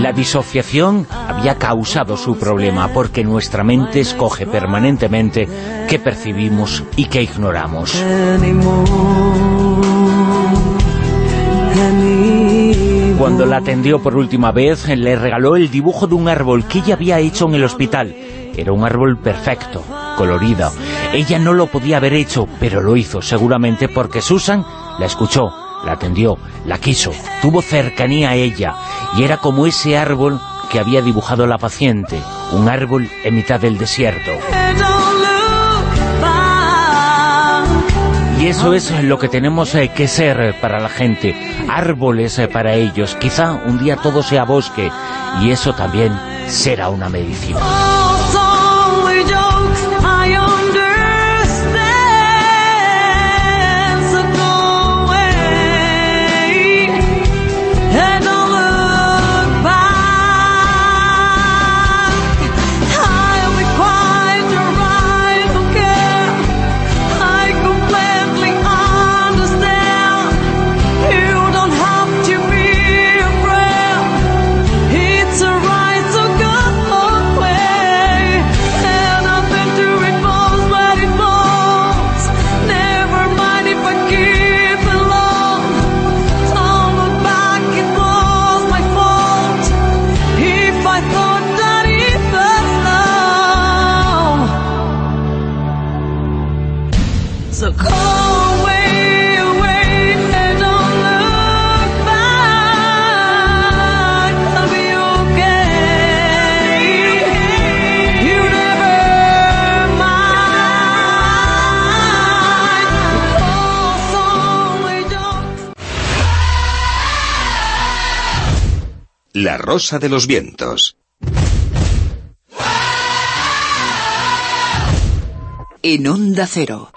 La disociación había causado su problema porque nuestra mente escoge permanentemente qué percibimos y qué ignoramos. Cuando la atendió por última vez, le regaló el dibujo de un árbol que ella había hecho en el hospital. Era un árbol perfecto, colorido. Ella no lo podía haber hecho, pero lo hizo seguramente porque Susan la escuchó la atendió, la quiso, tuvo cercanía a ella, y era como ese árbol que había dibujado la paciente, un árbol en mitad del desierto. Y eso es lo que tenemos eh, que ser para la gente, árboles eh, para ellos. Quizá un día todo sea bosque, y eso también será una medicina. La Rosa de los Vientos. En Onda Cero.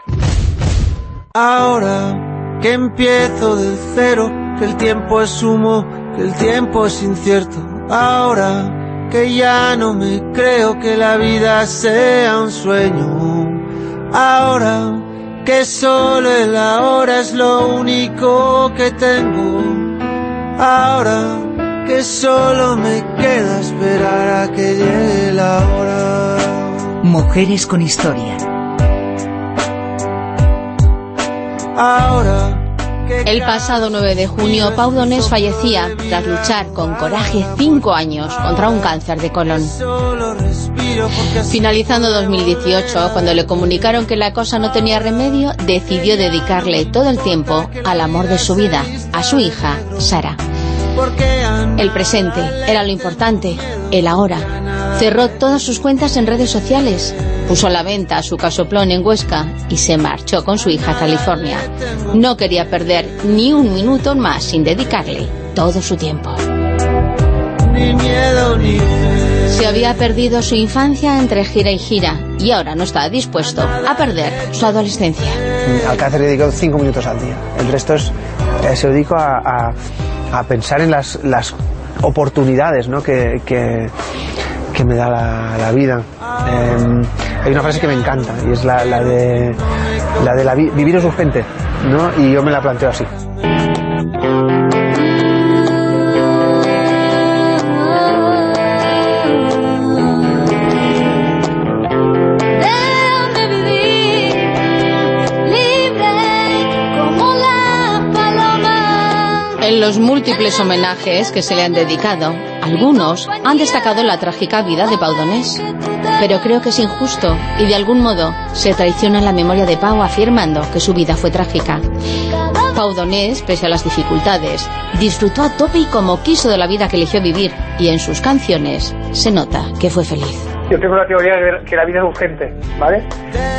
Ahora que empiezo de cero, que el tiempo es humo, que el tiempo es incierto. Ahora que ya no me creo que la vida sea un sueño. Ahora que solo el ahora es lo único que tengo. Ahora que solo me queda esperar a que llegue la hora. Mujeres con historia. Ahora el pasado 9 de junio, Pau Donés fallecía tras luchar con coraje cinco años contra un cáncer de colon. Finalizando 2018, cuando le comunicaron que la cosa no tenía remedio, decidió dedicarle todo el tiempo al amor de su vida, a su hija, Sara. El presente era lo importante, el ahora. Cerró todas sus cuentas en redes sociales, puso a la venta su casoplón en Huesca y se marchó con su hija a California. No quería perder ni un minuto más sin dedicarle todo su tiempo. Se había perdido su infancia entre gira y gira y ahora no está dispuesto a perder su adolescencia. Al cáncer dedico cinco minutos al día. El resto es, eh, se dedico a a pensar en las, las oportunidades ¿no? que, que, me da la, vida. Em, hay una frase que me encanta y es la, la de, la de la vivir es urgente, ¿no? y yo me la planteo así. Los múltiples homenajes que se le han dedicado, algunos han destacado la trágica vida de Pau Donés. Pero creo que es injusto y de algún modo se traiciona la memoria de Pau afirmando que su vida fue trágica. Pau Donés, pese a las dificultades, disfrutó a tope y como quiso de la vida que eligió vivir y en sus canciones se nota que fue feliz. Yo tengo la teoría de que la vida es urgente, ¿vale?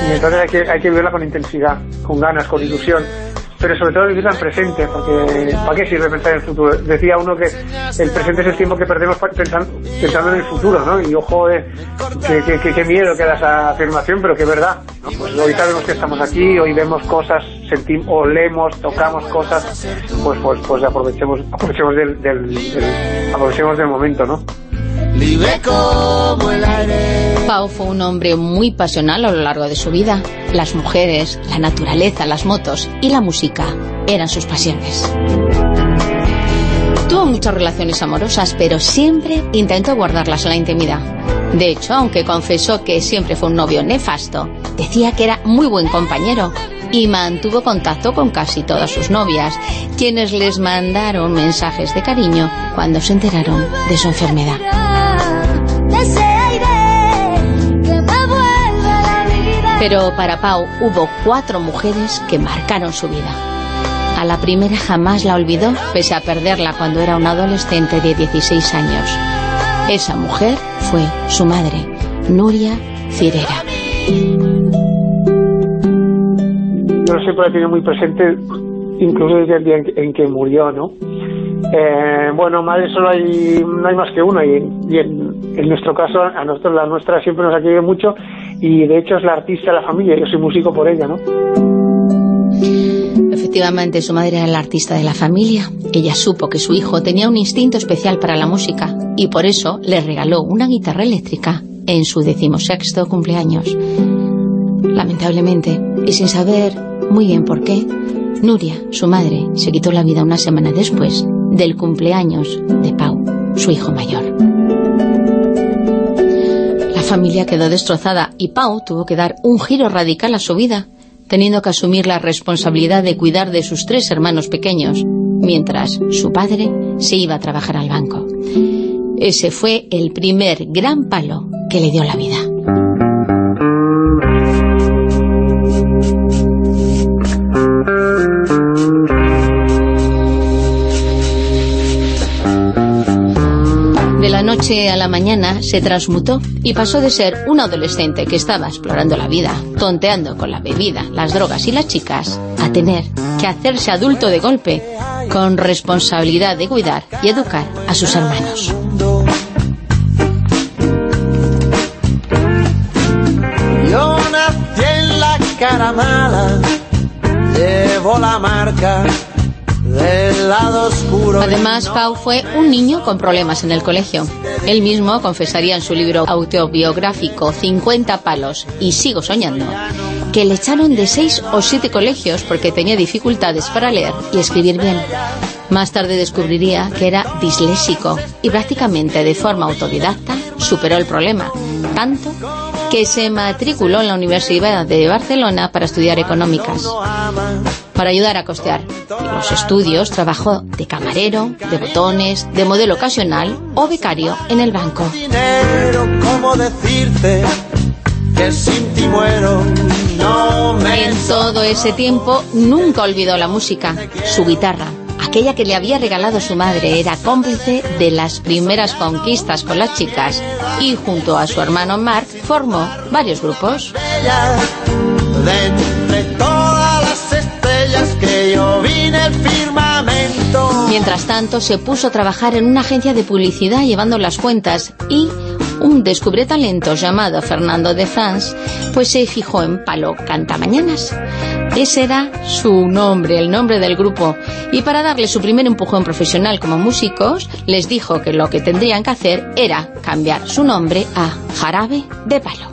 Y entonces hay que, hay que vivirla con intensidad, con ganas, con ilusión pero sobre todo vivirla en presente, porque ¿para qué sirve pensar en el futuro? Decía uno que el presente es el tiempo que perdemos pensando, en el futuro, ¿no? Y ojo, eh, qué miedo que da esa afirmación, pero que es verdad. Pues hoy sabemos que estamos aquí, hoy vemos cosas, sentimos, olemos, tocamos cosas, pues pues, pues aprovechemos, aprovechemos del, del, aprovechemos del momento, ¿no? Como el aire. Pau fue un hombre muy pasional a lo largo de su vida. Las mujeres, la naturaleza, las motos y la música eran sus pasiones. Tuvo muchas relaciones amorosas, pero siempre intentó guardarlas en la intimidad. De hecho, aunque confesó que siempre fue un novio nefasto, decía que era muy buen compañero y mantuvo contacto con casi todas sus novias, quienes les mandaron mensajes de cariño cuando se enteraron de su enfermedad. Pero para Pau hubo cuatro mujeres que marcaron su vida. A la primera jamás la olvidó, pese a perderla cuando era una adolescente de 16 años. Esa mujer fue su madre, Nuria Cirera. Yo siempre la tiene muy presente, incluso desde el día en que, murió, ¿no? Eh, bueno, madre solo hay, no hay más que una y, en, nuestro caso, a nosotros la nuestra siempre nos ha querido mucho y de hecho es la artista de la familia, yo soy músico por ella, ¿no? Efectivamente, su madre era la artista de la familia. Ella supo que su hijo tenía un instinto especial para la música y por eso le regaló una guitarra eléctrica en su decimosexto cumpleaños. Lamentablemente, y sin saber muy bien por qué, Nuria, su madre, se quitó la vida una semana después del cumpleaños de Pau, su hijo mayor familia quedó destrozada y Pau tuvo que dar un giro radical a su vida, teniendo que asumir la responsabilidad de cuidar de sus tres hermanos pequeños, mientras su padre se iba a trabajar al banco. Ese fue el primer gran palo que le dio la vida. Noche a la mañana se transmutó y pasó de ser un adolescente que estaba explorando la vida, tonteando con la bebida, las drogas y las chicas, a tener que hacerse adulto de golpe, con responsabilidad de cuidar y educar a sus hermanos. Yo nací en la cara mala, llevo la marca lado oscuro. Además, Pau fue un niño con problemas en el colegio. Él mismo confesaría en su libro autobiográfico 50 palos y sigo soñando que le echaron de seis o siete colegios porque tenía dificultades para leer y escribir bien. Más tarde descubriría que era disléxico y prácticamente de forma autodidacta superó el problema, tanto que se matriculó en la Universidad de Barcelona para estudiar económicas. Para ayudar a costear los estudios, trabajó de camarero, de botones, de modelo ocasional o becario en el banco. En todo ese tiempo nunca olvidó la música, su guitarra, aquella que le había regalado su madre, era cómplice de las primeras conquistas con las chicas y junto a su hermano Mark formó varios grupos. Mientras tanto se puso a trabajar en una agencia de publicidad llevando las cuentas y un descubre talentos llamado Fernando de Fans pues se fijó en Palo Cantamañanas. Ese era su nombre, el nombre del grupo. Y para darle su primer empujón profesional como músicos, les dijo que lo que tendrían que hacer era cambiar su nombre a Jarabe de Palo.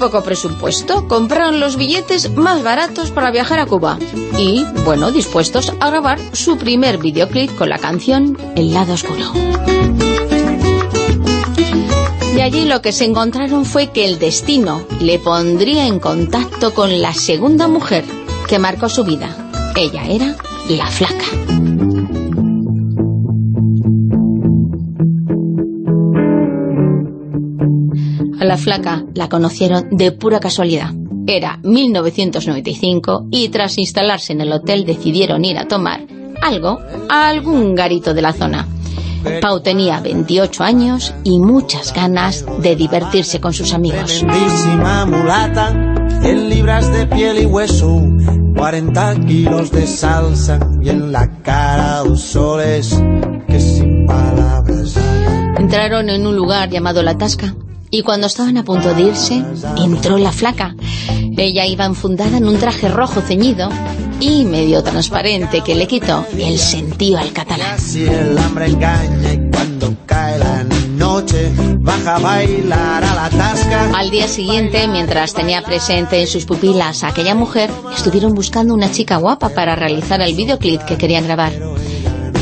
Poco presupuesto, compraron los billetes más baratos para viajar a Cuba. Y, bueno, dispuestos a grabar su primer videoclip con la canción El lado oscuro. Y allí lo que se encontraron fue que el destino le pondría en contacto con la segunda mujer que marcó su vida. Ella era la flaca. La flaca la conocieron de pura casualidad. Era 1995 y tras instalarse en el hotel decidieron ir a tomar algo a algún garito de la zona. Pau tenía 28 años y muchas ganas de divertirse con sus amigos. en libras de piel y hueso, 40 kilos de salsa y en la cara dos soles que sin palabras. Entraron en un lugar llamado La Tasca y cuando estaban a punto de irse, entró la flaca. Ella iba enfundada en un traje rojo ceñido y medio transparente que le quitó el sentido al catalán. Si el hambre engaña y cuando cae la noche baja a bailar a la tasca. Al día siguiente, mientras tenía presente en sus pupilas a aquella mujer, estuvieron buscando una chica guapa para realizar el videoclip que querían grabar.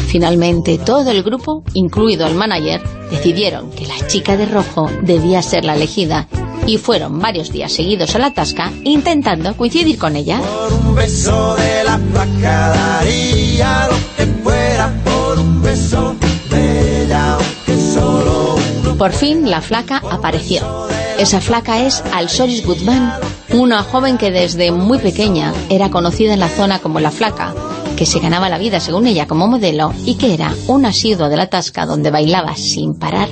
Finalmente, todo el grupo, incluido el manager, decidieron que la chica de rojo debía ser la elegida y fueron varios días seguidos a la tasca intentando coincidir con ella. Por un beso de la placa daría lo que fuera por un beso de ella, solo uno. Por fin la flaca apareció. Esa flaca es Alsoris Guzmán, una joven que desde muy pequeña era conocida en la zona como la flaca, que se ganaba la vida según ella como modelo y que era un asiduo de la tasca donde bailaba sin parar,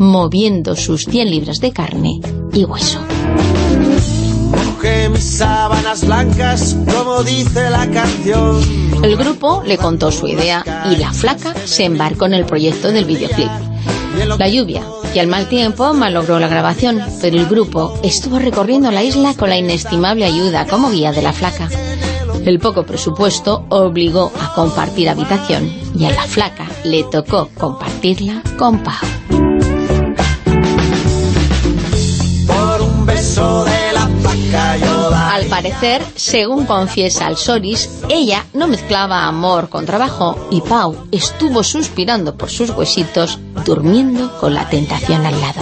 moviendo sus 100 libras de carne y hueso. Mojé mis sábanas blancas, como dice la canción. El grupo le contó su idea y la flaca se embarcó en el proyecto del videoclip. La lluvia y el mal tiempo malogró la grabación, pero el grupo estuvo recorriendo la isla con la inestimable ayuda como guía de la flaca. El poco presupuesto obligó a compartir habitación y a la flaca le tocó compartirla con Pau. Por un beso de la placa yo daría. Al parecer, según confiesa el Soris, ella no mezclaba amor con trabajo y Pau estuvo suspirando por sus huesitos, durmiendo con la tentación al lado.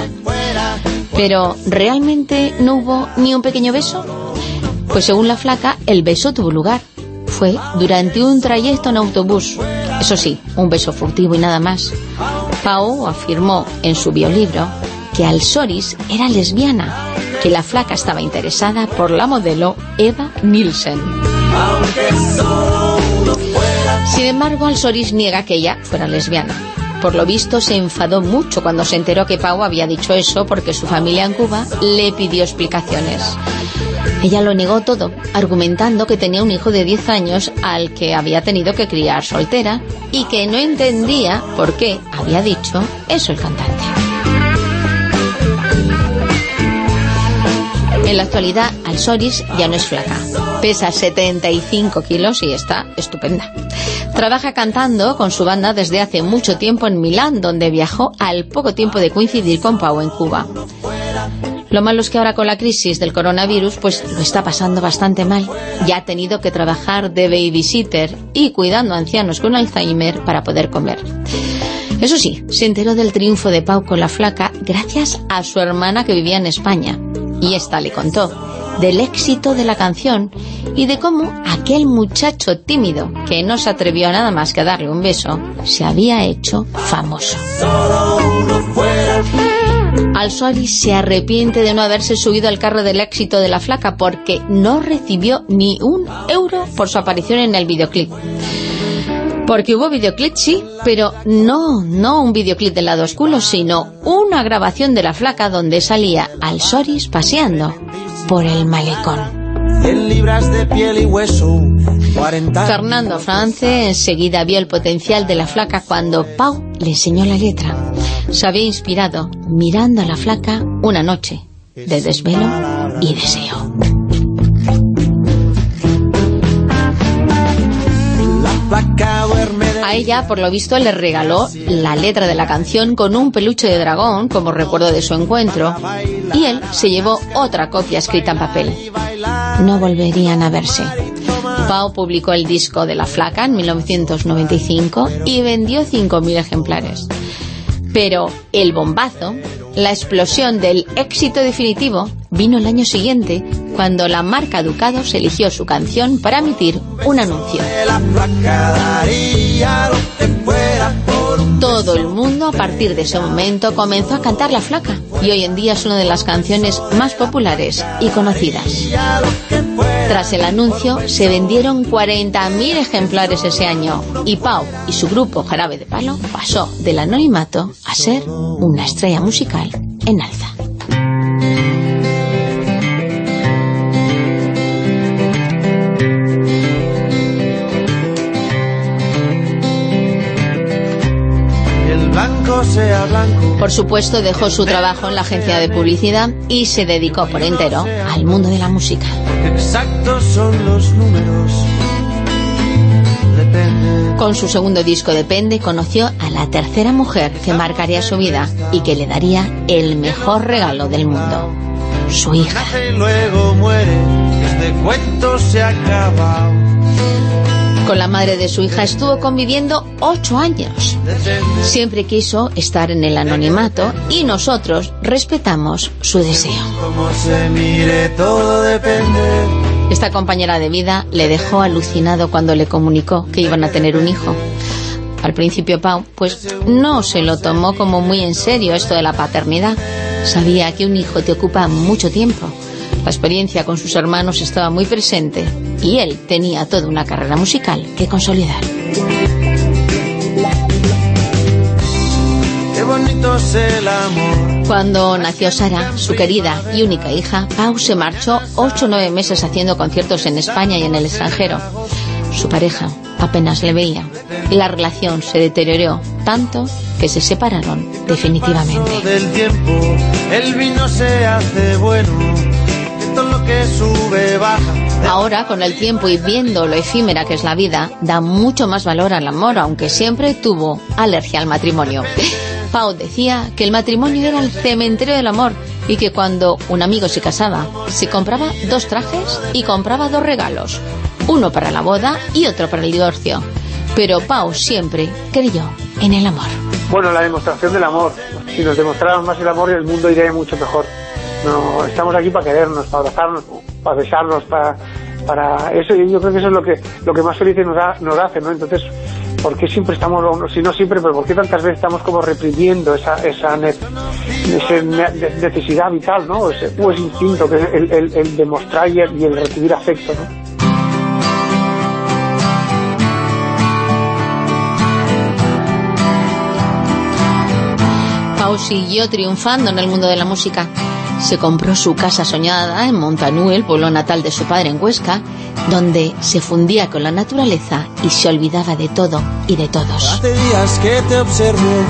Pero, ¿realmente no hubo ni un pequeño beso? Pues según la flaca, el beso tuvo lugar. Fue durante un trayecto en autobús. Eso sí, un beso furtivo y nada más. Pau afirmó en su biolibro que Alsoris era lesbiana, que la flaca estaba interesada por la modelo Eva Nielsen. Sin embargo, Alsoris niega que ella fuera lesbiana. Por lo visto, se enfadó mucho cuando se enteró que Pau había dicho eso porque su familia en Cuba le pidió explicaciones. Ella lo negó todo, argumentando que tenía un hijo de 10 años al que había tenido que criar soltera y que no entendía por qué había dicho eso el cantante. En la actualidad, Alsoris ya no es flaca. Pesa 75 kilos y está estupenda. Trabaja cantando con su banda desde hace mucho tiempo en Milán, donde viajó al poco tiempo de coincidir con Pau en Cuba. Lo malo es que ahora con la crisis del coronavirus, pues lo está pasando bastante mal. Ya ha tenido que trabajar de babysitter y cuidando a ancianos con Alzheimer para poder comer. Eso sí, se enteró del triunfo de Pau con la flaca gracias a su hermana que vivía en España. Y esta le contó del éxito de la canción y de cómo aquel muchacho tímido que no se atrevió a nada más que a darle un beso se había hecho famoso. Alsoris se arrepiente de no haberse subido al carro del éxito de la flaca porque no recibió ni un euro por su aparición en el videoclip. Porque hubo videoclip, sí, pero no, no un videoclip del lado oscuro, sino una grabación de la flaca donde salía Alsoris paseando por el malecón. 100 libras de piel y hueso, 40 Fernando France enseguida vio el potencial de la flaca cuando Pau le enseñó la letra. Se había inspirado mirando a la flaca una noche de desvelo y deseo. La de A ella, por lo visto, le regaló la letra de la canción con un peluche de dragón como recuerdo de su encuentro y él se llevó otra copia escrita en papel. No volverían a verse. Pau publicó el disco de La Flaca en 1995 y vendió 5.000 ejemplares. Pero el bombazo La explosión del éxito definitivo vino el año siguiente, cuando la marca Ducados eligió su canción para emitir un anuncio. Todo el mundo a partir de ese momento comenzó a cantar La Flaca y hoy en día es una de las canciones más populares y conocidas. Tras el anuncio se vendieron 40.000 ejemplares ese año y Pau y su grupo Jarabe de Palo pasó del anonimato a ser una estrella musical en alza. Por supuesto, dejó su trabajo en la agencia de publicidad y se dedicó por entero al mundo de la música. Exactos son los números. Con su segundo disco Depende conoció a la tercera mujer que marcaría su vida y que le daría el mejor regalo del mundo, su hija. luego muere, este cuento se acaba. Con la madre de su hija estuvo conviviendo ocho años. Siempre quiso estar en el anonimato y nosotros respetamos su deseo. Esta compañera de vida le dejó alucinado cuando le comunicó que iban a tener un hijo. Al principio Pau, pues no se lo tomó como muy en serio esto de la paternidad. Sabía que un hijo te ocupa mucho tiempo. La experiencia con sus hermanos estaba muy presente y él tenía toda una carrera musical que consolidar. Qué bonito es el amor. Cuando nació Sara, su querida y única hija, Pau se marchó ocho o nueve meses haciendo conciertos en España y en el extranjero. Su pareja apenas le veía y la relación se deterioró tanto que se separaron definitivamente. Del tiempo, el vino se hace bueno. que todo lo que sube baja. Ahora, con el tiempo y viendo lo efímera que es la vida, da mucho más valor al amor, aunque siempre tuvo alergia al matrimonio. (laughs) Pau decía que el matrimonio era el cementerio del amor y que cuando un amigo se casaba, se compraba dos trajes y compraba dos regalos, uno para la boda y otro para el divorcio. Pero Pau siempre creyó en el amor. Bueno, la demostración del amor. Si nos demostráramos más el amor, el mundo iría mucho mejor. No, estamos aquí para querernos, para abrazarnos, para besarnos, para, para eso. Y yo creo que eso es lo que lo que más felices nos, da- nos hace, ¿no? Entonces, ¿por qué siempre estamos, si no siempre, pero por qué tantas veces estamos como reprimiendo esa esa, ne- necesidad vital, ¿no? Ese, ese instinto que es el, el- demostrar y el, y recibir afecto, ¿no? Pau siguió triunfando en el mundo de la música. Se compró su casa soñada en Montanú, el pueblo natal de su padre en Huesca, donde se fundía con la naturaleza y se olvidaba de todo y de todos. Hace días que te observo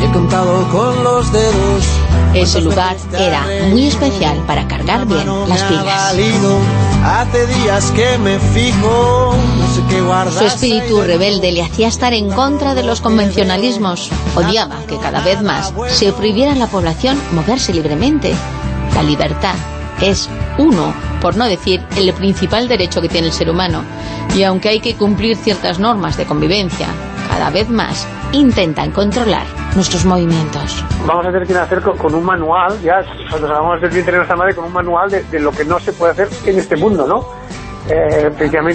y he contado con los dedos. Ese lugar era muy especial para cargar bien las pilas. Valido. Hace días que me fijo, no sé qué guardas. Su espíritu rebelde le hacía estar en contra de los convencionalismos. Odiaba que cada vez más se prohibiera a la población moverse libremente. La libertad es uno, por no decir el principal derecho que tiene el ser humano. Y aunque hay que cumplir ciertas normas de convivencia, cada vez más intentan controlar nuestros movimientos. vamos a tener que nacer con, un manual, ya, cuando salgamos del vientre de nuestra madre, con un manual de, lo que no se puede hacer en este mundo, ¿no? Eh,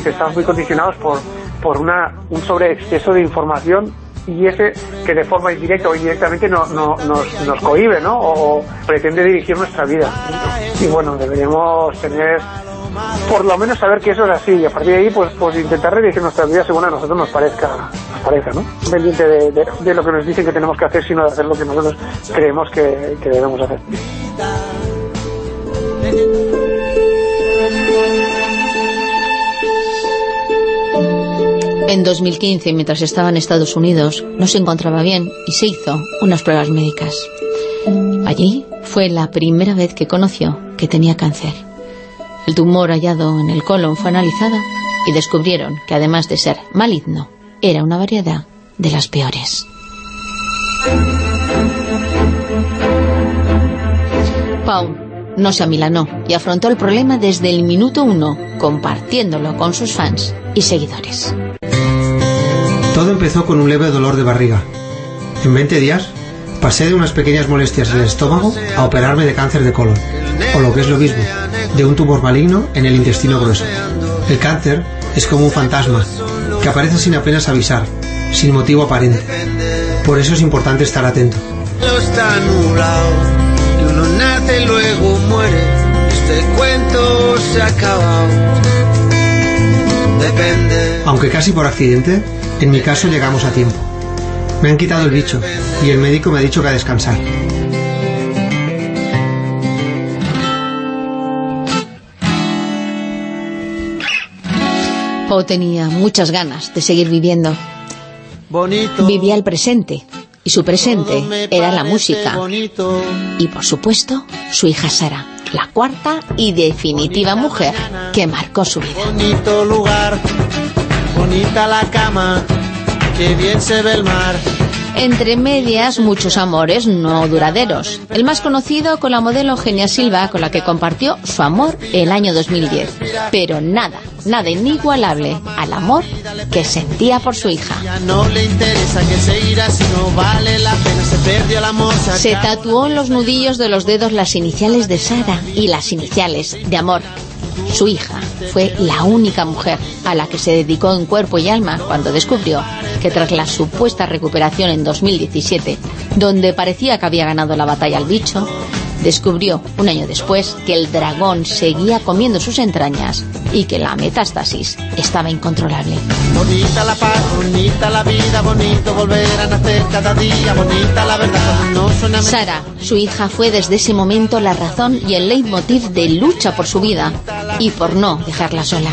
estamos muy condicionados por, por una, un sobreexceso de información y ese que de forma indirecta o indirectamente no, no- nos, nos cohíbe, ¿no? O, pretende dirigir nuestra vida. Y bueno, deberíamos tener por lo menos saber que eso es así y a partir de ahí pues pues intentar redirigir nuestra vida según a nosotros nos parezca nos parezca ¿no? pendiente de, de- de lo que nos dicen que tenemos que hacer sino de hacer lo que nosotros creemos que, que debemos hacer En 2015, mientras estaba en Estados Unidos, no se encontraba bien y se hizo unas pruebas médicas. Allí fue la primera vez que conoció que tenía cáncer. El tumor hallado en el colon fue analizado y descubrieron que además de ser maligno, era una variedad de las peores. Pau no se amilanó y afrontó el problema desde el minuto uno, compartiéndolo con sus fans y seguidores. Todo empezó con un leve dolor de barriga. En 20 días Pasé de unas pequeñas molestias en el estómago a operarme de cáncer de colon, o lo que es lo mismo, de un tumor maligno en el intestino grueso. El cáncer es como un fantasma, que aparece sin apenas avisar, sin motivo aparente. Por eso es importante estar atento. uno nace luego muere, este cuento se ha acabado. Depende. Aunque casi por accidente, en mi caso llegamos a tiempo. Me han quitado el bicho y el médico me ha dicho que a descansar. Poe tenía muchas ganas de seguir viviendo. Vivía el presente, y su presente era la música. Y por supuesto, su hija Sara, la cuarta y definitiva mujer que marcó su vida. Bonito lugar, bonita la cama, que bien se ve el mar. Entre medias, muchos amores no duraderos. El más conocido con la modelo Eugenia Silva, con la que compartió su amor el año 2010. Pero nada, nada inigualable al amor que sentía por su hija. Se tatuó en los nudillos de los dedos las iniciales de Sara y las iniciales de amor. Su hija fue la única mujer a la que se dedicó en cuerpo y alma cuando descubrió que tras la supuesta recuperación en 2017, donde parecía que había ganado la batalla al bicho, descubrió un año después que el dragón seguía comiendo sus entrañas y que la metástasis estaba incontrolable. Bonita la paz, bonita la vida, bonito volver a nacer cada día, bonita la verdad no suena... Sara, su hija, fue desde ese momento la razón y el leitmotiv de lucha por su vida y por no dejarla sola.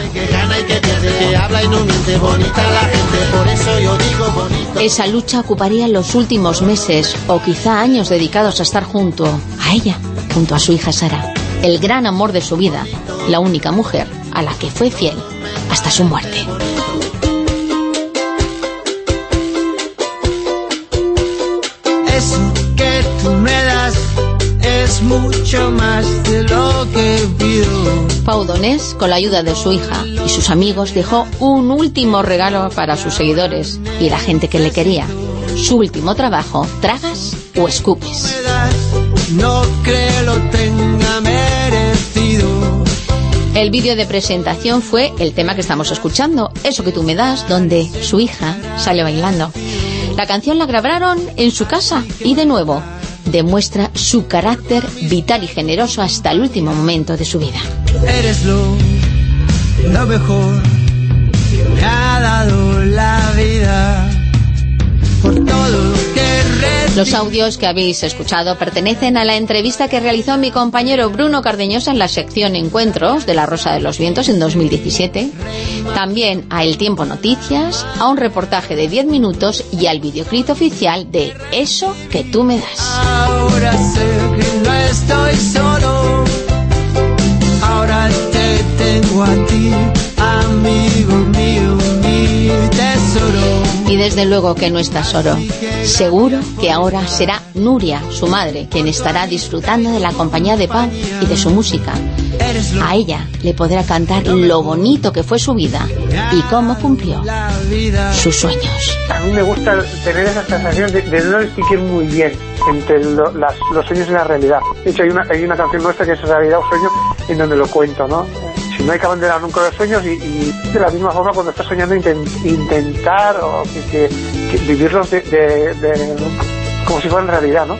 Esa lucha ocuparía los últimos meses o quizá años dedicados a estar junto a ella, junto a su hija Sara, el gran amor de su vida, la única mujer a la que fue fiel hasta su muerte. Eso que tú me das es mucho más de lo que pido. Pau Donés, con la ayuda de su hija y sus amigos, dejó un último regalo para sus seguidores y la gente que le quería. Su último trabajo, ¿tragas o escupes? No creo lo tenga merecido. El vídeo de presentación fue el tema que estamos escuchando, Eso que tú me das, donde su hija sale bailando. La canción la grabaron en su casa y de nuevo demuestra su carácter vital y generoso hasta el último momento de su vida. Eres lo, lo mejor que me ha dado la vida por todo que Los audios que habéis escuchado pertenecen a la entrevista que realizó mi compañero Bruno Cardeñosa en la sección Encuentros de La Rosa de los Vientos en 2017, también a El Tiempo Noticias, a un reportaje de 10 minutos y al videoclip oficial de Eso que tú me das. Ahora sé que no estoy solo, ahora te tengo a ti, amigo mío, mi tesoro. Y desde luego que no está solo. Seguro que ahora será Nuria, su madre, quien estará disfrutando de la compañía de Pau y de su música. A ella le podrá cantar lo bonito que fue su vida y cómo cumplió sus sueños. A mí me gusta tener esa sensación de, de no distinguir muy bien entre lo- las- los sueños y la realidad. De hecho, hay una, hay una canción nuestra que es realidad o sueño en donde lo cuento, ¿no? No hay que abandonar nunca los sueños y, de la misma forma cuando estás soñando inten- intentar o que, vivirlos de- de- como si fueran realidad, ¿no?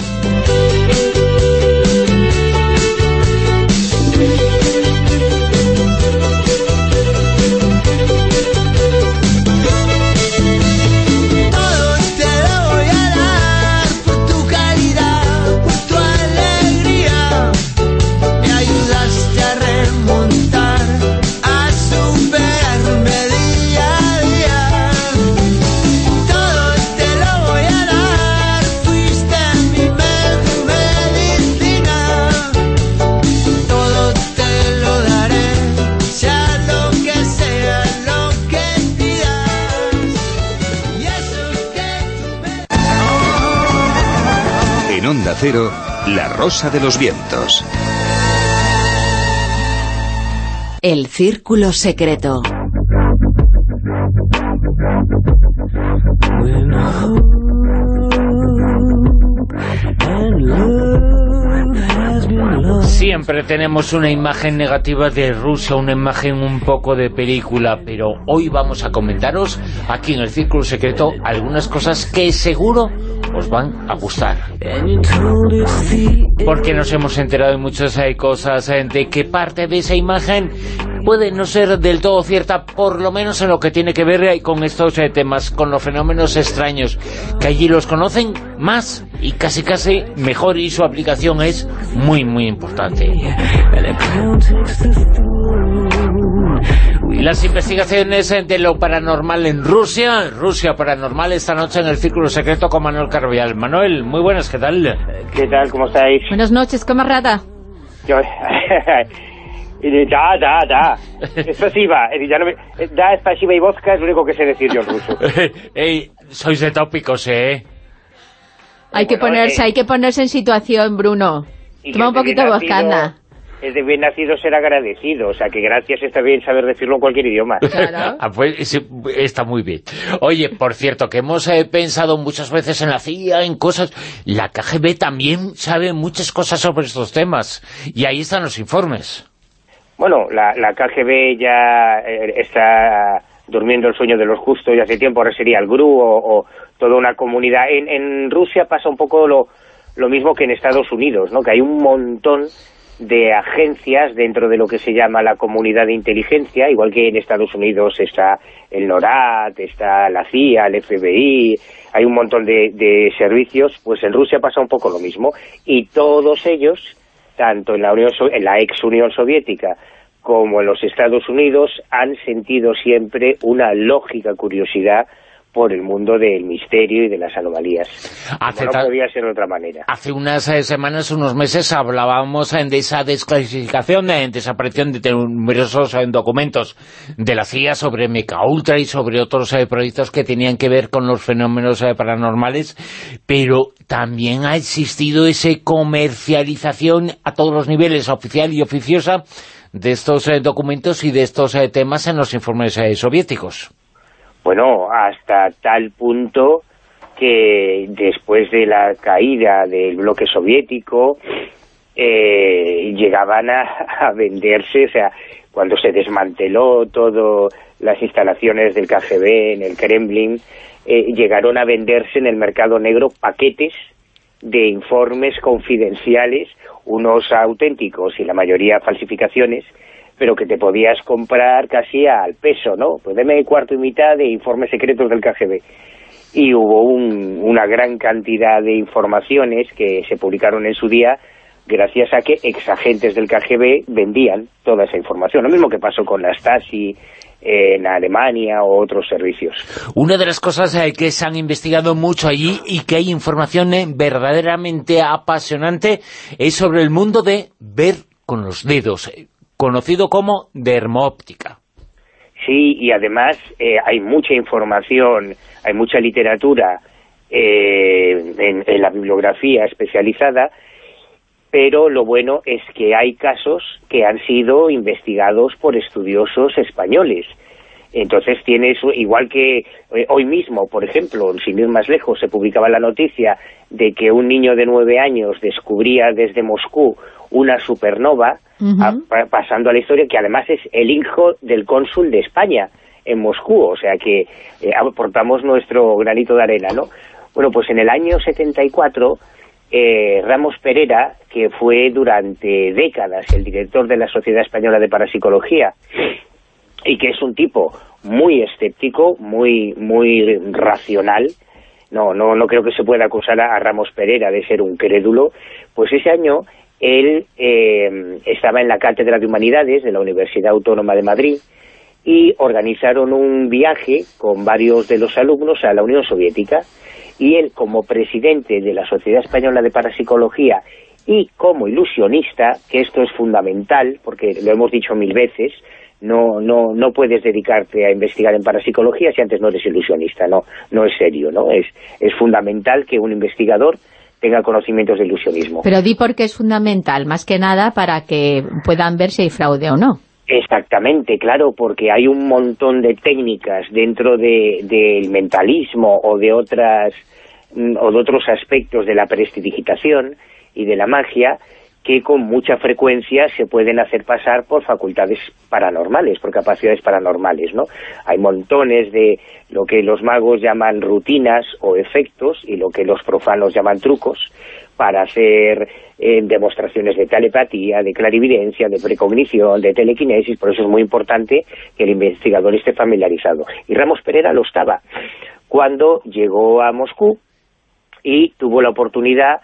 La Rosa de los Vientos. El Círculo Secreto. Siempre tenemos una imagen negativa de Rusia, una imagen un poco de película, pero hoy vamos a comentaros aquí en el Círculo Secreto algunas cosas que seguro os van a gustar. Porque nos hemos enterado de muchas cosas, de que parte de esa imagen puede no ser del todo cierta, por lo menos en lo que tiene que ver eh, con estos temas, con los fenómenos extraños, que allí los conocen más y casi casi mejor y su aplicación es muy muy importante. Las investigaciones de lo paranormal en Rusia, Rusia paranormal esta noche en el Círculo Secreto con Manuel Carvial. Manuel, muy buenas, ¿qué tal? ¿Qué tal? ¿Cómo estáis? Buenas noches, camarada. Yo... (laughs) Ya, ya, ya. Esto es IVA. Es decir, ya no me... Eh, da, esta Shiva y vodka es lo único que sé decir yo en ruso. (laughs) Ey, sois de tópicos, ¿eh? Hay bueno, que ponerse, eh, hay que ponerse en situación, Bruno. Toma un poquito de vodka. Es de bien nacido ser agradecido, o sea que gracias está bien saber decirlo en cualquier idioma. Claro. (laughs) ah, pues, sí, está muy bien. Oye, por cierto, que hemos eh, pensado muchas veces en la CIA, en cosas... La KGB también sabe muchas cosas sobre estos temas, y ahí están los informes. Bueno, la, la KGB ya eh, está durmiendo el sueño de los justos ya hace tiempo, ahora sería el GRU o, o toda una comunidad. En, en Rusia pasa un poco lo, lo mismo que en Estados Unidos, ¿no? que hay un montón de agencias dentro de lo que se llama la comunidad de inteligencia, igual que en Estados Unidos está el NORAD, está la CIA, el FBI, hay un montón de, de servicios, pues en Rusia pasa un poco lo mismo, y todos ellos, tanto en la, Unión en la ex Unión Soviética como en los Estados Unidos, han sentido siempre una lógica curiosidad por el mundo del misterio y de las anomalías. Hace no podía ser de otra manera. Hace unas eh, semanas, unos meses, hablábamos eh, de esa desclasificación, de desaparición de numerosos eh, documentos de la CIA sobre Meca Ultra y sobre otros eh, proyectos que tenían que ver con los fenómenos eh, paranormales, pero también ha existido esa comercialización a todos los niveles, oficial y oficiosa, de estos eh, documentos y de estos eh, temas en los informes eh, soviéticos. Bueno, hasta tal punto que después de la caída del bloque soviético eh, llegaban a, a venderse, o sea, cuando se desmanteló todo las instalaciones del KGB en el Kremlin, eh, llegaron a venderse en el mercado negro paquetes de informes confidenciales, unos auténticos y la mayoría falsificaciones, pero que te podías comprar casi al peso, ¿no? Pues deme cuarto y mitad de informes secretos del KGB. Y hubo un- una gran cantidad de informaciones que se publicaron en su día gracias a que exagentes del KGB vendían toda esa información. Lo mismo que pasó con la Stasi en Alemania o otros servicios. Una de las cosas eh, que se han investigado mucho allí y que hay información eh, verdaderamente apasionante es sobre el mundo de ver con los dedos, conocido como dermóptica. Sí, y además eh, hay mucha información, hay mucha literatura eh, en la bibliografía especializada, pero lo bueno es que hay casos que han sido investigados por estudiosos españoles. Entonces tienes, igual que eh, hoy mismo, por ejemplo, sin ir más lejos, se publicaba la noticia de que un niño de nueve años descubría desde Moscú una supernova, a- pa- pasando a la historia, que además es el hijo del cónsul de España en Moscú, o sea que eh, aportamos nuestro granito de arena, ¿no? Bueno, pues en el año 74, eh, Ramos Pereira, que fue durante décadas el director de la Sociedad Española de Parapsicología, y que es un tipo muy escéptico, muy muy racional, no no no creo que se pueda acusar a, Ramos Pereira de ser un crédulo, pues ese año él eh, estaba en la Cátedra de Humanidades de la Universidad Autónoma de Madrid y organizaron un viaje con varios de los alumnos a la Unión Soviética y él como presidente de la Sociedad Española de Parapsicología y como ilusionista, que esto es fundamental, porque lo hemos dicho mil veces, no, no, no puedes dedicarte a investigar en parapsicología si antes no eres ilusionista, no, no es serio, ¿no? Es, es fundamental que un investigador tenga conocimientos de ilusionismo. Pero di por qué es fundamental, más que nada para que puedan ver si hay fraude o no. Exactamente, claro, porque hay un montón de técnicas dentro de- del mentalismo o de otras mm, o de otros aspectos de la prestidigitación y de la magia que con mucha frecuencia se pueden hacer pasar por facultades paranormales, por capacidades paranormales, ¿no? Hay montones de lo que los magos llaman rutinas o efectos y lo que los profanos llaman trucos para hacer eh, demostraciones de telepatía, de clarividencia, de precognición, de telequinesis, por eso es muy importante que el investigador esté familiarizado. Y Ramos Pereira lo estaba cuando llegó a Moscú y tuvo la oportunidad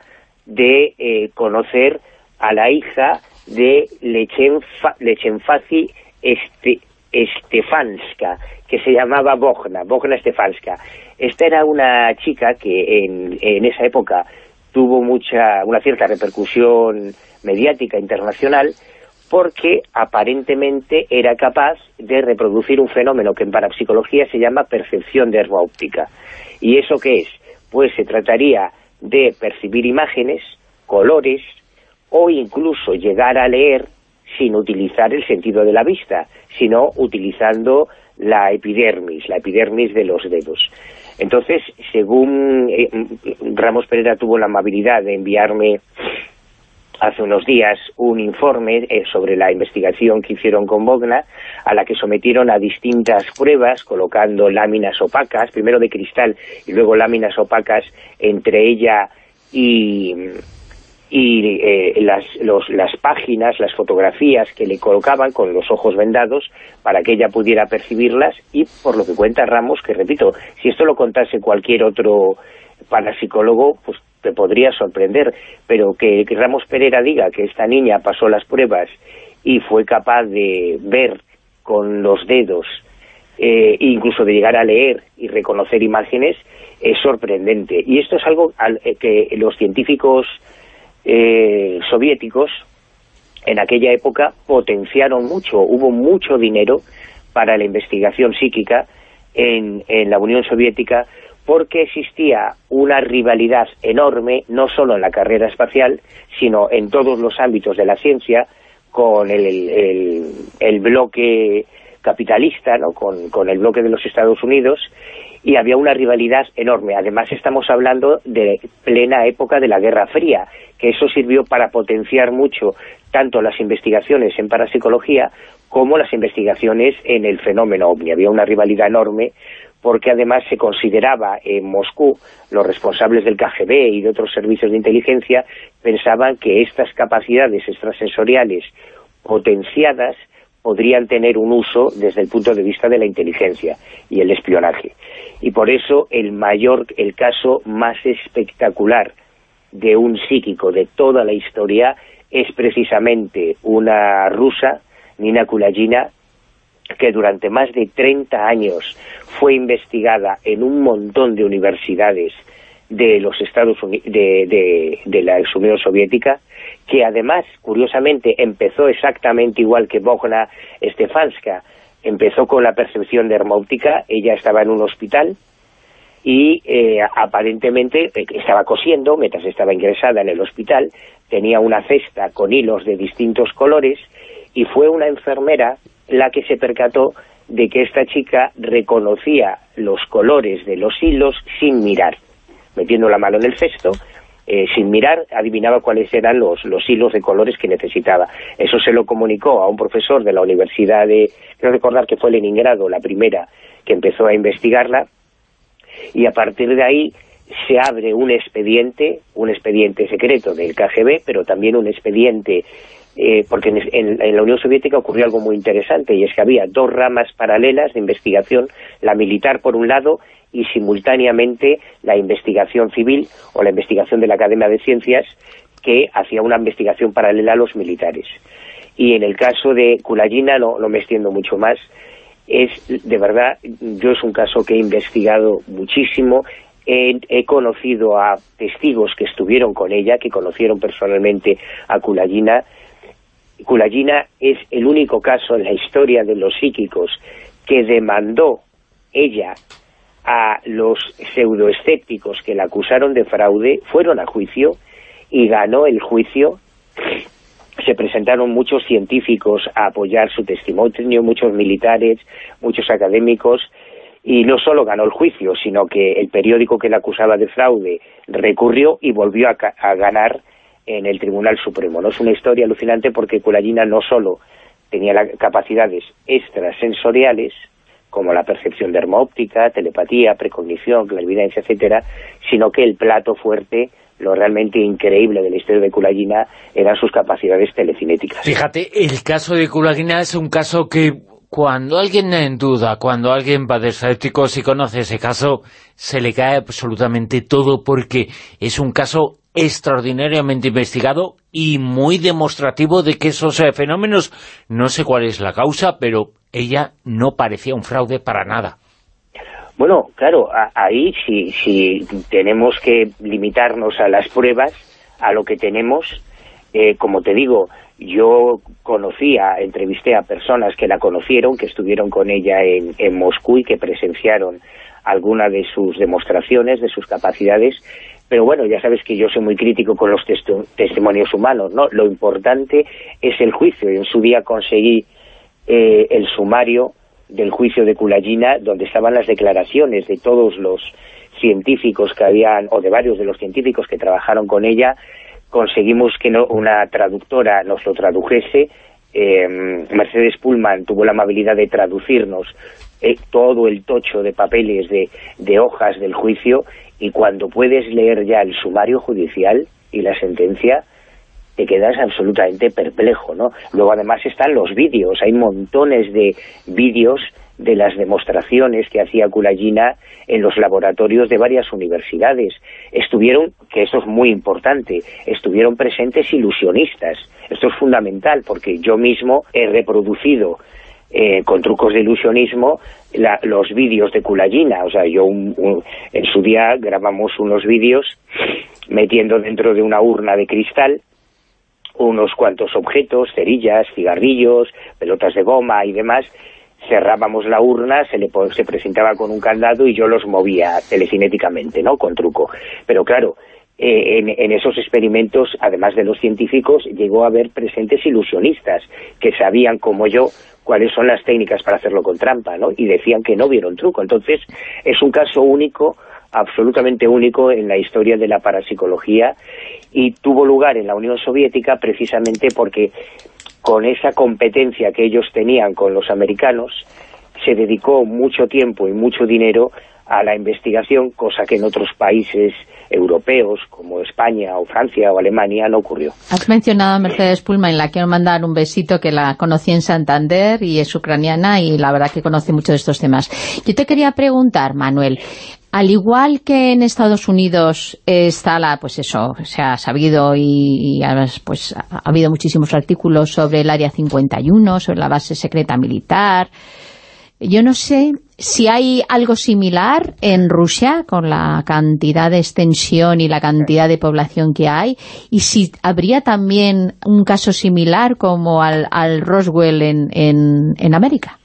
de eh, conocer a la hija de Lechenfazi este, Estefanska, que se llamaba Bogna, Bogna Estefanska. Esta era una chica que en, en esa época tuvo mucha una cierta repercusión mediática internacional porque aparentemente era capaz de reproducir un fenómeno que en parapsicología se llama percepción de herba óptica. ¿Y eso qué es? Pues se trataría de percibir imágenes, colores, o incluso llegar a leer sin utilizar el sentido de la vista, sino utilizando la epidermis, la epidermis de los dedos. Entonces, según eh, Ramos Pereira tuvo la amabilidad de enviarme hace unos días un informe eh, sobre la investigación que hicieron con Bogna, a la que sometieron a distintas pruebas, colocando láminas opacas, primero de cristal y luego láminas opacas entre ella y, y eh, las, las páginas, las fotografías que le colocaban con los ojos vendados para que ella pudiera percibirlas y por lo que cuenta Ramos, que repito, si esto lo contase cualquier otro parapsicólogo, pues te podría sorprender, pero que, Ramos Pereira diga que esta niña pasó las pruebas y fue capaz de ver con los dedos, eh, incluso de llegar a leer y reconocer imágenes, es sorprendente. Y esto es algo eh, que los científicos eh, soviéticos en aquella época potenciaron mucho, hubo mucho dinero para la investigación psíquica en, en la Unión Soviética porque existía una rivalidad enorme, no solo en la carrera espacial, sino en todos los ámbitos de la ciencia, con el, el, el bloque capitalista, ¿no? con, con el bloque de los Estados Unidos, y había una rivalidad enorme. Además estamos hablando de plena época de la Guerra Fría, que eso sirvió para potenciar mucho tanto las investigaciones en parapsicología como las investigaciones en el fenómeno OVNI. Había una rivalidad enorme porque además se consideraba en Moscú, los responsables del KGB y de otros servicios de inteligencia pensaban que estas capacidades extrasensoriales potenciadas podrían tener un uso desde el punto de vista de la inteligencia y el espionaje. Y por eso el mayor, el caso más espectacular de un psíquico de toda la historia es precisamente una rusa, Nina Kulagina, que durante más de 30 años fue investigada en un montón de universidades de los Estados Unidos, de, de, la ex Unión Soviética, que además, curiosamente, empezó exactamente igual que Bogna Stefanska, empezó con la percepción de ella estaba en un hospital y eh, aparentemente eh, estaba cosiendo mientras estaba ingresada en el hospital, tenía una cesta con hilos de distintos colores y fue una enfermera la que se percató de que esta chica reconocía los colores de los hilos sin mirar metiendo la mano en el cesto, eh, sin mirar, adivinaba cuáles eran los, los hilos de colores que necesitaba. Eso se lo comunicó a un profesor de la Universidad de, creo recordar que fue Leningrado, la primera que empezó a investigarla, y a partir de ahí se abre un expediente, un expediente secreto del KGB, pero también un expediente, eh, porque en, en, la Unión Soviética ocurrió algo muy interesante, y es que había dos ramas paralelas de investigación, la militar por un lado y simultáneamente la investigación civil o la investigación de la Academia de Ciencias que hacía una investigación paralela a los militares. Y en el caso de Kulagina, no, no me extiendo mucho más, es de verdad, yo es un caso que he investigado muchísimo, he, he, conocido a testigos que estuvieron con ella, que conocieron personalmente a Kulagina. Kulagina es el único caso en la historia de los psíquicos que demandó ella a los pseudoescépticos que la acusaron de fraude, fueron a juicio y ganó el juicio. Se presentaron muchos científicos a apoyar su testimonio, muchos militares, muchos académicos, y no solo ganó el juicio, sino que el periódico que la acusaba de fraude recurrió y volvió a, ganar en el Tribunal Supremo. No es una historia alucinante porque Kulagina no solo tenía las capacidades extrasensoriales, como la percepción dermóptica, telepatía, precognición, clarividencia, etcétera, sino que el plato fuerte lo realmente increíble de la historia de Kulagina eran sus capacidades telecinéticas. Fíjate, el caso de Kulagina es un caso que cuando alguien en duda, cuando alguien va de escéptico, si conoce ese caso, se le cae absolutamente todo porque es un caso extraordinariamente investigado y muy demostrativo de que esos eh, fenómenos, no sé cuál es la causa, pero ella no parecía un fraude para nada. Bueno, claro, ahí si, si tenemos que limitarnos a las pruebas, a lo que tenemos, eh, como te digo, yo conocía, entrevisté a personas que la conocieron, que estuvieron con ella en, en Moscú y que presenciaron alguna de sus demostraciones, de sus capacidades, pero bueno, ya sabes que yo soy muy crítico con los testimonios humanos, ¿no? Lo importante es el juicio, y en su día conseguí eh, el sumario del juicio de Kulagina, donde estaban las declaraciones de todos los científicos que habían, o de varios de los científicos que trabajaron con ella, conseguimos que no, una traductora nos lo tradujese, em, Mercedes Pullman tuvo la amabilidad de traducirnos eh, todo el tocho de papeles, de, de hojas del juicio, y cuando puedes leer ya el sumario judicial y la sentencia, te quedas absolutamente perplejo, ¿no? Luego además están los vídeos, hay montones de vídeos de las demostraciones que hacía Kulagina en los laboratorios de varias universidades. Estuvieron, que eso es muy importante, estuvieron presentes ilusionistas. Esto es fundamental porque yo mismo he reproducido eh, con trucos de ilusionismo los vídeos de Kulagina. O sea, yo en su día grabamos unos vídeos metiendo dentro de una urna de cristal unos cuantos objetos, cerillas, cigarrillos, pelotas de goma y demás, cerrábamos la urna, se le se presentaba con un candado y yo los movía telecinéticamente, ¿no?, con truco. Pero claro, eh, en, esos experimentos, además de los científicos, llegó a haber presentes ilusionistas que sabían, como yo, cuáles son las técnicas para hacerlo con trampa, ¿no? Y decían que no vieron truco. Entonces, es un caso único, absolutamente único en la historia de la parapsicología y tuvo lugar en la Unión Soviética precisamente porque con esa competencia que ellos tenían con los americanos, se dedicó mucho tiempo y mucho dinero a la investigación, cosa que en otros países europeos como España o Francia o Alemania no ocurrió. Has mencionado a Mercedes Pullman, la quiero mandar un besito que la conocí en Santander y es ucraniana y la verdad que conoce mucho de estos temas. Yo te quería preguntar, Manuel, al igual que en Estados Unidos está la, pues eso, se ha sabido y, pues ha habido muchísimos artículos sobre el Área 51, sobre la base secreta militar. Yo no sé si hay algo similar en Rusia con la cantidad de extensión y la cantidad de población que hay y si habría también un caso similar como al, Roswell en, en, América.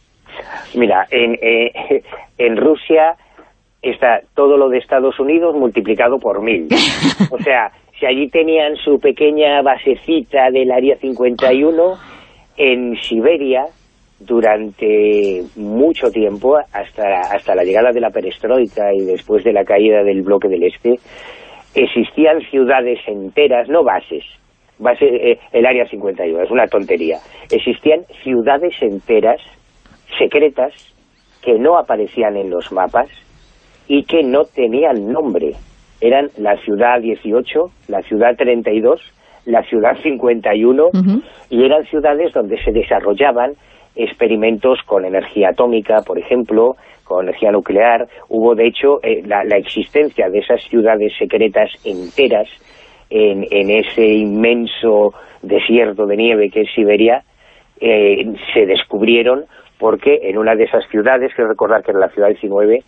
Mira, en, eh, (laughs) en Rusia está todo lo de Estados Unidos multiplicado por mil. (laughs) o sea, si allí tenían su pequeña basecita del Área 51, en Siberia, durante mucho tiempo, hasta, hasta la llegada de la perestroika y después de la caída del bloque del Este, existían ciudades enteras, no bases, base, eh, el Área 51, es una tontería, existían ciudades enteras, secretas, que no aparecían en los mapas, y que no tenían nombre. Eran la ciudad 18, la ciudad 32, la ciudad 51, y eran ciudades donde se desarrollaban experimentos con energía atómica, por ejemplo, con energía nuclear. Hubo, de hecho, eh, la, existencia de esas ciudades secretas enteras en, ese inmenso desierto de nieve que es Siberia, eh, se descubrieron porque en una de esas ciudades, quiero recordar que era la ciudad 19,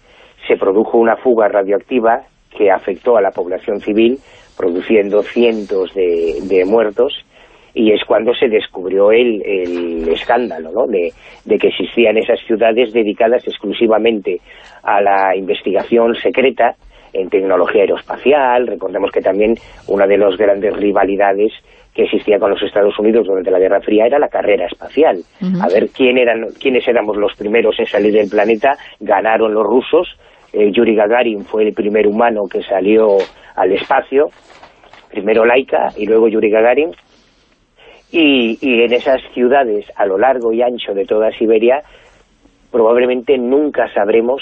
se produjo una fuga radioactiva que afectó a la población civil, produciendo cientos de, muertos, y es cuando se descubrió el, escándalo ¿no? de, que existían esas ciudades dedicadas exclusivamente a la investigación secreta en tecnología aeroespacial, recordemos que también una de las grandes rivalidades que existía con los Estados Unidos durante la Guerra Fría era la carrera espacial. A ver quién eran, quiénes éramos los primeros en salir del planeta, ganaron los rusos, eh, Yuri Gagarin fue el primer humano que salió al espacio, primero Laika y luego Yuri Gagarin, y, y en esas ciudades a lo largo y ancho de toda Siberia probablemente nunca sabremos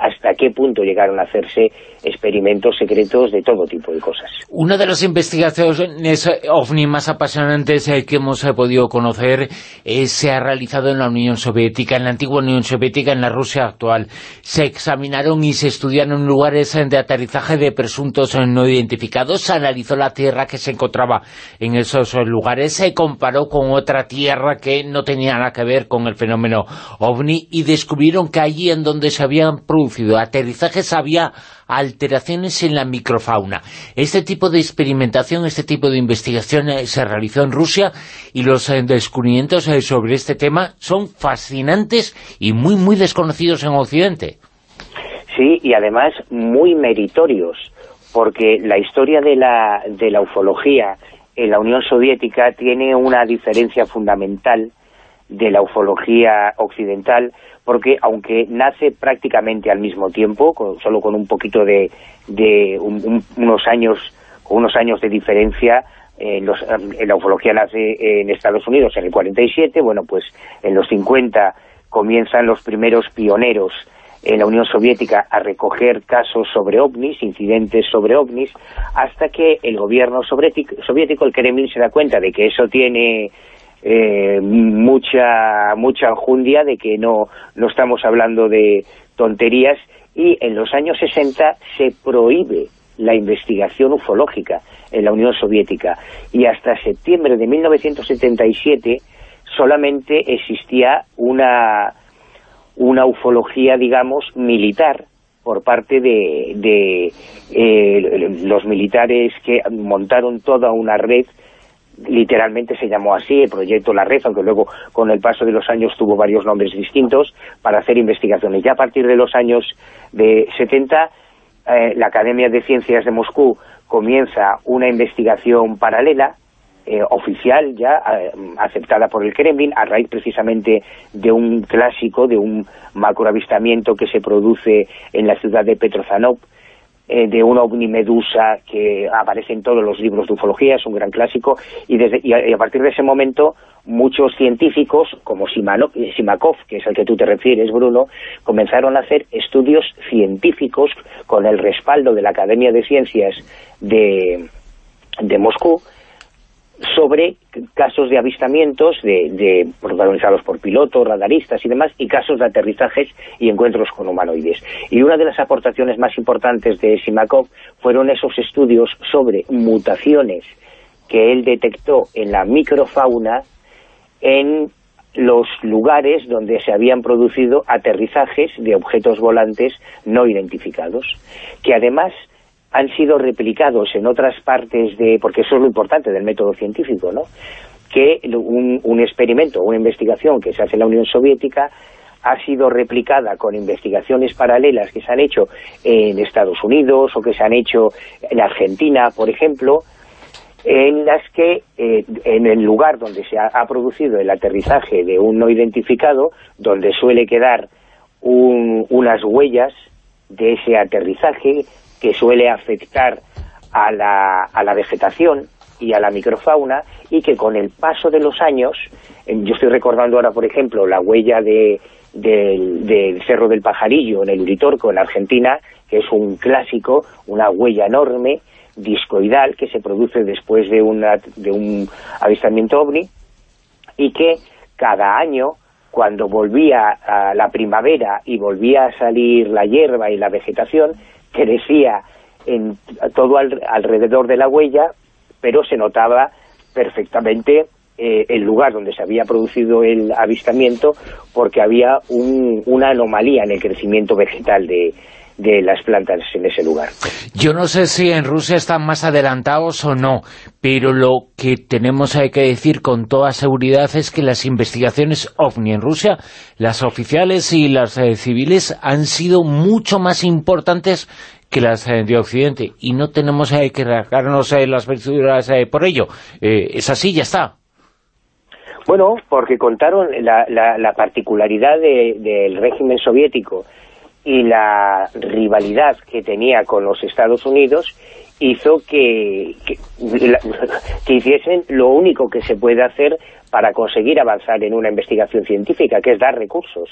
hasta qué punto llegaron a hacerse experimentos secretos de todo tipo de cosas. Una de las investigaciones OVNI más apasionantes eh, que hemos eh, podido conocer eh, se ha realizado en la Unión Soviética, en la antigua Unión Soviética, en la Rusia actual. Se examinaron y se estudiaron lugares de aterrizaje de presuntos no identificados, se analizó la tierra que se encontraba en esos lugares, se comparó con otra tierra que no tenía nada que ver con el fenómeno OVNI y descubrieron que allí en donde se habían producido aterrizajes había alteraciones en la microfauna. Este tipo de experimentación, este tipo de investigación eh, se realizó en Rusia y los eh, descubrimientos eh, sobre este tema son fascinantes y muy, muy desconocidos en Occidente. Sí, y además muy meritorios, porque la historia de la, de la ufología en la Unión Soviética tiene una diferencia fundamental de la ufología occidental, porque aunque nace prácticamente al mismo tiempo, solo con un poquito de, unos años unos años de diferencia, eh, la ufología nace en Estados Unidos en el 47, bueno, pues en los 50 comienzan los primeros pioneros en la Unión Soviética a recoger casos sobre ovnis, incidentes sobre ovnis, hasta que el gobierno soviético, el Kremlin, se da cuenta de que eso tiene eh, mucha mucha enjundia de que no, no estamos hablando de tonterías. Y en los años 60 se prohíbe la investigación ufológica en la Unión Soviética. Y hasta septiembre de 1977 solamente existía una, una ufología, digamos, militar por parte de, de eh, los militares que montaron toda una red literalmente se llamó así, el proyecto La Red, aunque luego con el paso de los años tuvo varios nombres distintos, para hacer investigaciones. Ya a partir de los años de 70, eh, la Academia de Ciencias de Moscú comienza una investigación paralela, eh, oficial ya, eh, aceptada por el Kremlin, a raíz precisamente de un clásico, de un macroavistamiento que se produce en la ciudad de Petrozanov, eh, de una ovnimedusa que aparece en todos los libros de ufología, es un gran clásico, y, desde, y, a, partir de ese momento muchos científicos, como Simakov, que es al que tú te refieres, Bruno, comenzaron a hacer estudios científicos con el respaldo de la Academia de Ciencias de, de Moscú, sobre casos de avistamientos de, protagonizados por pilotos, radaristas y demás, y casos de aterrizajes y encuentros con humanoides. Y una de las aportaciones más importantes de Simakov fueron esos estudios sobre mutaciones que él detectó en la microfauna en los lugares donde se habían producido aterrizajes de objetos volantes no identificados, que además han sido replicados en otras partes de... porque eso es lo importante del método científico, ¿no? que un, experimento, una investigación que se hace en la Unión Soviética ha sido replicada con investigaciones paralelas que se han hecho en Estados Unidos o que se han hecho en Argentina, por ejemplo, en las que eh, en el lugar donde se ha, producido el aterrizaje de un no identificado, donde suele quedar unas huellas de ese aterrizaje que suele afectar a la, a la vegetación y a la microfauna y que con el paso de los años, yo estoy recordando ahora, por ejemplo, la huella de, del, Cerro del Pajarillo en el Uritorco, en Argentina, que es un clásico, una huella enorme, discoidal, que se produce después de, una, de un avistamiento ovni, y que cada año, cuando volvía a la primavera y volvía a salir la hierba y la vegetación, crecía en todo alrededor de la huella, pero se notaba perfectamente eh, el lugar donde se había producido el avistamiento porque había una anomalía en el crecimiento vegetal de, de las plantas en ese lugar. Yo no sé si en Rusia están más adelantados o no, pero lo que tenemos que decir con toda seguridad es que las investigaciones OVNI en Rusia, las oficiales y las eh, civiles, han sido mucho más importantes que las eh, de Occidente, y no tenemos eh, que rasgarnos las vestiduras por ello. es así, ya está. Bueno, porque contaron la, la, particularidad del régimen soviético y la rivalidad que tenía con los Estados Unidos hizo que, (laughs) que, hiciesen lo único que se puede hacer para conseguir avanzar en una investigación científica, que es dar recursos,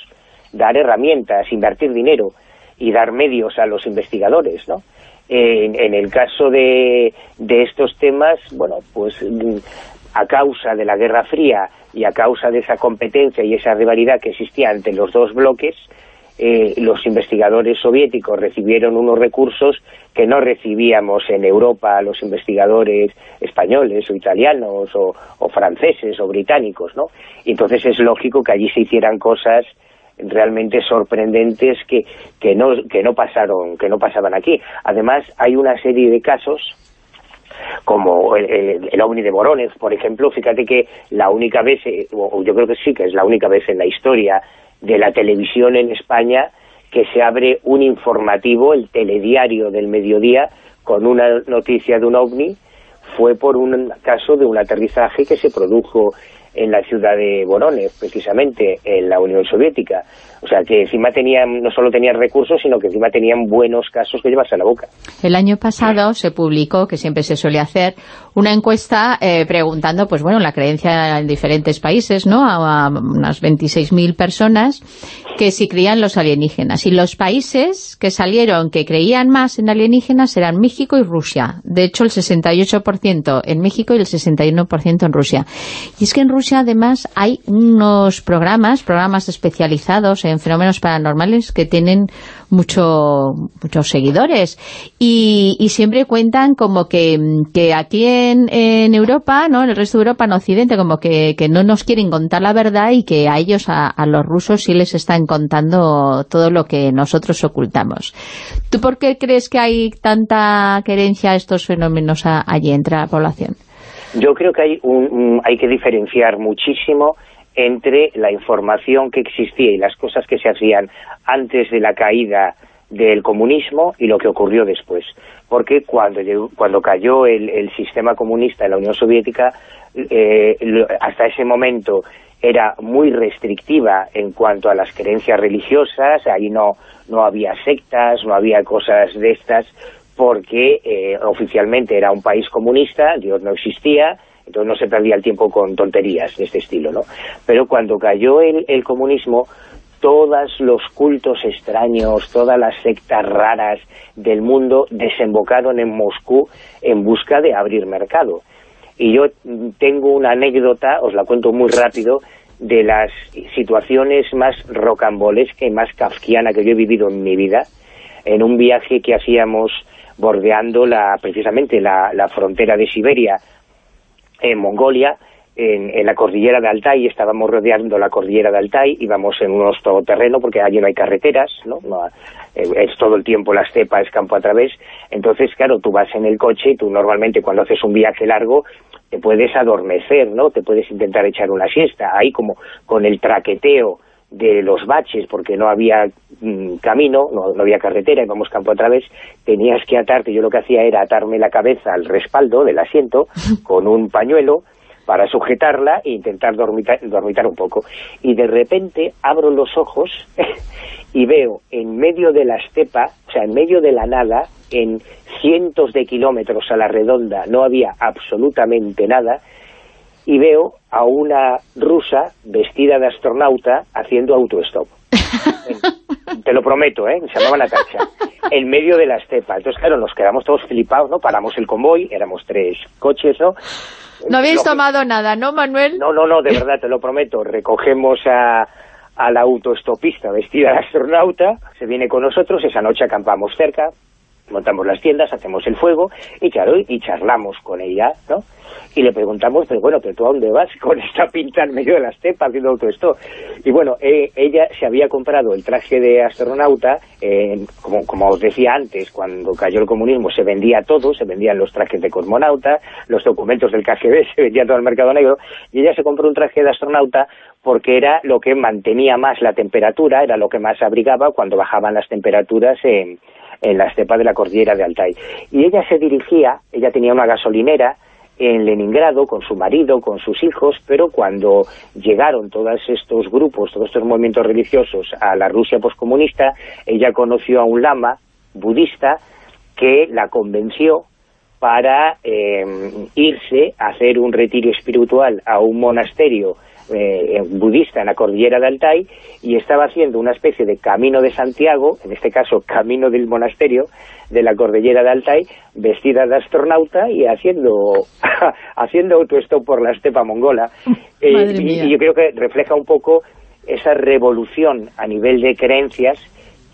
dar herramientas, invertir dinero y dar medios a los investigadores, ¿no? En, el caso de, de estos temas, bueno, pues a causa de la Guerra Fría y a causa de esa competencia y esa rivalidad que existía entre los dos bloques, eh, los investigadores soviéticos recibieron unos recursos que no recibíamos en Europa los investigadores españoles o italianos o, franceses o británicos, ¿no? Y entonces es lógico que allí se hicieran cosas realmente sorprendentes que, que, no, que, no pasaron, que no pasaban aquí. Además, hay una serie de casos como el, el, OVNI de Borones, por ejemplo, fíjate que la única vez, o yo creo que sí que es la única vez en la historia de la televisión en España que se abre un informativo, el telediario del mediodía, con una noticia de un ovni, fue por un caso de un aterrizaje que se produjo en la ciudad de Borones, precisamente, en la Unión Soviética. O sea, que encima tenían, no solo tenían recursos, sino que encima tenían buenos casos que llevarse a la boca. El año pasado se publicó, que siempre se suele hacer, una encuesta eh, preguntando, pues bueno, la creencia en diferentes países, ¿no?, a, unas 26.000 personas, que si creían los alienígenas. Y los países que salieron que creían más en alienígenas eran México y Rusia. De hecho, el 68% en México y el 61% en Rusia. Y es que en Rusia, además, hay unos programas, programas especializados en fenómenos paranormales que tienen mucho, muchos seguidores y, siempre cuentan como que, que aquí en, en, Europa, ¿no? en el resto de Europa, en Occidente, como que, que no nos quieren contar la verdad y que a ellos, a, los rusos, sí les están contando todo lo que nosotros ocultamos. ¿Tú por qué crees que hay tanta querencia a estos fenómenos allí entre la población? Yo creo que hay, un, hay que diferenciar muchísimo entre la información que existía y las cosas que se hacían antes de la caída del comunismo y lo que ocurrió después. Porque cuando, cuando cayó el, sistema comunista en la Unión Soviética, eh, hasta ese momento era muy restrictiva en cuanto a las creencias religiosas, ahí no, no había sectas, no había cosas de estas, porque eh, oficialmente era un país comunista, Dios no existía, entonces no se perdía el tiempo con tonterías de este estilo, ¿no? Pero cuando cayó el, comunismo, todos los cultos extraños, todas las sectas raras del mundo desembocaron en Moscú en busca de abrir mercado. Y yo tengo una anécdota, os la cuento muy rápido, de las situaciones más rocambolesca y más kafkiana que yo he vivido en mi vida, en un viaje que hacíamos bordeando la, precisamente la, la frontera de Siberia en Mongolia, en, la cordillera de Altai, estábamos rodeando la cordillera de Altai, íbamos en unos todoterreno porque allí no hay carreteras, ¿no? Eh, es todo el tiempo la estepa, es campo a través, entonces claro, tú vas en el coche y tú normalmente cuando haces un viaje largo te puedes adormecer, ¿no? Te puedes intentar echar una siesta, ahí como con el traqueteo de los baches porque no había mm, camino, no, no, había carretera, íbamos campo a través, tenías que atarte, yo lo que hacía era atarme la cabeza al respaldo del asiento (laughs) con un pañuelo para sujetarla e intentar dormitar, dormitar un poco. Y de repente abro los ojos (laughs) y veo en medio de la estepa, o sea, en medio de la nada, en cientos de kilómetros a la redonda, no había absolutamente nada, y veo a una rusa vestida de astronauta haciendo autostop. (laughs) Te lo prometo, ¿eh? Se llamaba Natacha. En medio de la estepa. Entonces, claro, nos quedamos todos flipados, ¿no? Paramos el convoy, éramos tres coches, ¿no? No habéis tomado nada, ¿no, Manuel? No, no, no, de verdad, te lo prometo. Recogemos a, a la autoestopista vestida de astronauta, se viene con nosotros, esa noche acampamos cerca, montamos las tiendas, hacemos el fuego y claro, y charlamos con ella, ¿no? Y le preguntamos, pero bueno, ¿pero tú a dónde vas (laughs) con esta pinta en medio de la estepa haciendo todo esto? Y bueno, eh, ella se había comprado el traje de astronauta, como, como os decía antes, cuando cayó el comunismo se vendía todo, se vendían los trajes de cosmonauta, los documentos del KGB, (laughs) se vendía todo el mercado negro, y ella se compró un traje de astronauta porque era lo que mantenía más la temperatura, era lo que más abrigaba cuando bajaban las temperaturas en en la estepa de la cordillera de Altai. Y ella se dirigía, ella tenía una gasolinera en Leningrado con su marido, con sus hijos, pero cuando llegaron todos estos grupos, todos estos movimientos religiosos a la Rusia poscomunista, ella conoció a un lama budista que la convenció para em, irse a hacer un retiro espiritual a un monasterio eh, budista en la cordillera de Altai y estaba haciendo una especie de camino de Santiago, en este caso camino del monasterio de la cordillera de Altai, vestida de astronauta y haciendo (laughs) haciendo autostop por la estepa mongola. (laughs) Eh, y, yo creo que refleja un poco esa revolución a nivel de creencias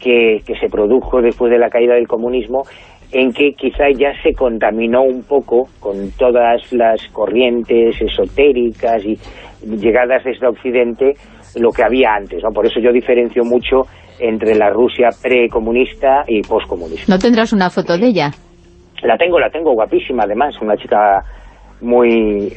que, que se produjo después de la caída del comunismo en que quizá ya se contaminó un poco con todas las corrientes esotéricas y llegadas desde Occidente lo que había antes, ¿no? Por eso yo diferencio mucho entre la Rusia precomunista y poscomunista. ¿No tendrás una foto de ella? La tengo, la tengo, guapísima además, una chica muy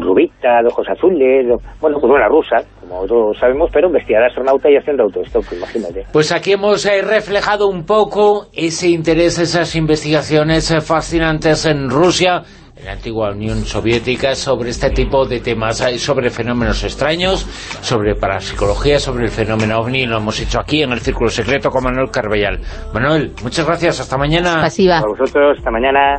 rubita, de ojos azules, bueno, pues una rusa, como todos sabemos, pero vestida de astronauta y haciendo autostop, imagínate. Pues aquí hemos eh, reflejado un poco ese interés, esas investigaciones eh, fascinantes en Rusia, en la antigua Unión Soviética sobre este tipo de temas, sobre fenómenos extraños, sobre parapsicología, sobre el fenómeno OVNI, lo hemos hecho aquí en el Círculo Secreto con Manuel Carbellal. Manuel, muchas gracias, hasta mañana. Pasiva. A vosotros, hasta mañana.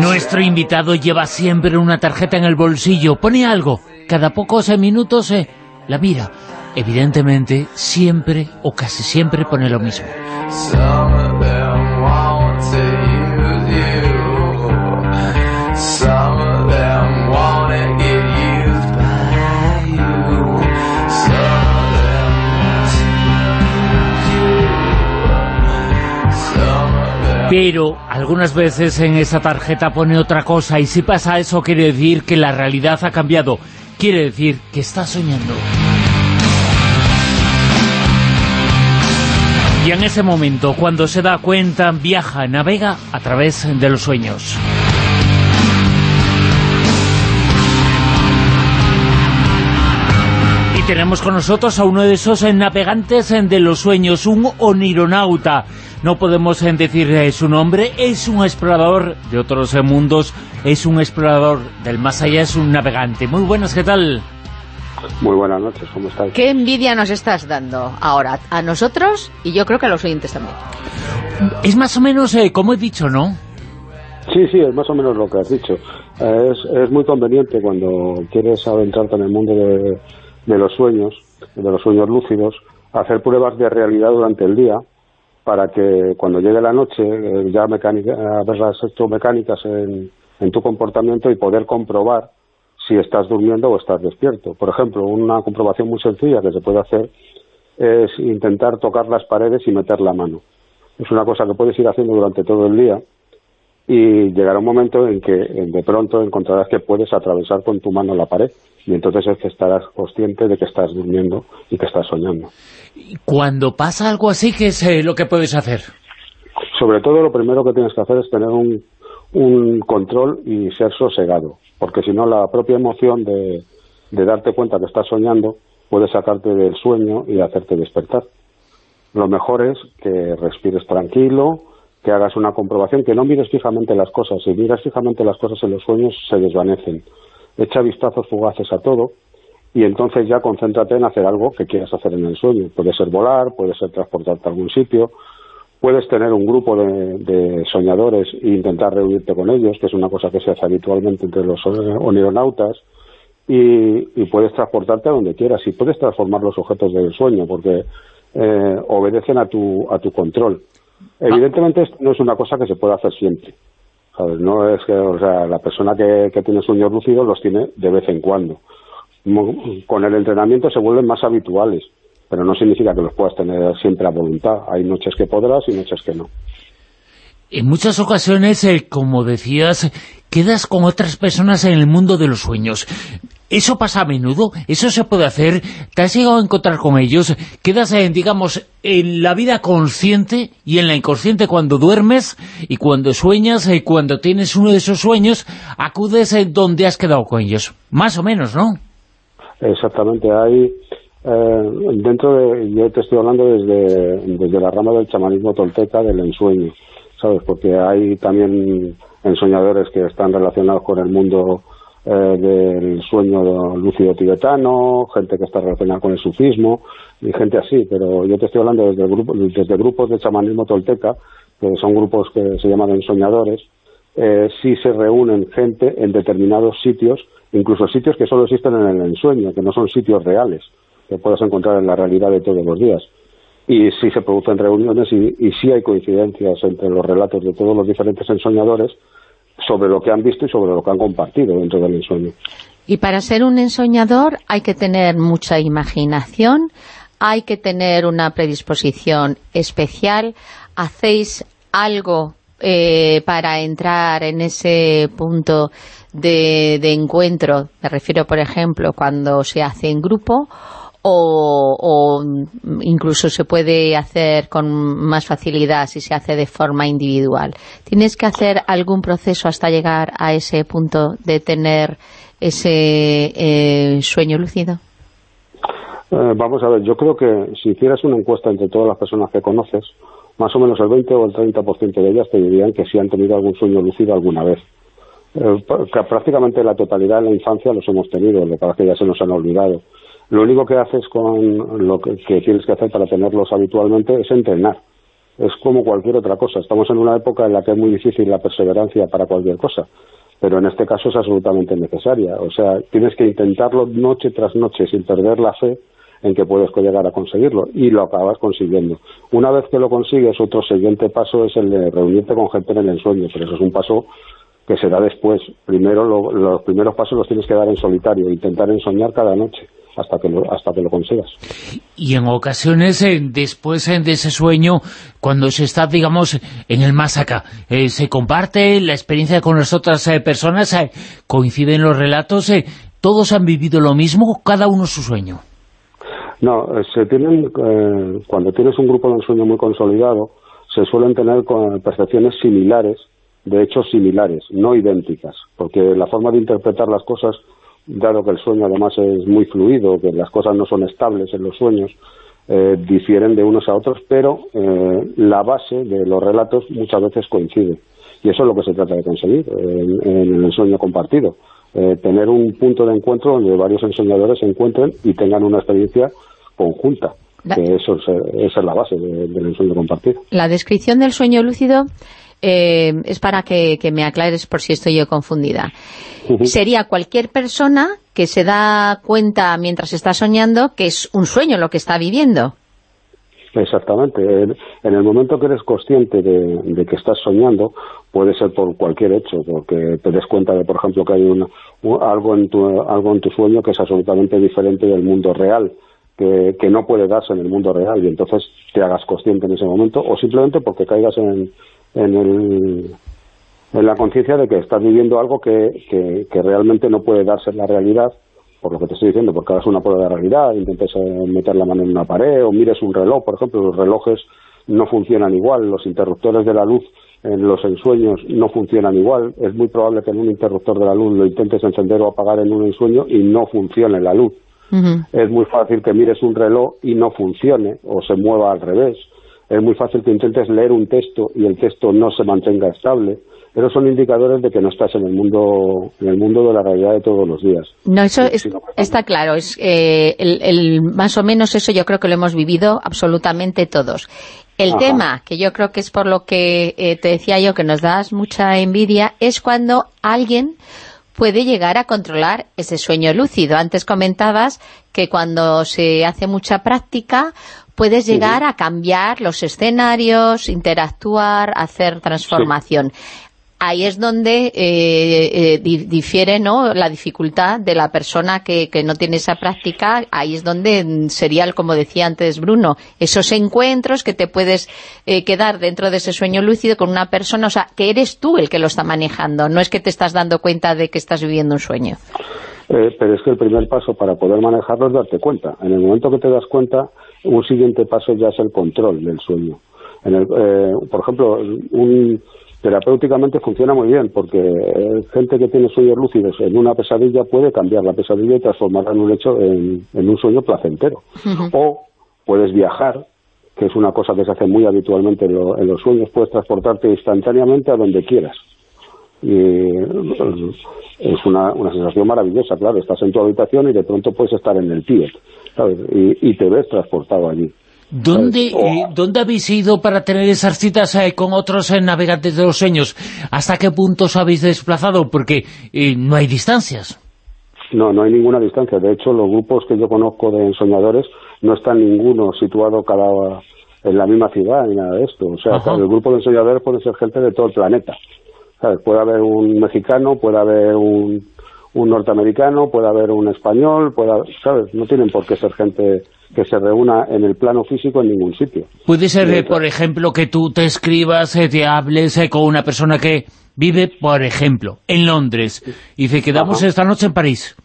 Nuestro invitado lleva siempre una tarjeta en el bolsillo, pone algo, cada pocos minutos eh, la mira. Evidentemente siempre o casi siempre pone lo mismo. Pero algunas veces en esa tarjeta pone otra cosa y si pasa eso quiere decir que la realidad ha cambiado. Quiere decir que está soñando. Y en ese momento, cuando se da cuenta, viaja, navega a través de los sueños. Y tenemos con nosotros a uno de esos navegantes de los sueños, un onironauta. No podemos decir eh, su nombre, es un explorador de otros mundos, es un explorador del más allá, es un navegante. Muy buenas, ¿qué tal? Muy buenas noches, ¿cómo estáis? ¿Qué envidia nos estás dando ahora a nosotros y yo creo que a los oyentes también? Es más o menos eh, como he dicho, ¿no? Sí, sí, es más o menos lo que has dicho. Es, es muy conveniente cuando quieres adentrarte en el mundo de, de los sueños, de los sueños lúcidos, hacer pruebas de realidad durante el día para que cuando llegue la noche eh, ya mecánica, ver las mecánicas en, en tu comportamiento y poder comprobar si estás durmiendo o estás despierto. Por ejemplo, una comprobación muy sencilla que se puede hacer es intentar tocar las paredes y meter la mano. Es una cosa que puedes ir haciendo durante todo el día y llegará un momento en que de pronto encontrarás que puedes atravesar con tu mano la pared y entonces es que estarás consciente de que estás durmiendo y que estás soñando. Cuando pasa algo así, ¿qué es eh, lo que puedes hacer? Sobre todo lo primero que tienes que hacer es tener un, un control y ser sosegado porque si no la propia emoción de, darte cuenta que estás soñando puede sacarte del sueño y hacerte despertar. Lo mejor es que respires tranquilo, que hagas una comprobación, que no mires fijamente las cosas. Si miras fijamente las cosas en los sueños, se desvanecen. Echa vistazos fugaces a todo y entonces ya concéntrate en hacer algo que quieras hacer en el sueño. Puede ser volar, puede ser transportarte a algún sitio, Puedes tener un grupo de, soñadores e intentar reunirte con ellos, que es una cosa que se hace habitualmente entre los onironautas, y, puedes transportarte a donde quieras y puedes transformar los objetos del sueño porque eh, obedecen a tu, a tu control. Evidentemente esto no es una cosa que se pueda hacer siempre. No es que o sea, la persona que, que tiene sueños lúcidos los tiene de vez en cuando. Con el entrenamiento se vuelven más habituales pero no significa que los puedas tener siempre a voluntad. Hay noches que podrás y noches que no. En muchas ocasiones, eh, como decías, quedas con otras personas en el mundo de los sueños. ¿Eso pasa a menudo? ¿Eso se puede hacer? ¿Te has llegado a encontrar con ellos? ¿Quedas, en, digamos, en la vida consciente y en la inconsciente cuando duermes y cuando sueñas y cuando tienes uno de esos sueños, acudes en donde has quedado con ellos? Más o menos, ¿no? Exactamente. Hay, eh, dentro de, yo te estoy hablando desde, desde la rama del chamanismo tolteca del ensueño, ¿sabes? Porque hay también ensoñadores que están relacionados con el mundo eh, del sueño lúcido tibetano, gente que está relacionada con el sufismo y gente así, pero yo te estoy hablando desde, grupo, desde grupos de chamanismo tolteca, que son grupos que se llaman ensoñadores, eh, sí se reúnen gente en determinados sitios, incluso sitios que solo existen en el ensueño, que no son sitios reales, que puedas encontrar en la realidad de todos los días. Y sí se producen reuniones y, y sí hay coincidencias entre los relatos de todos los diferentes ensoñadores sobre lo que han visto y sobre lo que han compartido dentro del ensueño. Y para ser un ensoñador hay que tener mucha imaginación, hay que tener una predisposición especial. ¿Hacéis algo eh, para entrar en ese punto de, de encuentro? Me refiero, por ejemplo, cuando se hace en grupo o, incluso se puede hacer con más facilidad si se hace de forma individual. ¿Tienes que hacer algún proceso hasta llegar a ese punto de tener ese eh, sueño lúcido? Eh, vamos a ver, yo creo que si hicieras una encuesta entre todas las personas que conoces, más o menos el 20 o el 30% de ellas te dirían que sí han tenido algún sueño lúcido alguna vez. Eh, prácticamente la totalidad en la infancia los hemos tenido, lo que que ya se nos han olvidado. Lo único que haces con lo que, tienes que hacer para tenerlos habitualmente es entrenar. Es como cualquier otra cosa. Estamos en una época en la que es muy difícil la perseverancia para cualquier cosa, pero en este caso es absolutamente necesaria. O sea, tienes que intentarlo noche tras noche sin perder la fe en que puedes llegar a conseguirlo y lo acabas consiguiendo. Una vez que lo consigues, otro siguiente paso es el de reunirte con gente en el ensueño, pero eso es un paso que se da después. Primero los primeros pasos los tienes que dar en solitario, intentar ensoñar cada noche hasta que lo, hasta que lo consigas. Y en ocasiones, eh, después eh, de ese sueño, cuando se está, digamos, en el más acá, eh, se comparte la experiencia con las otras personas, coinciden los relatos, todos han vivido lo mismo, cada uno su sueño. No, se tienen, cuando tienes un grupo de ensueño muy consolidado, se suelen tener percepciones similares, de hecho similares, no idénticas, porque la forma de interpretar las cosas dado que el sueño además es muy fluido, que las cosas no son estables en los sueños, eh, difieren de unos a otros, pero eh, la base de los relatos muchas veces coincide. Y eso es lo que se trata de conseguir en, el sueño compartido. Eh, tener un punto de encuentro donde varios enseñadores se encuentren y tengan una experiencia conjunta. Que eso es, esa es la base del sueño compartido. La descripción del sueño lúcido eh, es para que, me aclares por si estoy yo confundida. Sería cualquier persona que se da cuenta mientras está soñando que es un sueño lo que está viviendo. Exactamente. En el momento que eres consciente de, que estás soñando, puede ser por cualquier hecho, porque te des cuenta de, por ejemplo, que hay algo, en tu, algo en tu sueño que es absolutamente diferente del mundo real, que, que, no puede darse en el mundo real, y entonces te hagas consciente en ese momento, o simplemente porque caigas en, en, el, en la conciencia de que estás viviendo algo que, que, realmente no puede darse la realidad, por lo que te estoy diciendo, porque hagas una prueba de realidad, intentes eh, meter la mano en una pared o mires un reloj, por ejemplo, los relojes no funcionan igual, los interruptores de la luz en los ensueños no funcionan igual, es muy probable que en un interruptor de la luz lo intentes encender o apagar en un ensueño y no funcione la luz. Es muy fácil que mires un reloj y no funcione o se mueva al revés es muy fácil que intentes leer un texto y el texto no se mantenga estable. Pero son indicadores de que no estás en el mundo en el mundo de la realidad de todos los días. No, eso está claro. Es eh, el, más o menos eso yo creo que lo hemos vivido absolutamente todos. El tema, que yo creo que es por lo que eh, te decía yo que nos das mucha envidia, es cuando alguien puede llegar a controlar ese sueño lúcido. Antes comentabas que cuando se hace mucha práctica puedes llegar a cambiar los escenarios, interactuar, hacer transformación. ahí es donde eh, eh, difiere ¿no? la dificultad de la persona que, no tiene esa práctica, ahí es donde sería, como decía antes Bruno, esos encuentros que te puedes eh, quedar dentro de ese sueño lúcido con una persona, o sea, que eres tú el que lo está manejando, no es que te estás dando cuenta de que estás viviendo un sueño. Pero es que el primer paso para poder manejarlo es darte cuenta. En el momento que te das cuenta, un siguiente paso ya es el control del sueño. En el, por ejemplo, un terapéuticamente funciona muy bien porque eh, gente que tiene sueños lúcidos en una pesadilla puede cambiar la pesadilla y transformarla en un hecho en, un sueño placentero o puedes viajar que es una cosa que se hace muy habitualmente en, los sueños puedes transportarte instantáneamente a donde quieras eh, es una, sensación maravillosa claro estás en tu habitación y de pronto puedes estar en el Tíbet y te ves transportado allí ¿Dónde, eh, ¿Dónde habéis ido para tener esas citas eh, con otros eh, navegantes de los sueños? ¿Hasta qué punto os habéis desplazado? Porque no hay distancias. No, no hay ninguna distancia. De hecho, los grupos que yo conozco de ensoñadores no están ninguno situado cada en la misma ciudad ni nada de esto. O sea, el grupo de ensoñadores puede ser gente de todo el planeta. Puede haber un mexicano, puede haber un, un norteamericano, puede haber un español, puede ¿sabes? No tienen por qué ser gente que se reúna en el plano físico en ningún sitio. Puede ser, eh, por ejemplo, que tú te escribas, eh, te hables eh, con una persona que vive, por ejemplo, en Londres, y dice, quedamos esta noche en París.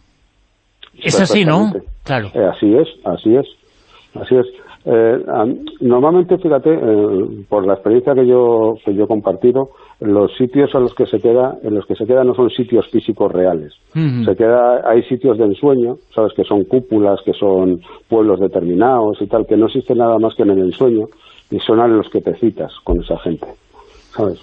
Es así, ¿no? Claro. así es, así es, así es. normalmente, fíjate, por la experiencia que yo, que yo he compartido, los sitios a los que se queda, en los que se queda no son sitios físicos reales. Se queda, hay sitios de ensueño, sabes, que son cúpulas, que son pueblos determinados y tal, que no existe nada más que en el ensueño, y son a los que te citas con esa gente, ¿sabes?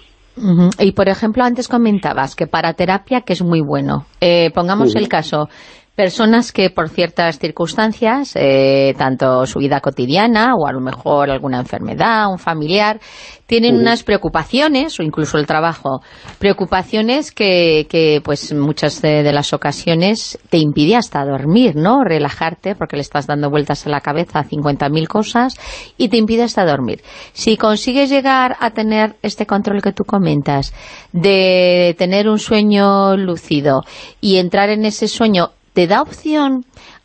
Y, por ejemplo, antes comentabas que para terapia, que es muy bueno. Eh, pongamos el caso, personas que por ciertas circunstancias, eh, tanto su vida cotidiana o a lo mejor alguna enfermedad, un familiar, tienen unas preocupaciones o incluso el trabajo, preocupaciones que, que pues muchas de, las ocasiones te impide hasta dormir, ¿no? Relajarte porque le estás dando vueltas a la cabeza a 50.000 cosas y te impide hasta dormir. Si consigues llegar a tener este control que tú comentas de tener un sueño lúcido y entrar en ese sueño ¿te da opción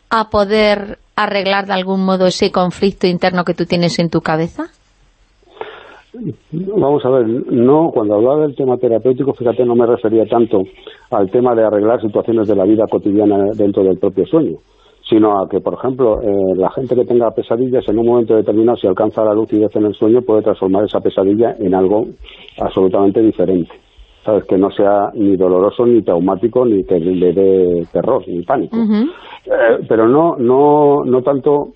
a poder arreglar de algún modo ese conflicto interno que tú tienes en tu cabeza? Vamos a ver, no, cuando hablaba del tema terapéutico, fíjate, no me refería tanto al tema de arreglar situaciones de la vida cotidiana dentro del propio sueño, sino a que, por ejemplo, eh, la gente que tenga pesadillas en un momento determinado, si alcanza la lucidez en el sueño, puede transformar esa pesadilla en algo absolutamente diferente. ¿Sabes? Que no sea ni doloroso, ni traumático, ni que le dé terror, ni pánico. Eh, pero no, no, no tanto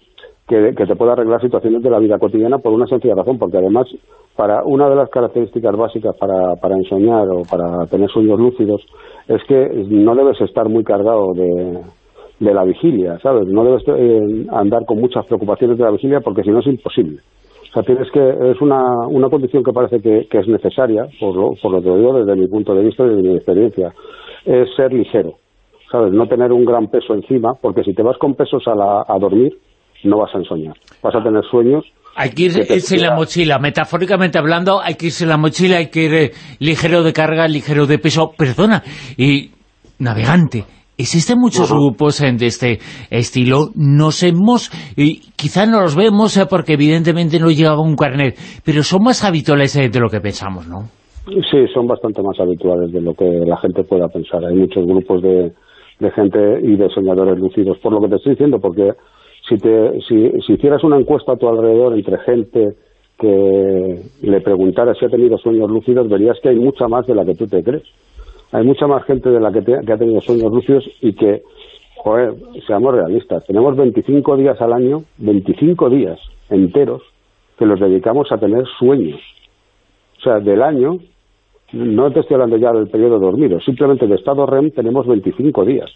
que, te pueda arreglar situaciones de la vida cotidiana por una sencilla razón, porque además, para una de las características básicas para, para ensoñar o para tener sueños lúcidos es que no debes estar muy cargado de, de la vigilia, ¿sabes? No debes eh, andar con muchas preocupaciones de la vigilia porque si no es imposible. O sea, tienes que, es una, una condición que parece que, es necesaria, por lo, por lo que digo desde mi punto de vista y de mi experiencia, es ser ligero, ¿sabes? No tener un gran peso encima, porque si te vas con pesos a, la, a dormir, no vas a ensoñar. Vas a tener sueños... Hay que irse en la mochila, metafóricamente hablando, hay que irse en la mochila, hay que ir eh, ligero de carga, ligero de peso, perdona, y navegante, Existen muchos grupos de este estilo, nos hemos, y quizá no los vemos eh, porque evidentemente no llevaba un carnet, pero son más habituales eh, de lo que pensamos, ¿no? Sí, son bastante más habituales de lo que la gente pueda pensar. Hay muchos grupos de, gente y de soñadores lúcidos, por lo que te estoy diciendo, porque si, te, si, si hicieras una encuesta a tu alrededor entre gente que le preguntara si ha tenido sueños lúcidos, verías que hay mucha más de la que tú te crees hay mucha más gente de la que, ha tenido sueños lúcidos y que, joder, seamos realistas, tenemos 25 días al año, 25 días enteros, que los dedicamos a tener sueños. O sea, del año, no te estoy hablando ya del periodo de dormir, simplemente de estado REM tenemos 25 días.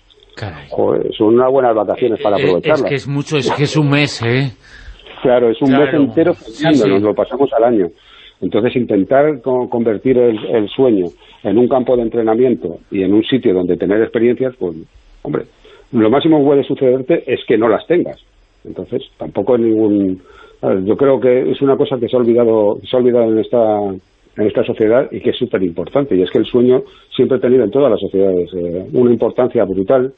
Joder, son unas buenas vacaciones para aprovecharlas. Eh, es que es mucho, es que es un mes, ¿eh? Claro, es un mes entero nos lo pasamos al año. Entonces, intentar convertir el, sueño en un campo de entrenamiento y en un sitio donde tener experiencias, pues, hombre, lo máximo que puede sucederte es que no las tengas. Entonces, tampoco hay ningún... Yo creo que es una cosa que se ha olvidado, se ha olvidado en esta en esta sociedad y que es súper importante. Y es que el sueño siempre ha tenido en todas las sociedades eh, una importancia brutal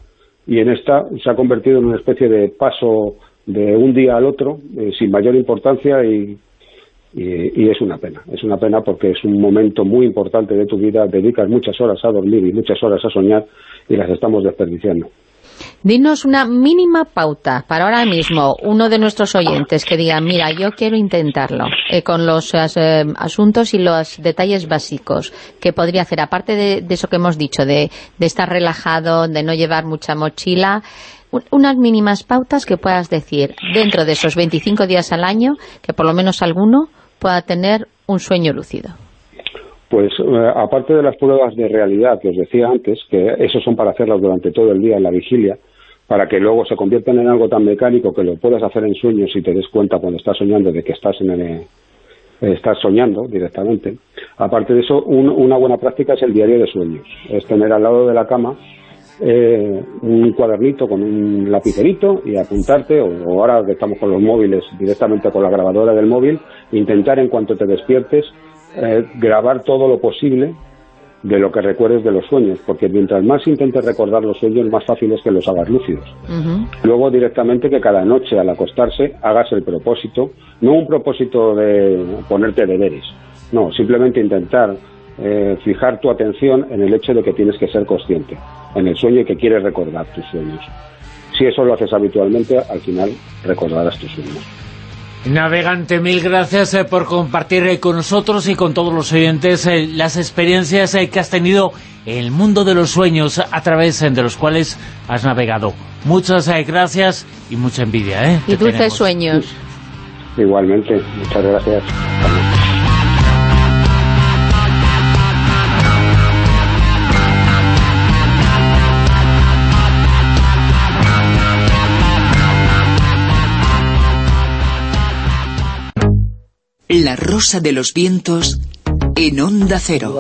y en esta se ha convertido en una especie de paso de un día al otro eh, sin mayor importancia y, y, es una pena. Es una pena porque es un momento muy importante de tu vida, dedicas muchas horas a dormir y muchas horas a soñar y las estamos desperdiciando. Dinos una mínima pauta para ahora mismo, uno de nuestros oyentes que diga, mira, yo quiero intentarlo, eh, con los eh, asuntos y los detalles básicos, que podría hacer, aparte de, eso que hemos dicho, de, estar relajado, de no llevar mucha mochila, unas mínimas pautas que puedas decir dentro de esos 25 días al año, que por lo menos alguno pueda tener un sueño lúcido. Pues eh, aparte de las pruebas de realidad que os decía antes, que esos son para hacerlas durante todo el día en la vigilia, para que luego se conviertan en algo tan mecánico que lo puedas hacer en sueños y te des cuenta cuando estás soñando de que estás en el, estás soñando directamente. Aparte de eso, una buena práctica es el diario de sueños. Es tener al lado de la cama eh, un cuadernito con un lapicerito y apuntarte, o, o, ahora que estamos con los móviles, directamente con la grabadora del móvil, intentar en cuanto te despiertes eh, grabar todo lo posible de lo que recuerdes de los sueños, porque mientras más intentes recordar los sueños, más fácil es que los hagas lúcidos. Luego directamente que cada noche al acostarse hagas el propósito, no un propósito de ponerte deberes, no, simplemente intentar eh, fijar tu atención en el hecho de que tienes que ser consciente, en el sueño y que quieres recordar tus sueños. Si eso lo haces habitualmente, al final recordarás tus sueños. Navegante, mil gracias eh, por compartir eh, con nosotros y con todos los oyentes eh, las experiencias que has tenido en el mundo de los sueños a través de los cuales has navegado. Muchas gracias y mucha envidia. ¿eh? Y dulces sueños. Igualmente, muchas gracias. La rosa de los vientos en Onda Cero.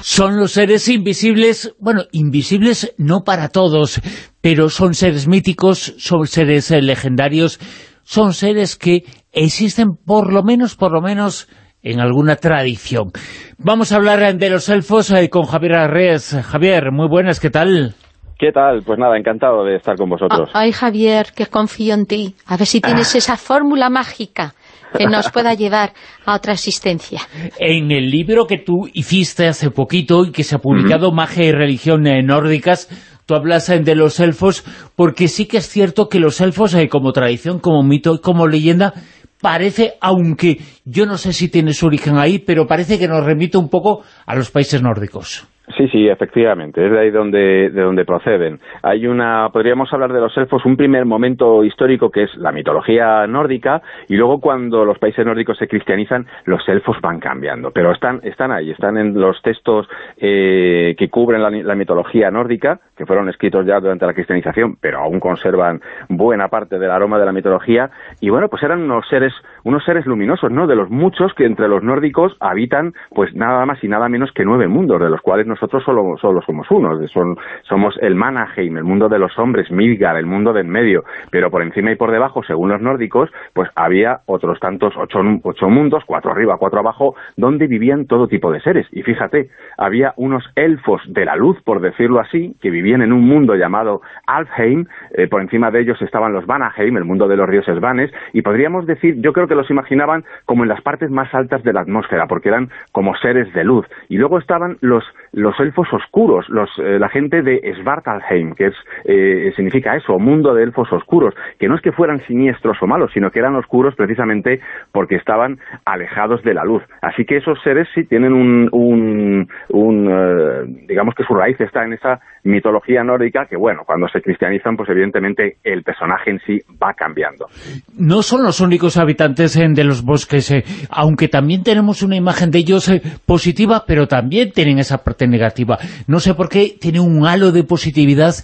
Son los seres invisibles, bueno, invisibles no para todos, pero son seres míticos, son seres eh, legendarios, son seres que existen por lo menos, por lo menos en alguna tradición. Vamos a hablar de los elfos eh, con Javier Arres. Javier, muy buenas, ¿qué tal? ¿Qué tal? Pues nada, encantado de estar con vosotros. Ay, Javier, que confío en ti. A ver si tienes ah. esa fórmula mágica que nos pueda llevar a otra existencia. En el libro que tú hiciste hace poquito y que se ha publicado, Magia y Religión eh, Nórdicas, tú hablas eh, de los elfos, porque sí que es cierto que los elfos, eh, como tradición, como mito, como leyenda, parece, aunque yo no sé si tiene su origen ahí, pero parece que nos remite un poco a los países nórdicos. Sí, sí, efectivamente, es de ahí donde, de donde proceden. Hay una, podríamos hablar de los elfos, un primer momento histórico que es la mitología nórdica, y luego cuando los países nórdicos se cristianizan, los elfos van cambiando, pero están, están ahí, están en los textos eh, que cubren la, mitología nórdica, que fueron escritos ya durante la cristianización, pero aún conservan buena parte del aroma de la mitología, y bueno, pues eran unos seres, unos seres luminosos, ¿no?, de los muchos que entre los nórdicos habitan, pues nada más y nada menos que nueve mundos, de los cuales nosotros solo, solo somos uno, son, somos el Manaheim, el mundo de los hombres, Midgard, el mundo del medio, pero por encima y por debajo, según los nórdicos, pues había otros tantos, ocho, ocho mundos, cuatro arriba, cuatro abajo, donde vivían todo tipo de seres. Y fíjate, había unos elfos de la luz, por decirlo así, que vivían en un mundo llamado Alfheim, eh, por encima de ellos estaban los Vanaheim, el mundo de los ríos Vanes, y podríamos decir, yo creo que los imaginaban como en las partes más altas de la atmósfera, porque eran como seres de luz. Y luego estaban los los elfos oscuros, los, eh, la gente de Svartalheim, que es, eh, significa eso, mundo de elfos oscuros, que no es que fueran siniestros o malos, sino que eran oscuros precisamente porque estaban alejados de la luz. Así que esos seres sí tienen un, un, un eh, digamos que su raíz está en esa mitología nórdica que, bueno, cuando se cristianizan, pues evidentemente el personaje en sí va cambiando. No son los únicos habitantes de los bosques, aunque también tenemos una imagen de ellos positiva, pero también tienen esa parte negativa. No sé por qué tiene un halo de positividad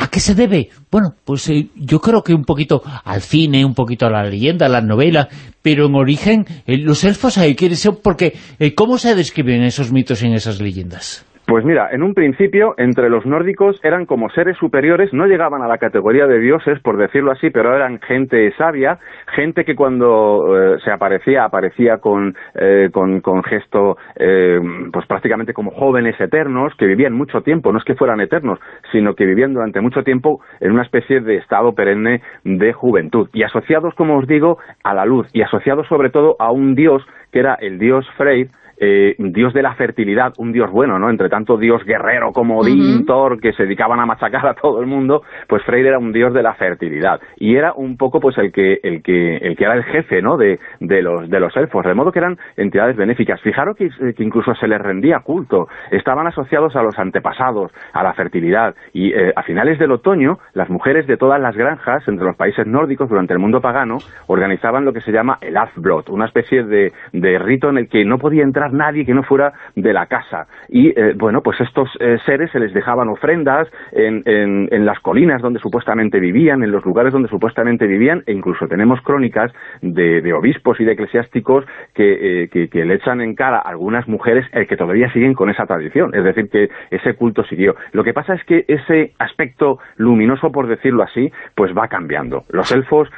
¿A qué se debe? Bueno, pues eh, yo creo que un poquito al cine, un poquito a la leyenda, a la novela, pero en origen eh, los elfos hay que ser porque eh, ¿cómo se describen esos mitos en esas leyendas? Pues mira, en un principio, entre los nórdicos eran como seres superiores, no llegaban a la categoría de dioses, por decirlo así, pero eran gente sabia, gente que cuando eh, se aparecía, aparecía con, eh, con, gesto, eh, pues prácticamente como jóvenes eternos, que vivían mucho tiempo, no es que fueran eternos, sino que vivían durante mucho tiempo en una especie de estado perenne de juventud, y asociados, como os digo, a la luz, y asociados sobre todo a un dios que era el dios Freyr, eh, dios de la fertilidad, un dios bueno, ¿no? Entre tanto dios guerrero como Odín, Thor, que se dedicaban a machacar a todo el mundo, pues Freyr era un dios de la fertilidad. Y era un poco pues el que, el que, el que era el jefe, ¿no? De, de, los, de los elfos, de modo que eran entidades benéficas. Fijaros que, que incluso se les rendía culto. Estaban asociados a los antepasados, a la fertilidad. Y eh, a finales del otoño, las mujeres de todas las granjas, entre los países nórdicos, durante el mundo pagano, organizaban lo que se llama el Azblot, una especie de, de rito en el que no podía entrar nadie que no fuera de la casa. Y eh, bueno, pues estos eh, seres se les dejaban ofrendas en, en, las colinas donde supuestamente vivían, en los lugares donde supuestamente vivían, e incluso tenemos crónicas de, obispos y de eclesiásticos que, eh, que, le echan en cara a algunas mujeres que todavía siguen con esa tradición. Es decir, que ese culto siguió. Lo que pasa es que ese aspecto luminoso, por decirlo así, pues va cambiando. Los elfos,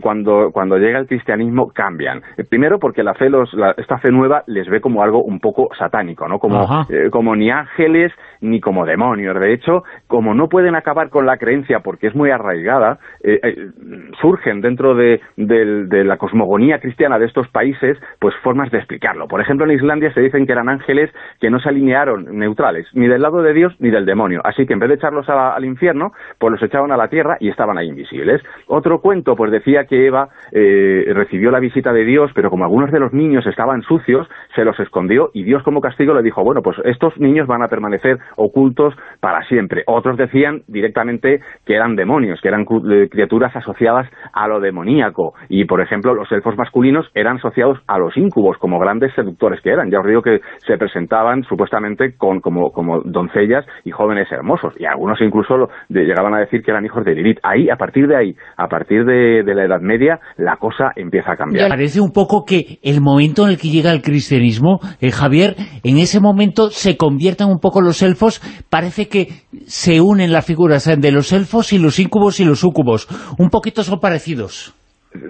cuando, cuando llega el cristianismo, cambian. Primero porque la fe, los, la, esta fe nueva les ve como algo un poco satánico, ¿no? Como, eh, como ni ángeles ni como demonios. De hecho, como no pueden acabar con la creencia porque es muy arraigada, eh, eh, surgen dentro de, de, la cosmogonía cristiana de estos países, pues formas de explicarlo. Por ejemplo, en Islandia se dicen que eran ángeles que no se alinearon neutrales, ni del lado de Dios ni del demonio. Así que en vez de echarlos al infierno, pues los echaban a la tierra y estaban ahí invisibles. Otro cuento, pues decía que Eva recibió la visita de Dios, pero como algunos de los niños estaban sucios, se los escondió y Dios como castigo le dijo, bueno, pues estos niños van a permanecer ocultos para siempre. Otros decían directamente que eran demonios, que eran eh, criaturas asociadas a lo demoníaco. Y, por ejemplo, los elfos masculinos eran asociados a los íncubos, como grandes seductores que eran. Ya os digo que se presentaban supuestamente con, como, como doncellas y jóvenes hermosos. Y algunos incluso llegaban a decir que eran hijos de Lilith. Ahí, a partir de ahí, a partir de, la Edad Media, la cosa empieza a cambiar. Parece un poco que el momento en el que llega el cristianismo eh, Javier, en ese momento se convierten un poco los elfos, parece que se unen las figuras de los elfos y los íncubos y los súcubos. Un poquito son parecidos.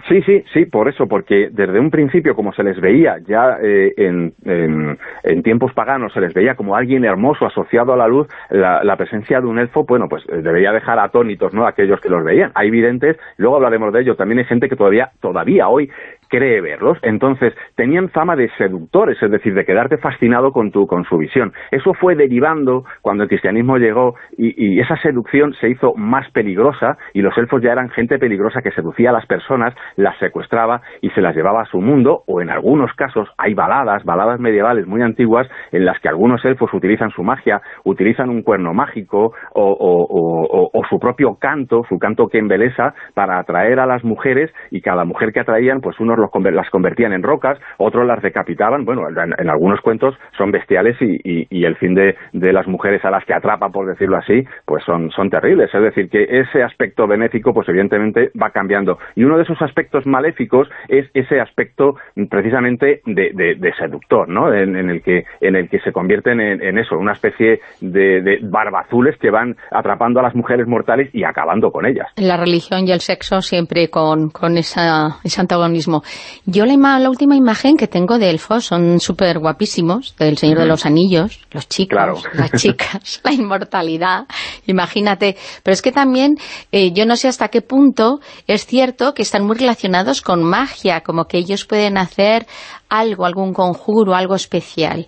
Sí, sí, sí, por eso, porque desde un principio, como se les veía ya eh, en, tiempos paganos, se les veía como alguien hermoso asociado a la luz, la, presencia de un elfo, bueno, pues eh, debería dejar atónitos, ¿no?, aquellos que los veían. Hay videntes, luego hablaremos de ello, también hay gente que todavía, todavía hoy cree verlos. Entonces, tenían fama de seductores, es decir, de quedarte fascinado con, tu, con su visión. Eso fue derivando cuando el cristianismo llegó y, esa seducción se hizo más peligrosa y los elfos ya eran gente peligrosa que seducía a las personas, las secuestraba y se las llevaba a su mundo, o en algunos casos hay baladas, baladas medievales muy antiguas, en las que algunos elfos utilizan su magia, utilizan un cuerno mágico o, o su propio canto, su canto que embelesa, para atraer a las mujeres y cada mujer que atraían, pues unos las convertían en rocas, otros las decapitaban, bueno, en, algunos cuentos son bestiales y, el fin de, las mujeres a las que atrapa, por decirlo así, pues son, son terribles. Es decir, que ese aspecto benéfico, pues evidentemente va cambiando. Y uno de esos aspectos maléficos es ese aspecto precisamente de, seductor, ¿no? En, el que, en el que se convierten en, eso, una especie de, barbazules que van atrapando a las mujeres mortales y acabando con ellas. La religión y el sexo siempre con, con esa, ese antagonismo. Yo la, la, última imagen que tengo de elfos son súper guapísimos, del Señor de los Anillos, los chicos, las (laughs) chicas, (laughs) la inmortalidad, imagínate. Pero es que también, eh, yo no sé hasta qué punto es cierto que están muy relacionados con magia, como que ellos pueden hacer algo, algún conjuro, algo especial.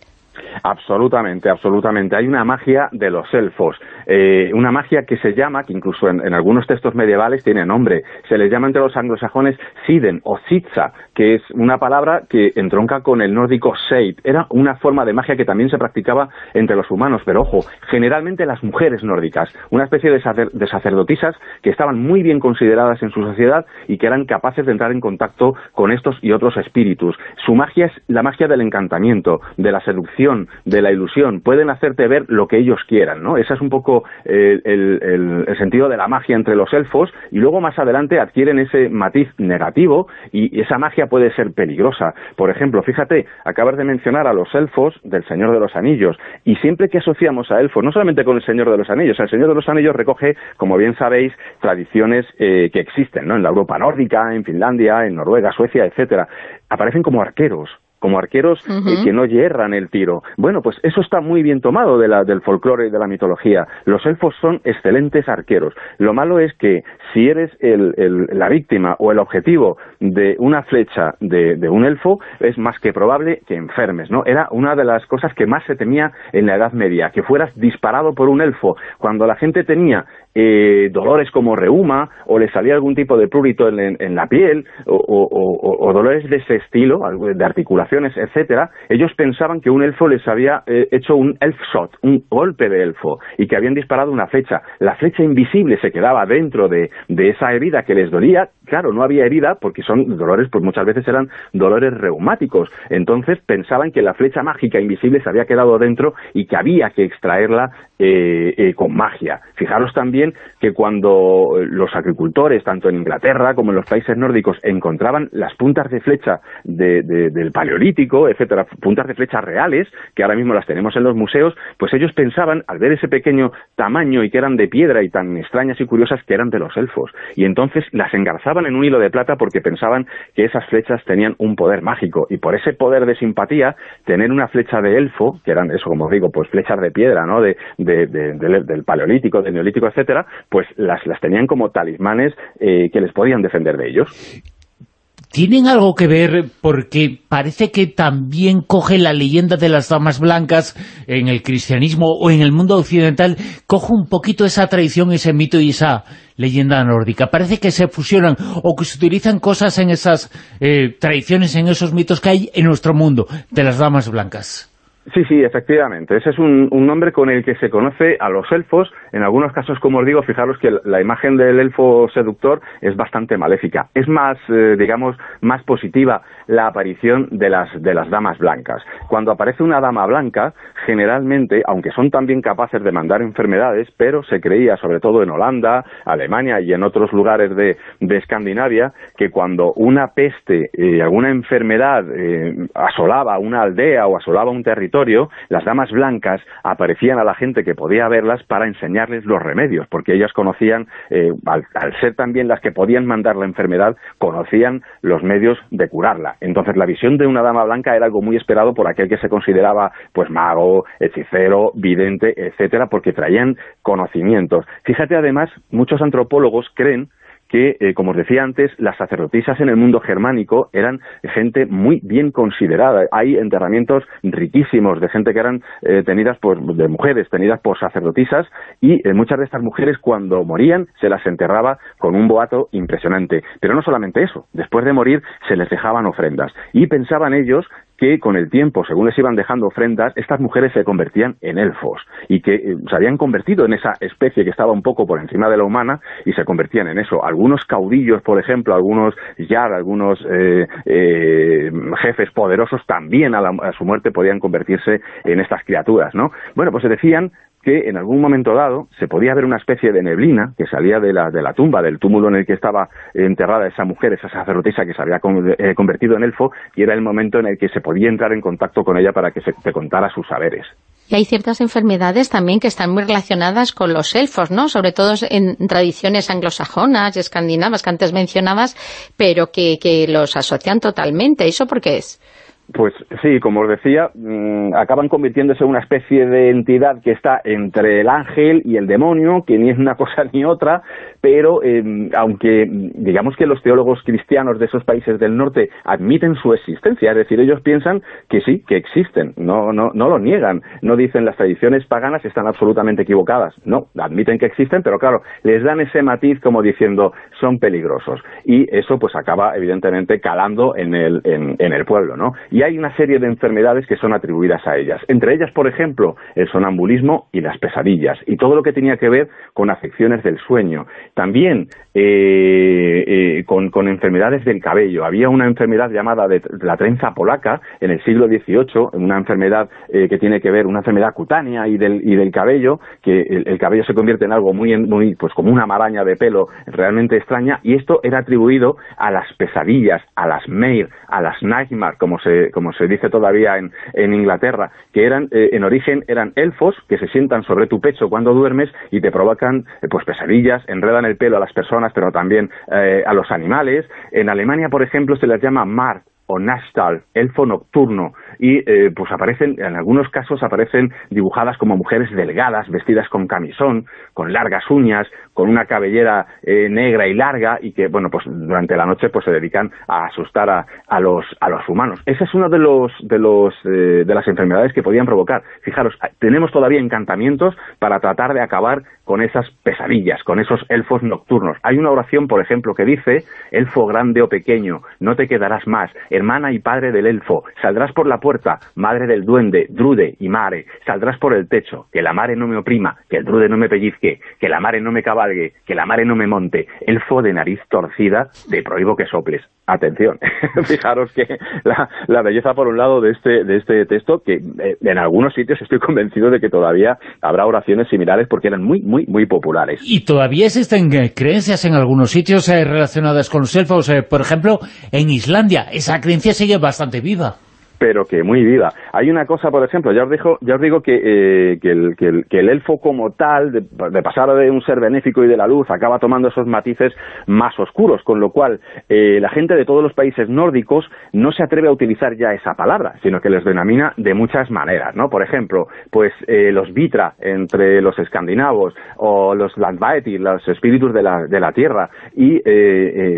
Absolutamente, absolutamente. Hay una magia de los elfos, eh, una magia que se llama, que incluso en, algunos textos medievales tiene nombre, se les llama entre los anglosajones Siden o Sitza, que es una palabra que entronca con el nórdico Seid. Era una forma de magia que también se practicaba entre los humanos, pero ojo, generalmente las mujeres nórdicas, una especie de, de sacerdotisas que estaban muy bien consideradas en su sociedad y que eran capaces de entrar en contacto con estos y otros espíritus. Su magia es la magia del encantamiento, de la seducción, de la ilusión, pueden hacerte ver lo que ellos quieran, ¿no? Esa es un poco el, el, sentido de la magia entre los elfos y luego más adelante adquieren ese matiz negativo y esa magia puede ser peligrosa. Por ejemplo, fíjate, acabas de mencionar a los elfos del Señor de los Anillos y siempre que asociamos a elfos, no solamente con el Señor de los Anillos, el Señor de los Anillos recoge, como bien sabéis, tradiciones eh, que existen ¿no? en la Europa nórdica, en Finlandia, en Noruega, Suecia, etcétera. Aparecen como arqueros, como arqueros eh, que no hierran el tiro. Bueno, pues eso está muy bien tomado de la, del folclore y de la mitología. Los elfos son excelentes arqueros. Lo malo es que si eres la víctima o el objetivo de una flecha de, un elfo, es más que probable que enfermes, ¿no? Era una de las cosas que más se temía en la Edad Media, que fueras disparado por un elfo. Cuando la gente tenía eh, dolores como reuma o le salía algún tipo de prurito en, la piel o, dolores de ese estilo, de articulaciones, etcétera, ellos pensaban que un elfo les había eh, hecho un elf shot, un golpe de elfo y que habían disparado una flecha. La flecha invisible se quedaba dentro de, de esa herida que les dolía. Claro, no había herida porque son dolores, pues muchas veces eran dolores reumáticos. Entonces pensaban que la flecha mágica invisible se había quedado dentro y que había que extraerla eh, con magia. Fijaros también que cuando los agricultores, tanto en Inglaterra como en los países nórdicos, encontraban las puntas de flecha del paleolítico, etcétera, puntas de flecha reales, que ahora mismo las tenemos en los museos, pues ellos pensaban, al ver ese pequeño tamaño y que eran de piedra y tan extrañas y curiosas, que eran de los elfos. Y entonces las engarzaban en un hilo de plata porque pensaban que esas flechas tenían un poder mágico. Y por ese poder de simpatía, tener una flecha de elfo, que eran eso, como os digo, pues flechas de piedra, ¿no? De, del paleolítico, del neolítico, etcétera, pues las, las tenían como talismanes eh, que les podían defender de ellos. ¿Tienen algo que ver porque parece que también coge la leyenda de las damas blancas en el cristianismo o en el mundo occidental, coge un poquito esa tradición, ese mito y esa leyenda nórdica? Parece que se fusionan o que se utilizan cosas en esas eh, tradiciones, en esos mitos que hay en nuestro mundo de las damas blancas. Sí, sí, efectivamente. Ese es un, nombre con el que se conoce a los elfos. En algunos casos, como os digo, fijaros que la imagen del elfo seductor es bastante maléfica. Es más, eh, digamos, más positiva la aparición de las, de las damas blancas. Cuando aparece una dama blanca, generalmente, aunque son también capaces de mandar enfermedades, pero se creía, sobre todo en Holanda, Alemania y en otros lugares de, Escandinavia, que cuando una peste, eh, alguna enfermedad eh, asolaba una aldea o asolaba un territorio, las damas blancas aparecían a la gente que podía verlas para enseñarles los remedios, porque ellas conocían, eh, al, ser también las que podían mandar la enfermedad, conocían los medios de curarla. Entonces la visión de una dama blanca era algo muy esperado por aquel que se consideraba pues mago, hechicero, vidente, etcétera, porque traían conocimientos. Fíjate además, muchos antropólogos creen que, eh, como os decía antes, las sacerdotisas en el mundo germánico eran gente muy bien considerada. Hay enterramientos riquísimos de gente que eran eh, tenidas por, de mujeres tenidas por sacerdotisas y eh, muchas de estas mujeres cuando morían se las enterraba con un boato impresionante. Pero no solamente eso, después de morir se les dejaban ofrendas y pensaban ellos que con el tiempo, según les iban dejando ofrendas, estas mujeres se convertían en elfos y que eh, se habían convertido en esa especie que estaba un poco por encima de la humana y se convertían en eso. Algunos caudillos, por ejemplo, algunos yar, algunos eh, eh, jefes poderosos también a, a, su muerte podían convertirse en estas criaturas, ¿no? Bueno, pues se decían que en algún momento dado se podía ver una especie de neblina que salía de la, de la tumba, del túmulo en el que estaba enterrada esa mujer, esa sacerdotisa que se había convertido en elfo, y era el momento en el que se podía entrar en contacto con ella para que te contara sus saberes. Y hay ciertas enfermedades también que están muy relacionadas con los elfos, ¿no? Sobre todo en tradiciones anglosajonas y escandinavas que antes mencionabas, pero que, que los asocian totalmente. ¿Eso por qué es? Pues sí, como os decía, mm, acaban convirtiéndose en una especie de entidad que está entre el ángel y el demonio, que ni es una (laughs) cosa ni otra, pero em, aunque digamos que los teólogos cristianos de esos países del norte admiten su existencia, es decir, ellos piensan que sí, que existen, no, no, no lo niegan, no dicen las tradiciones paganas están absolutamente equivocadas, no, admiten que existen, pero claro, les dan ese matiz como diciendo son peligrosos, y eso pues acaba evidentemente calando en el, en, en el pueblo, ¿no? Y hay una serie de enfermedades que son atribuidas a ellas. Entre ellas, por ejemplo, el sonambulismo y las pesadillas, y todo lo que tenía que ver con afecciones del sueño. También eh, eh, con, enfermedades del cabello. Había una enfermedad llamada de la trenza polaca en el siglo XVIII, una enfermedad eh, que tiene que ver, una enfermedad cutánea y del, y del cabello, que el, cabello se convierte en algo muy, muy, pues como una maraña de pelo realmente extraña, y esto era atribuido a las pesadillas, a las Meir, a las Nightmare, como se, como se dice todavía en, en Inglaterra, que eran, en origen eran elfos que se sientan sobre tu pecho cuando duermes y te provocan pues pesadillas, enredan el pelo a las personas, pero también a los animales. En Alemania, por ejemplo, se les llama Mar o Nastal, elfo nocturno, y eh, pues aparecen, en algunos casos aparecen dibujadas como mujeres delgadas, vestidas con camisón, con largas uñas, con una cabellera eh, negra y larga, y que, bueno, pues durante la noche pues se dedican a asustar a, a los, a los humanos. Esa es una de, los, de, los, eh, de las enfermedades que podían provocar. Fijaros, tenemos todavía encantamientos para tratar de acabar con esas pesadillas, con esos elfos nocturnos. Hay una oración, por ejemplo, que dice, elfo grande o pequeño, no te quedarás más, hermana y padre del elfo, saldrás por la puerta, madre del duende, drude y mare, saldrás por el techo, que la mare no me oprima, que el drude no me pellizque, que la mare no me que la mare no me monte, elfo de nariz torcida, te prohíbo que soples. Atención, (laughs) fijaros que la, belleza por un lado de este, de este texto, que eh, en algunos sitios estoy convencido de que todavía habrá oraciones similares porque eran muy, muy, muy populares. Y todavía existen eh, creencias en algunos sitios eh, relacionadas con los elfos, por ejemplo, en Islandia, esa creencia sigue bastante viva pero que muy viva. Hay una cosa, por ejemplo, ya os, digo, ya os digo que, eh, que, el, que, el, elfo como tal, de, pasar de un ser benéfico y de la luz, acaba tomando esos matices más oscuros, con lo cual eh, la gente de todos los países nórdicos no se atreve a utilizar ya esa palabra, sino que les denomina de muchas maneras, ¿no? Por ejemplo, pues eh, los Vitra entre los escandinavos, o los Landvaeti, los espíritus de la, de la tierra, y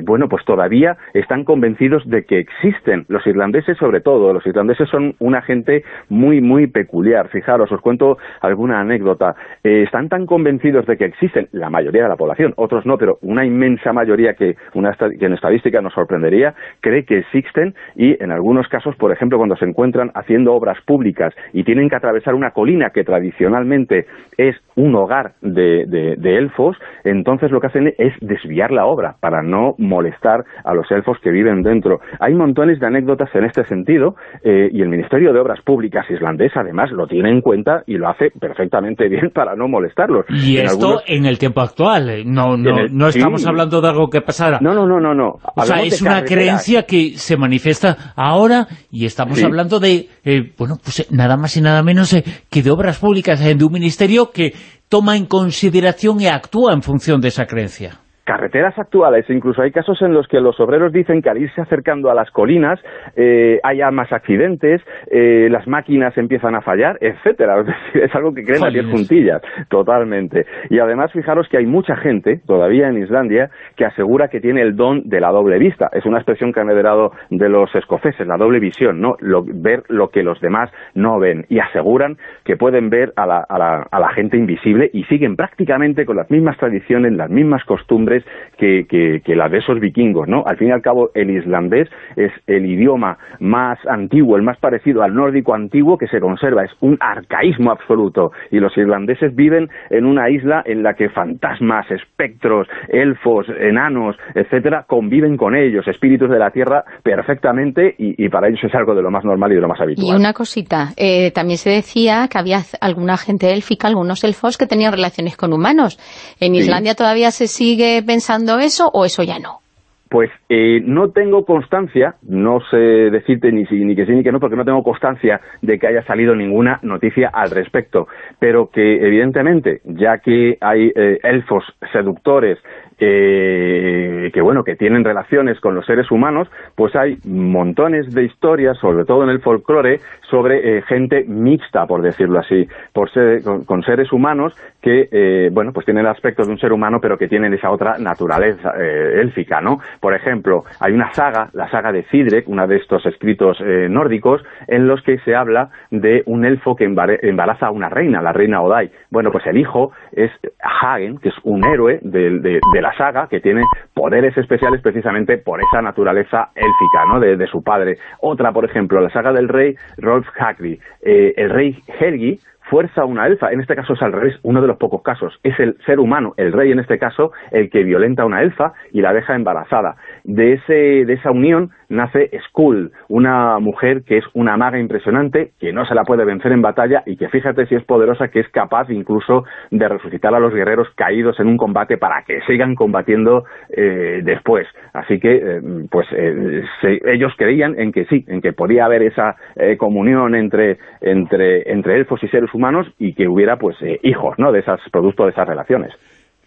bueno, pues todavía están convencidos de que existen, los irlandeses sobre todo, los irlandeses son una gente muy, muy peculiar. Fijaros, os cuento alguna anécdota. Eh, están tan convencidos de que existen, la mayoría de la población, otros no, pero una inmensa mayoría que, una, que en estadística nos sorprendería, cree que existen y en algunos casos, por ejemplo, cuando se encuentran haciendo obras públicas y tienen que atravesar una colina que tradicionalmente es un hogar de, de elfos, entonces lo que hacen es desviar la obra para no molestar a los elfos que viven dentro. Hay montones de anécdotas en este sentido eh, y el Ministerio de Obras Públicas islandés además lo tiene en cuenta y lo hace perfectamente (laughs) bien para no molestarlos. Y esto en el tiempo actual, eh, no, no, no estamos hablando de algo que pasara. No, no, no, no. no. O sea, es una creencia que se manifiesta ahora y estamos hablando de, eh, bueno, pues nada más y nada menos que de obras públicas, de un ministerio que toma en consideración y actúa en función de esa creencia carreteras actuales, incluso hay casos en los que los obreros dicen que al irse acercando a las colinas eh, haya más accidentes, eh, las máquinas empiezan a fallar, etcétera. Es algo que creen a 10 puntillas, totalmente. Y además, fijaros que hay mucha gente, todavía en Islandia, que asegura que tiene el don de la doble vista. Es una expresión que han heredado de los escoceses, la doble visión, ¿no? ver lo que los demás no ven. Y aseguran que pueden ver a la, a la, a la gente invisible y siguen prácticamente con las mismas tradiciones, las mismas costumbres, que, que, la de esos vikingos, ¿no? Al fin y al cabo, el islandés es el idioma más antiguo, el más parecido al nórdico antiguo que se conserva, es un arcaísmo absoluto, y los irlandeses viven en una isla en la que fantasmas, espectros, elfos, enanos, etcétera, conviven con ellos, espíritus de la tierra, perfectamente, y, para ellos es algo de lo más normal y de lo más habitual. Y una cosita, eh, también se decía que había alguna gente élfica, algunos elfos que tenían relaciones con humanos. En Islandia todavía se sigue pensando eso o eso ya no? Pues eh, no tengo constancia, no sé decirte ni, si, ni que sí ni que no, porque no tengo constancia de que haya salido ninguna noticia al respecto, pero que evidentemente, ya que hay eh, elfos seductores que bueno, que tienen relaciones con los seres humanos, pues hay montones de historias, sobre todo en el folclore, sobre eh, gente mixta, por decirlo así, por ser, con, seres humanos que, eh, bueno, pues tienen el aspecto de un ser humano, pero que tienen esa otra naturaleza eh, élfica, ¿no? Por ejemplo, hay una saga, la saga de Cidrek, una de estos escritos nórdicos, en los que se habla de un elfo que embaraza a una reina, la reina Odai. Bueno, pues el hijo es Hagen, que es un héroe de, de la saga, que tiene poderes especiales precisamente por esa naturaleza élfica, ¿no? De, su padre. Otra, por ejemplo, la saga del rey Rolf Hagrid. Eh, el rey Helgi fuerza a una elfa, en este caso es al revés, uno de los pocos casos, es el ser humano, el rey en este caso, el que violenta a una elfa y la deja embarazada. De, ese, de esa unión nace Skull, una mujer que es una maga impresionante, que no se la puede vencer en batalla y que fíjate si es poderosa, que es capaz incluso de resucitar a los guerreros caídos en un combate para que sigan combatiendo eh, después. Así que, eh, pues, eh, ellos creían en que sí, en que podía haber esa comunión entre, entre, entre elfos y seres humanos y que hubiera, pues, hijos, ¿no?, de esas, producto de esas relaciones.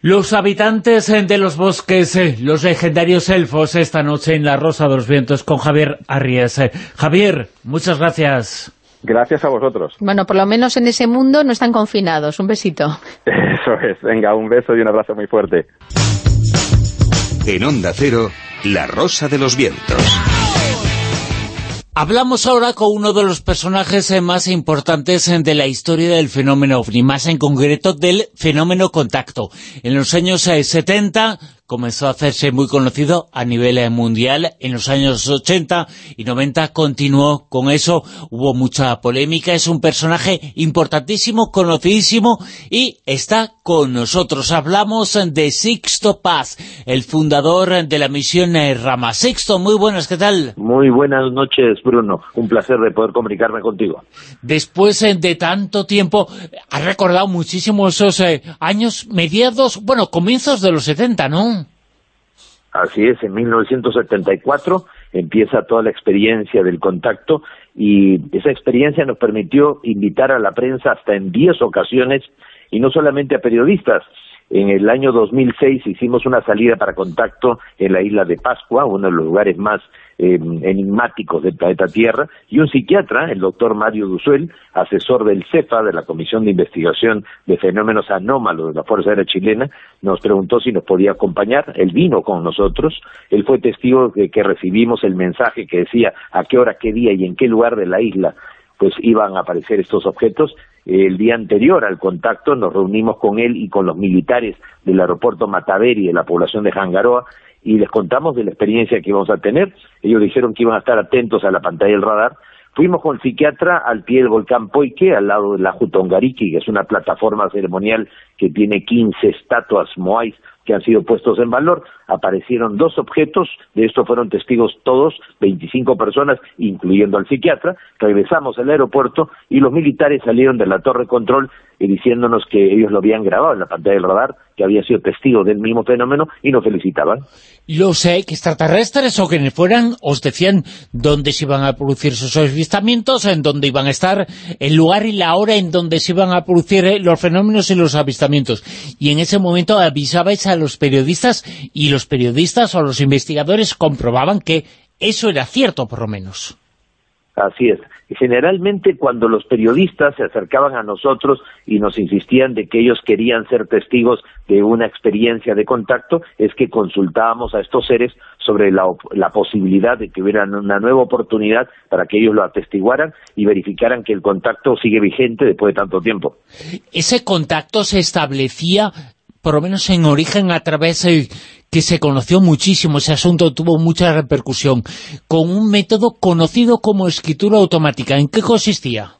Los habitantes eh, de los bosques, eh, los legendarios elfos, esta noche en La Rosa de los Vientos con Javier Arries. Eh, Javier, muchas gracias. Gracias a vosotros. Bueno, por lo menos en ese mundo no están confinados. Un besito. (laughs) Eso es. Venga, un beso y un abrazo muy fuerte. En Onda Cero, La Rosa de los Vientos. Hablamos ahora con uno de los personajes eh, más importantes eh, de la historia del fenómeno OVNI, más en concreto del fenómeno contacto. En los años 70 eh, comenzó a hacerse muy conocido a nivel eh, mundial. En los años 80 y 90 continuó con eso. Hubo mucha polémica. Es un personaje importantísimo, conocidísimo y está con nosotros. Hablamos de Sixto Paz, el fundador de la misión eh, Rama. Sixto, muy buenas, ¿qué tal? Muy buenas noches, Bruno. Un placer de poder comunicarme contigo. Después eh, de tanto tiempo, has recordado muchísimo esos años mediados, bueno, comienzos de los 70, ¿no? Así es, en 1974 empieza toda la experiencia del contacto y esa experiencia nos permitió invitar a la prensa hasta en 10 ocasiones y no solamente a periodistas. En el año 2006 hicimos una salida para contacto en la isla de Pascua, uno de los lugares más eh, enigmáticos del planeta Tierra, y un psiquiatra, el doctor Mario Duzuel, asesor del CEPA, de la Comisión de Investigación de Fenómenos Anómalos de la Fuerza Aérea Chilena, nos preguntó si nos podía acompañar. Él vino con nosotros, él fue testigo de que recibimos el mensaje que decía a qué hora, qué día y en qué lugar de la isla pues iban a aparecer estos objetos. El día anterior al contacto nos reunimos con él y con los militares del aeropuerto Mataveri de la población de Jangaroa y les contamos de la experiencia que íbamos a tener. Ellos dijeron que iban a estar atentos a la pantalla del radar. Fuimos con el psiquiatra al pie del volcán Poike, al lado de la Jutongariki, que es una plataforma ceremonial que tiene 15 estatuas moais que han sido puestos en valor. Aparecieron dos objetos, de esto fueron testigos todos, 25 personas, incluyendo al psiquiatra. Regresamos al aeropuerto y los militares salieron de la torre control y diciéndonos que ellos lo habían grabado en la pantalla del radar, que había sido testigo del mismo fenómeno y nos felicitaban. Los extraterrestres o quienes fueran os decían dónde se iban a producir sus avistamientos, en dónde iban a estar, el lugar y la hora en donde se iban a producir eh, los fenómenos y los avistamientos. Y en ese momento avisabais a los periodistas y los periodistas o los investigadores comprobaban que eso era cierto, por lo menos. Así es. Generalmente cuando los periodistas se acercaban a nosotros y nos insistían de que ellos querían ser testigos de una experiencia de contacto, es que consultábamos a estos seres sobre la, la posibilidad de que hubiera una nueva oportunidad para que ellos lo atestiguaran y verificaran que el contacto sigue vigente después de tanto tiempo. ¿Ese contacto se establecía por lo menos en origen a través de que se conoció muchísimo, ese asunto tuvo mucha repercusión, con un método conocido como escritura automática. ¿En qué consistía?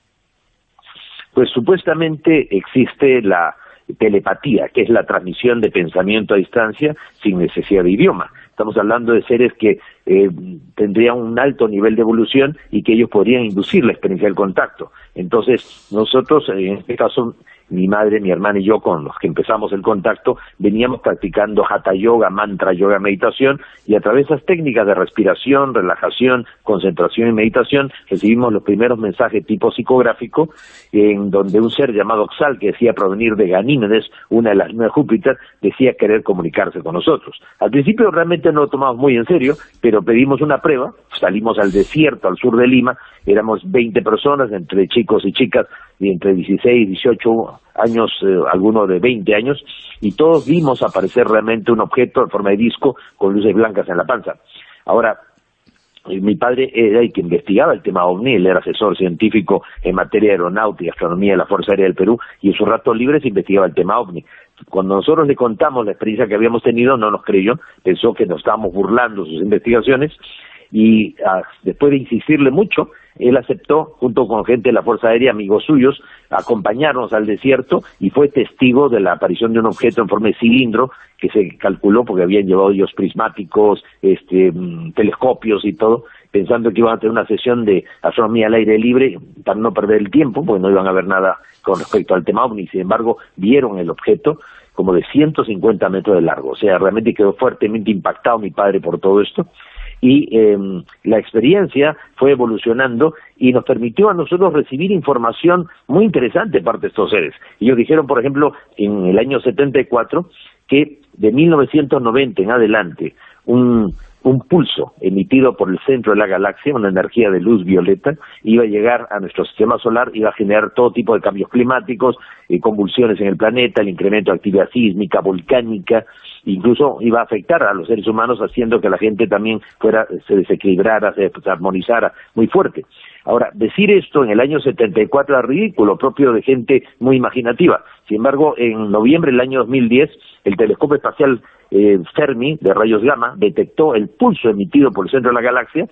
Pues supuestamente existe la telepatía, que es la transmisión de pensamiento a distancia sin necesidad de idioma. Estamos hablando de seres que eh, tendrían un alto nivel de evolución y que ellos podrían inducir la experiencia del contacto. Entonces, nosotros, en este caso, mi madre, mi hermana y yo, con los que empezamos el contacto, veníamos practicando hatha yoga, mantra yoga, meditación, y a través de esas técnicas de respiración, relajación, concentración y meditación, recibimos los primeros mensajes tipo psicográfico, en donde un ser llamado Oxal, que decía provenir de Ganímedes, una de las nueve Júpiter, decía querer comunicarse con nosotros. Al principio realmente no lo tomamos muy en serio, pero pedimos una prueba, salimos al desierto, al sur de Lima, éramos 20 personas, entre chicos y chicas, y entre 16 y 18 años, eh, algunos de 20 años, y todos vimos aparecer realmente un objeto en forma de disco con luces blancas en la panza. Ahora, mi padre era el que investigaba el tema OVNI, él era asesor científico en materia de aeronáutica y astronomía de la Fuerza Aérea del Perú, y en sus ratos libres investigaba el tema OVNI. Cuando nosotros le contamos la experiencia que habíamos tenido, no nos creyó, pensó que nos estábamos burlando sus investigaciones, y ah, después de insistirle mucho, él aceptó, junto con gente de la Fuerza Aérea, amigos suyos, acompañarnos al desierto y fue testigo de la aparición de un objeto en forma de cilindro que se calculó porque habían llevado ellos prismáticos, este, mm, telescopios y todo, pensando que iban a tener una sesión de astronomía al aire libre para no perder el tiempo, porque no iban a ver nada con respecto al tema OVNI. Sin embargo, vieron el objeto como de 150 metros de largo. O sea, realmente quedó fuertemente impactado mi padre por todo esto y em, la experiencia fue evolucionando y nos permitió a nosotros recibir información muy interesante parte de estos seres. Ellos dijeron, por ejemplo, en el año 74, que de 1990 en adelante, un, un pulso emitido por el centro de la galaxia, una energía de luz violeta, iba a llegar a nuestro sistema solar, iba a generar todo tipo de cambios climáticos, eh, convulsiones en el planeta, el incremento de actividad sísmica, volcánica, incluso iba a afectar a los seres humanos haciendo que la gente también fuera, se desequilibrara, se armonizara muy fuerte. Ahora, decir esto en el año 74 era ridículo, propio de gente muy imaginativa. Sin embargo, en noviembre del año 2010, el telescopio espacial eh, Fermi de rayos gamma detectó el pulso emitido por el centro de la galaxia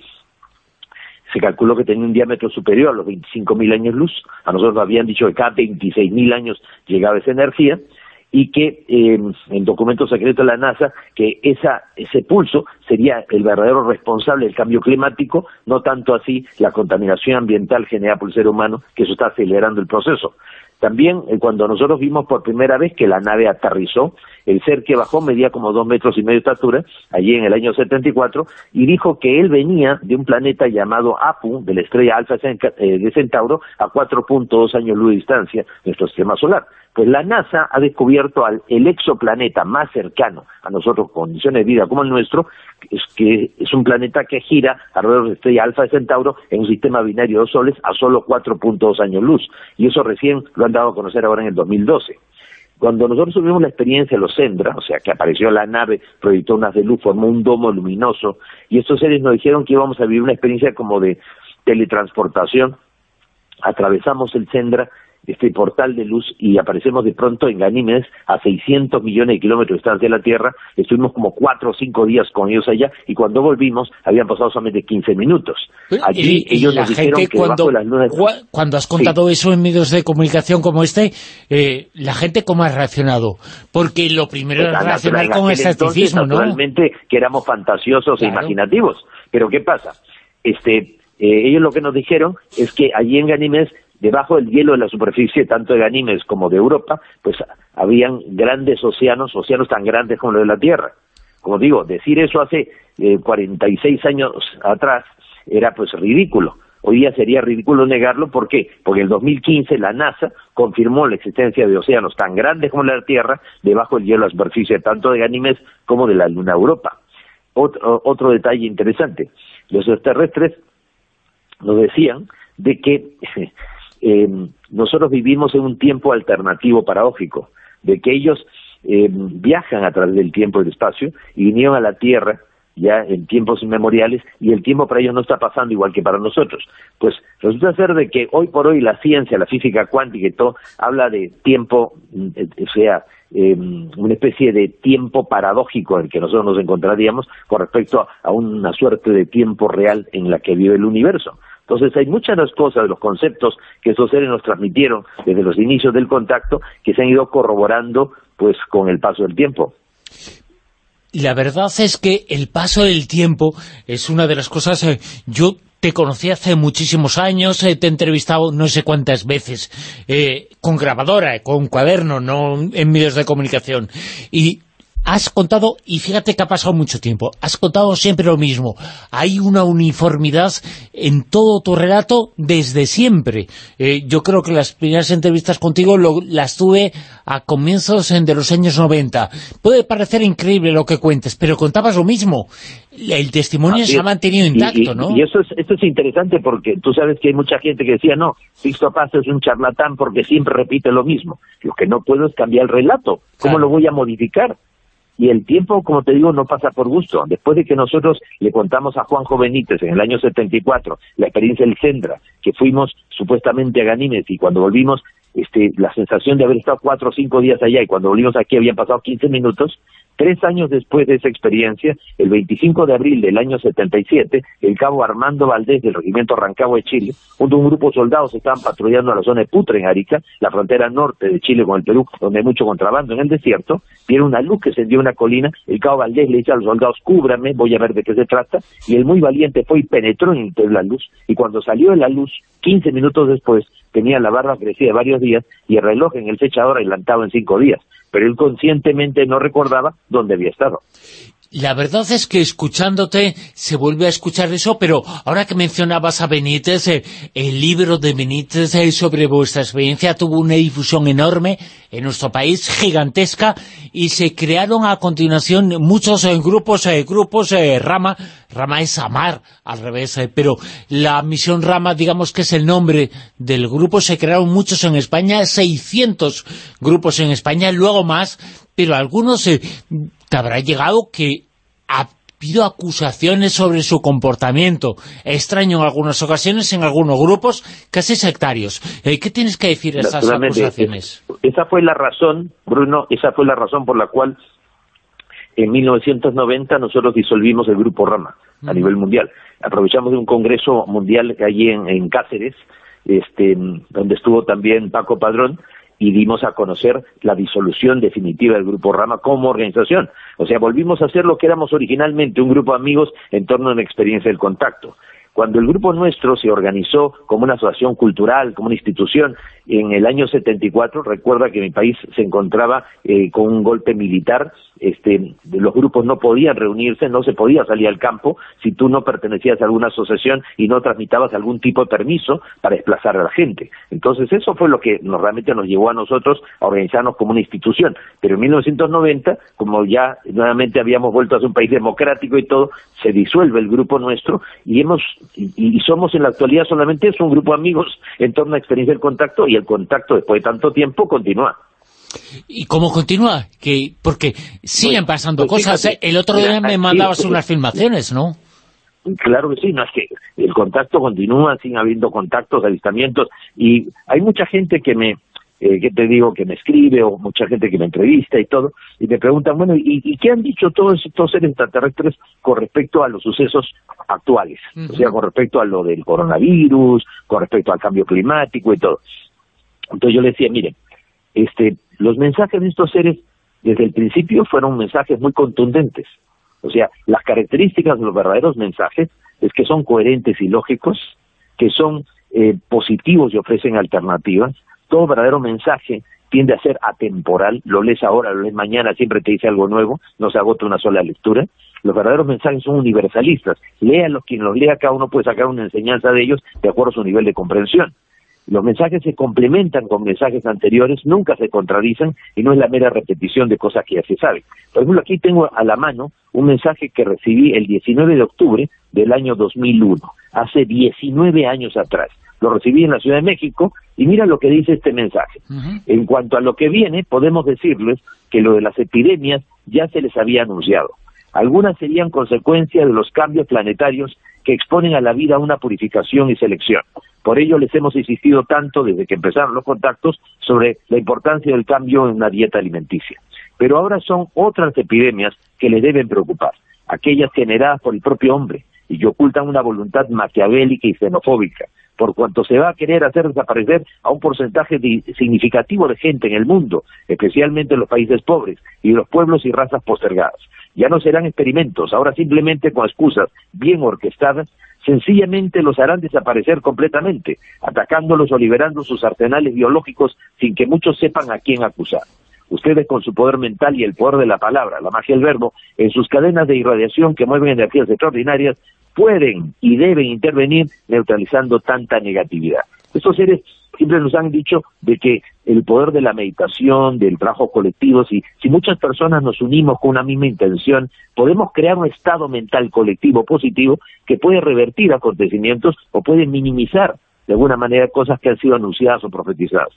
se calculó que tenía un diámetro superior a los 25.000 años luz, a nosotros habían dicho que cada 26.000 años llegaba esa energía, y que eh, en documentos secretos de la NASA que esa, ese pulso sería el verdadero responsable del cambio climático, no tanto así la contaminación ambiental generada por el ser humano, que eso está acelerando el proceso. También eh, cuando nosotros vimos por primera vez que la nave aterrizó, el ser que bajó medía como dos metros y medio de estatura, allí en el año 74, y dijo que él venía de un planeta llamado Apu, de la estrella Alfa eh, de Centauro, a 4.2 años luz de distancia, nuestro sistema solar. Pues la NASA ha descubierto al, el exoplaneta más cercano a nosotros, condiciones de vida como el nuestro, es que es un planeta que gira alrededor de la estrella Alfa de Centauro en un sistema binario de soles a solo 4.2 años luz. Y eso recién lo han dado a conocer ahora en el 2012. Cuando nosotros tuvimos la experiencia de los Sendra, o sea, que apareció la nave, proyectó unas de luz, formó un domo luminoso, y estos seres nos dijeron que íbamos a vivir una experiencia como de teletransportación, atravesamos el Sendra este portal de luz y aparecemos de pronto en Ganímedes a 600 millones de kilómetros de distancia de la Tierra. Estuvimos como cuatro o cinco días con ellos allá y cuando volvimos habían pasado solamente 15 minutos. Allí ellos nos dijeron que cuando, las Cuando has contado eso en medios de comunicación como este, eh, la gente cómo ha reaccionado? Porque lo primero es reaccionar con escepticismo, ¿no? Naturalmente que éramos fantasiosos e imaginativos. Pero ¿qué pasa? Este, eh, ellos lo que nos dijeron es que allí en Ganímedes debajo del hielo de la superficie, tanto de Ganímedes como de Europa, pues habían grandes océanos, océanos tan grandes como los de la Tierra. Como digo, decir eso hace eh, 46 años atrás era pues ridículo. Hoy día sería ridículo negarlo, ¿por qué? Porque en el 2015 la NASA confirmó la existencia de océanos tan grandes como la Tierra debajo del hielo de la superficie, tanto de Ganímedes como de la Luna Europa. Otro, otro detalle interesante, los extraterrestres nos decían de que eh, nosotros vivimos en un tiempo alternativo paradójico, de que ellos eh, viajan a través del tiempo y del espacio y vinieron a la Tierra ya en tiempos inmemoriales y el tiempo para ellos no está pasando igual que para nosotros. Pues resulta ser de que hoy por hoy la ciencia, la física cuántica y todo habla de tiempo, eh, o sea, em, una especie de tiempo paradójico en el que nosotros nos encontraríamos con respecto a una suerte de tiempo real en la que vive el universo. Entonces hay muchas de las cosas, los conceptos que esos seres nos transmitieron desde los inicios del contacto que se han ido corroborando pues con el paso del tiempo. La verdad es que el paso del tiempo es una de las cosas... Eh, yo te conocí hace muchísimos años, eh, te he entrevistado no sé cuántas veces, eh, con grabadora, con cuaderno, no en medios de comunicación. Y has contado, y fíjate que ha pasado mucho tiempo, has contado siempre lo mismo. Hay una uniformidad en todo tu relato desde siempre. Eh, yo creo que las primeras entrevistas contigo las tuve a comienzos de los años 90. Puede parecer increíble lo que cuentes, pero contabas lo mismo. El testimonio se ha mantenido intacto, ¿no? Y eso es, esto es interesante porque tú sabes que hay mucha gente que decía, no, Sixto Paz es un charlatán porque siempre repite lo mismo. Lo que no puedo es cambiar el relato. ¿Cómo lo voy a modificar? Y el tiempo, como te digo, no pasa por gusto. Después de que nosotros le contamos a Juanjo Benítez en el año 74 la experiencia del Sendra, que fuimos supuestamente a Ganímedes y cuando volvimos, este, la sensación de haber estado cuatro o cinco días allá y cuando volvimos aquí habían pasado 15 minutos, Tres años después de esa experiencia, el 25 de abril del año 77, el cabo Armando Valdés del regimiento Rancagua de Chile, junto a un grupo de soldados estaban patrullando la zona de Putre, en Arica, la frontera norte de Chile con el Perú, donde hay mucho contrabando en el desierto, vieron una luz que se dio una colina, el cabo Valdés le dice a los soldados, cúbrame, voy a ver de qué se trata, y el muy valiente fue y penetró en la luz, y cuando salió de la luz, 15 minutos después, tenía la barba crecida varios días y el reloj en el fechador adelantaba en cinco días pero él conscientemente no recordaba dónde había estado. La verdad es que escuchándote se vuelve a escuchar eso, pero ahora que mencionabas a Benítez, eh, el libro de Benítez eh, sobre vuestra experiencia tuvo una difusión enorme en nuestro país, gigantesca, y se crearon a continuación muchos eh, grupos, grupos Rama, Rama es Amar, al revés, pero la misión Rama, digamos que es el nombre del grupo, se crearon muchos en España, 600 grupos en España, luego más, pero algunos te habrá llegado que ha habido acusaciones sobre su comportamiento extraño en algunas ocasiones, en algunos grupos, casi sectarios. Eh, ¿Qué tienes que decir a esas acusaciones? Esa fue la razón, Bruno, esa fue la razón por la cual en 1990 nosotros disolvimos el Grupo Rama a nivel mundial. Aprovechamos de un congreso mundial allí en, en Cáceres, este, donde estuvo también Paco Padrón, y dimos a conocer la disolución definitiva del Grupo Rama como organización. O sea, volvimos a ser lo que éramos originalmente, un grupo de amigos en torno a una experiencia del contacto. Cuando el grupo nuestro se organizó como una asociación cultural, como una institución, en el año 74, recuerda que mi país se encontraba eh, con un golpe militar, este, los grupos no podían reunirse, no se podía salir al campo si tú no pertenecías a alguna asociación y no transmitabas algún tipo de permiso para desplazar a la gente. Entonces eso fue lo que nos, realmente nos llevó a nosotros a organizarnos como una institución. Pero en 1990, como ya nuevamente habíamos vuelto a ser un país democrático y todo, se disuelve el grupo nuestro y hemos y, somos en la actualidad solamente es un grupo de amigos en torno a experiencia del contacto y el contacto después de tanto tiempo continúa. ¿Y cómo continúa? que Porque siguen pues, pasando pues cosas. ¿eh? el otro día me mandabas unas (laughs) filmaciones, ¿no? Claro que sí, no es que el contacto continúa, siguen habiendo contactos, avistamientos, y hay mucha gente que me, eh, que te digo, que me escribe, o mucha gente que me entrevista y todo, y me preguntan, bueno, ¿y, qué han dicho todos estos seres extraterrestres con respecto a los sucesos actuales? O sea, con respecto a lo del coronavirus, con respecto al cambio climático y todo. Entonces yo le decía, miren, este, los mensajes de estos seres desde el principio fueron mensajes muy contundentes. O sea, las características de los verdaderos mensajes es que son coherentes y lógicos, que son eh, positivos y ofrecen alternativas. Todo verdadero mensaje tiende a ser atemporal, lo lees ahora, lo lees mañana, siempre te dice algo nuevo, no se agota una sola lectura. Los verdaderos mensajes son universalistas, léalos, quien los lea, cada uno puede sacar una enseñanza de ellos de acuerdo a su nivel de comprensión. Los mensajes se complementan con mensajes anteriores, nunca se contradicen y no es la mera repetición de cosas que ya se saben. Por ejemplo, aquí tengo a la mano un mensaje que recibí el 19 de octubre del año 2001, hace 19 años atrás. Lo recibí en la Ciudad de México y mira lo que dice este mensaje. En cuanto a lo que viene, podemos decirles que lo de las epidemias ya se les había anunciado. Algunas serían consecuencia de los cambios planetarios que exponen a la vida a una purificación y selección. Por ello les hemos insistido tanto desde que empezaron los contactos sobre la importancia del cambio en una dieta alimenticia. Pero ahora son otras epidemias que les deben preocupar, aquellas generadas por el propio hombre y que ocultan una voluntad maquiavélica y xenofóbica, por cuanto se va a querer hacer desaparecer a un porcentaje significativo de gente en el mundo, especialmente en los países pobres y los pueblos y razas postergadas. Ya no serán experimentos, ahora simplemente con excusas bien orquestadas, sencillamente los harán desaparecer completamente, atacándolos o liberando sus arsenales biológicos sin que muchos sepan a quién acusar. Ustedes con su poder mental y el poder de la palabra, la magia del verbo, en sus cadenas de irradiación que mueven energías extraordinarias, pueden y deben intervenir neutralizando tanta negatividad. Estos seres siempre nos han dicho de que el poder de la meditación, del trabajo colectivo, si, si muchas personas nos unimos con una misma intención, podemos crear un estado mental colectivo positivo que puede revertir acontecimientos o puede minimizar de alguna manera cosas que han sido anunciadas o profetizadas.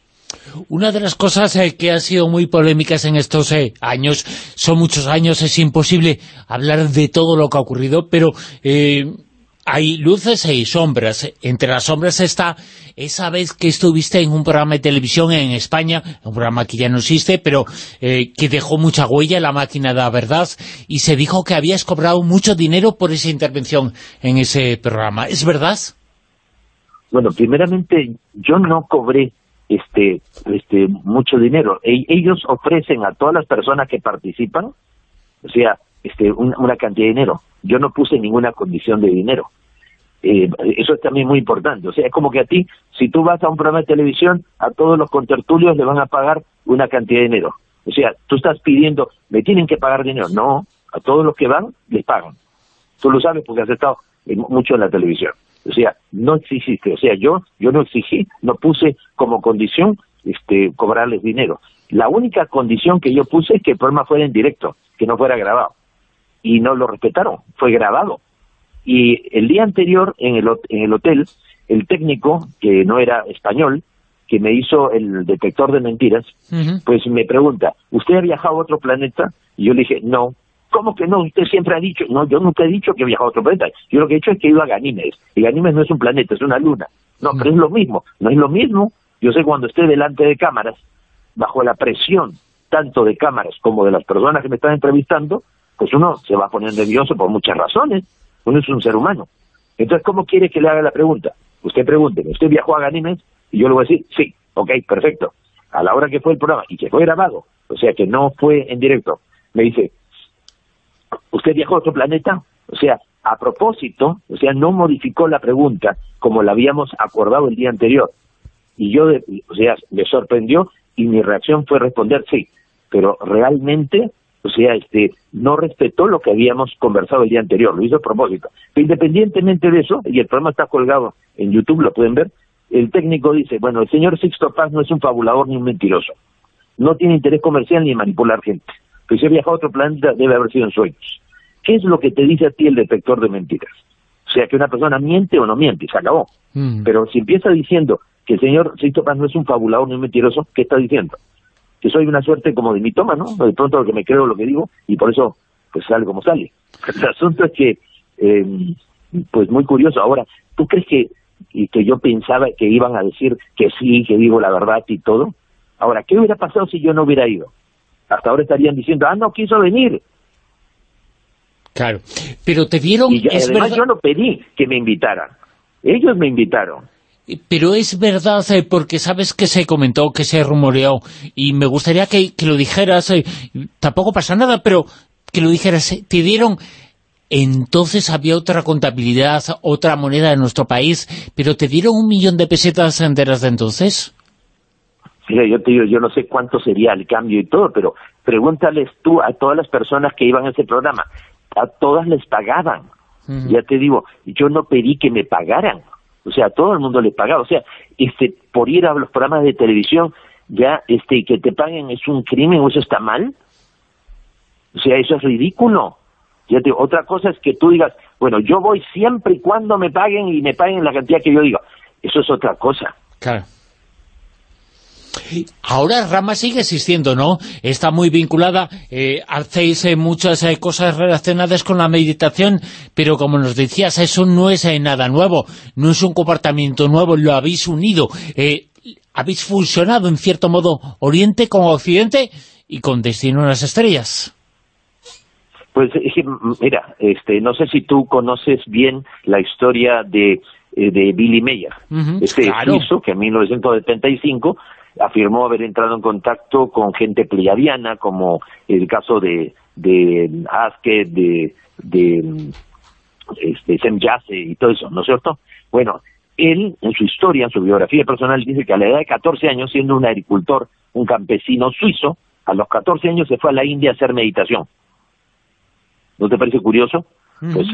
Una de las cosas eh, que han sido muy polémicas en estos eh, años, son muchos años, es imposible hablar de todo lo que ha ocurrido, pero eh, hay luces y sombras. Entre las sombras está esa vez que estuviste en un programa de televisión en España, un programa que ya no existe, pero que dejó mucha huella en la máquina de la verdad, y se dijo que habías cobrado mucho dinero por esa intervención en ese programa. ¿Es verdad? Bueno, primeramente, yo no cobré este, este, mucho dinero. E, ellos ofrecen a todas las personas que participan, o sea, este, una cantidad de dinero. Yo no puse ninguna condición de dinero. Eh, eso es también muy importante. O sea, es como que a ti, si tú vas a un programa de televisión, a todos los contertulios le van a pagar una cantidad de dinero. O sea, tú estás pidiendo, me tienen que pagar dinero. No, a todos los que van, les pagan. Tú lo sabes porque has estado mucho en la televisión. O sea, no exigiste, o sea, yo yo no exigí, no puse como condición este cobrarles dinero. La única condición que yo puse es que el programa fuera en directo, que no fuera grabado. Y no lo respetaron, fue grabado. Y el día anterior en el, en el hotel, el técnico, que no era español, que me hizo el detector de mentiras, pues me pregunta, ¿usted ha viajado a otro planeta? Y yo le dije, no, ¿Cómo que no? Usted siempre ha dicho, no, yo nunca he dicho que he viajado a otro planeta. Yo lo que he dicho es que he ido a Ganímedes. Y Ganímedes no es un planeta, es una luna. No, pero es lo mismo. No es lo mismo. Yo sé cuando esté delante de cámaras, bajo la presión tanto de cámaras como de las personas que me están entrevistando, pues uno se va a poner nervioso por muchas razones. Uno es un ser humano. Entonces, ¿cómo quiere que le haga la pregunta? Usted pregúnteme, ¿usted viajó a Ganímedes? Y yo le voy a decir, sí, ok, perfecto. A la hora que fue el programa y que fue grabado, o sea que no fue en directo, me dice, ¿usted viajó a otro planeta? O sea, a propósito, o sea, no modificó la pregunta como la habíamos acordado el día anterior. Y yo, o sea, me sorprendió y mi reacción fue responder sí, pero realmente, o sea, este, no respetó lo que habíamos conversado el día anterior, lo hizo a propósito. independientemente de eso, y el programa está colgado en YouTube, lo pueden ver, el técnico dice, bueno, el señor Sixto Paz no es un fabulador ni un mentiroso, no tiene interés comercial ni manipular gente que si ha viajado a otro planeta debe haber sido en sueños. ¿Qué es lo que te dice a ti el detector de mentiras? O sea, que una persona miente o no miente, se acabó. Mm. Pero si empieza diciendo que el señor Sixto Paz no es un fabulador ni un mentiroso, ¿qué está diciendo? Que soy una suerte como de mitoma, ¿no? De pronto lo que me creo lo que digo y por eso pues sale como sale. (laughs) El asunto es que, eh, pues muy curioso. Ahora, ¿tú crees que, y que yo pensaba que iban a decir que sí, que digo la verdad y todo? Ahora, ¿qué hubiera pasado si yo no hubiera ido? Hasta ahora estarían diciendo, ah, no quiso venir. Claro, pero te vieron... Y además yo no pedí que me invitaran, ellos me invitaron. Pero es verdad, eh, porque sabes que se comentó, que se rumoreó, y me gustaría que, lo dijeras, eh, tampoco pasa nada, pero que lo dijeras, eh, te dieron... Entonces había otra contabilidad, otra moneda en nuestro país, pero ¿te dieron un millón de pesetas enteras de entonces? Mira, yo te digo, yo no sé cuánto sería el cambio y todo, pero pregúntales tú a todas las personas que iban a ese programa, a todas les pagaban. Ya te digo, yo no pedí que me pagaran, o sea, a todo el mundo le pagaba, o sea, este, por ir a los programas de televisión, ya, este, que te paguen es un crimen o eso está mal, o sea, eso es ridículo. Ya te, otra cosa es que tú digas, bueno, yo voy siempre y cuando me paguen y me paguen la cantidad que yo digo. Eso es otra cosa. Claro. Ahora Rama sigue existiendo, ¿no? Está muy vinculada, eh, hacéis eh, muchas eh, cosas relacionadas con la meditación, pero como nos decías, eso no es nada nuevo, no es un comportamiento nuevo, lo habéis unido, habéis fusionado en cierto modo Oriente con Occidente y con Destino a las Estrellas. Pues mira, este, no sé si tú conoces bien la historia de, de Billy Meyer, este claro. que en 1975 afirmó haber entrado en contacto con gente pleiadiana, como el caso de, de Aske, de, de este, Sem Yase y todo eso, ¿no es cierto? Bueno, él, en su historia, en su biografía personal, dice que a la edad de 14 años, siendo un agricultor, un campesino suizo, a los 14 años se fue a la India a hacer meditación. ¿No te parece curioso? Pues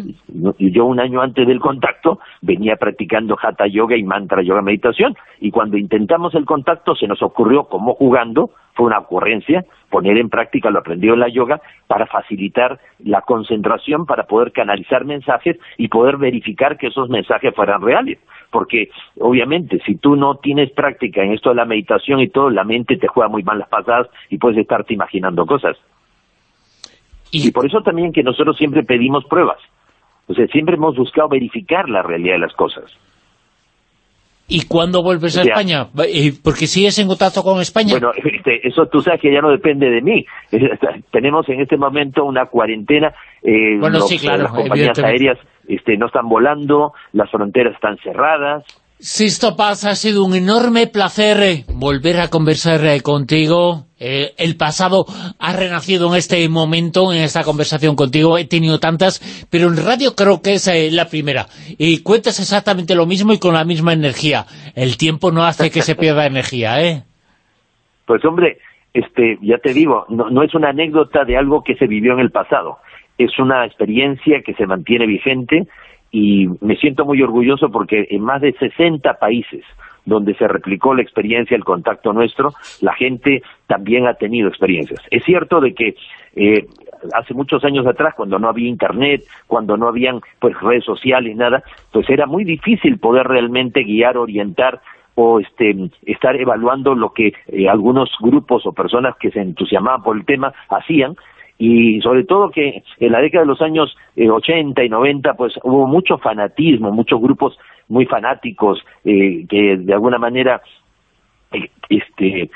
yo un año antes del contacto venía practicando Hatha Yoga y Mantra Yoga Meditación y cuando intentamos el contacto se nos ocurrió, como jugando, fue una ocurrencia, poner en práctica lo aprendido en la yoga para facilitar la concentración, para poder canalizar mensajes y poder verificar que esos mensajes fueran reales. Porque obviamente si tú no tienes práctica en esto de la meditación y todo, la mente te juega muy mal las pasadas y puedes estarte imaginando cosas. Y, por eso también que nosotros siempre pedimos pruebas. O sea, siempre hemos buscado verificar la realidad de las cosas. ¿Y cuándo vuelves a España? Eh, porque sigues en contacto con España. Bueno, (laughs) este, eso tú sabes que ya no depende de mí. (laughs) Tenemos en este momento una cuarentena. Eh, bueno, sí, claro, las compañías aéreas este, no están volando, las fronteras están cerradas. Sisto Paz, ha sido un enorme placer eh, volver a conversar eh, contigo. Eh, el pasado ha renacido en este momento, en esta conversación contigo. He tenido tantas, pero en radio creo que es la primera. Y cuentas exactamente lo mismo y con la misma energía. El tiempo no hace que se (laughs) pierda energía, ¿eh? Pues hombre, este, ya te digo, no, no es una anécdota de algo que se vivió en el pasado. Es una experiencia que se mantiene vigente y me siento muy orgulloso porque en más de 60 países donde se replicó la experiencia, el contacto nuestro, la gente también ha tenido experiencias. Es cierto de que eh, hace muchos años atrás, cuando no había internet, cuando no habían pues redes sociales, nada, pues era muy difícil poder realmente guiar, orientar o este, estar evaluando lo que eh, algunos grupos o personas que se entusiasmaban por el tema hacían, y sobre todo que en la década de los años 80 eh, y 90 pues hubo mucho fanatismo, muchos grupos muy fanáticos eh, que de alguna manera eh, este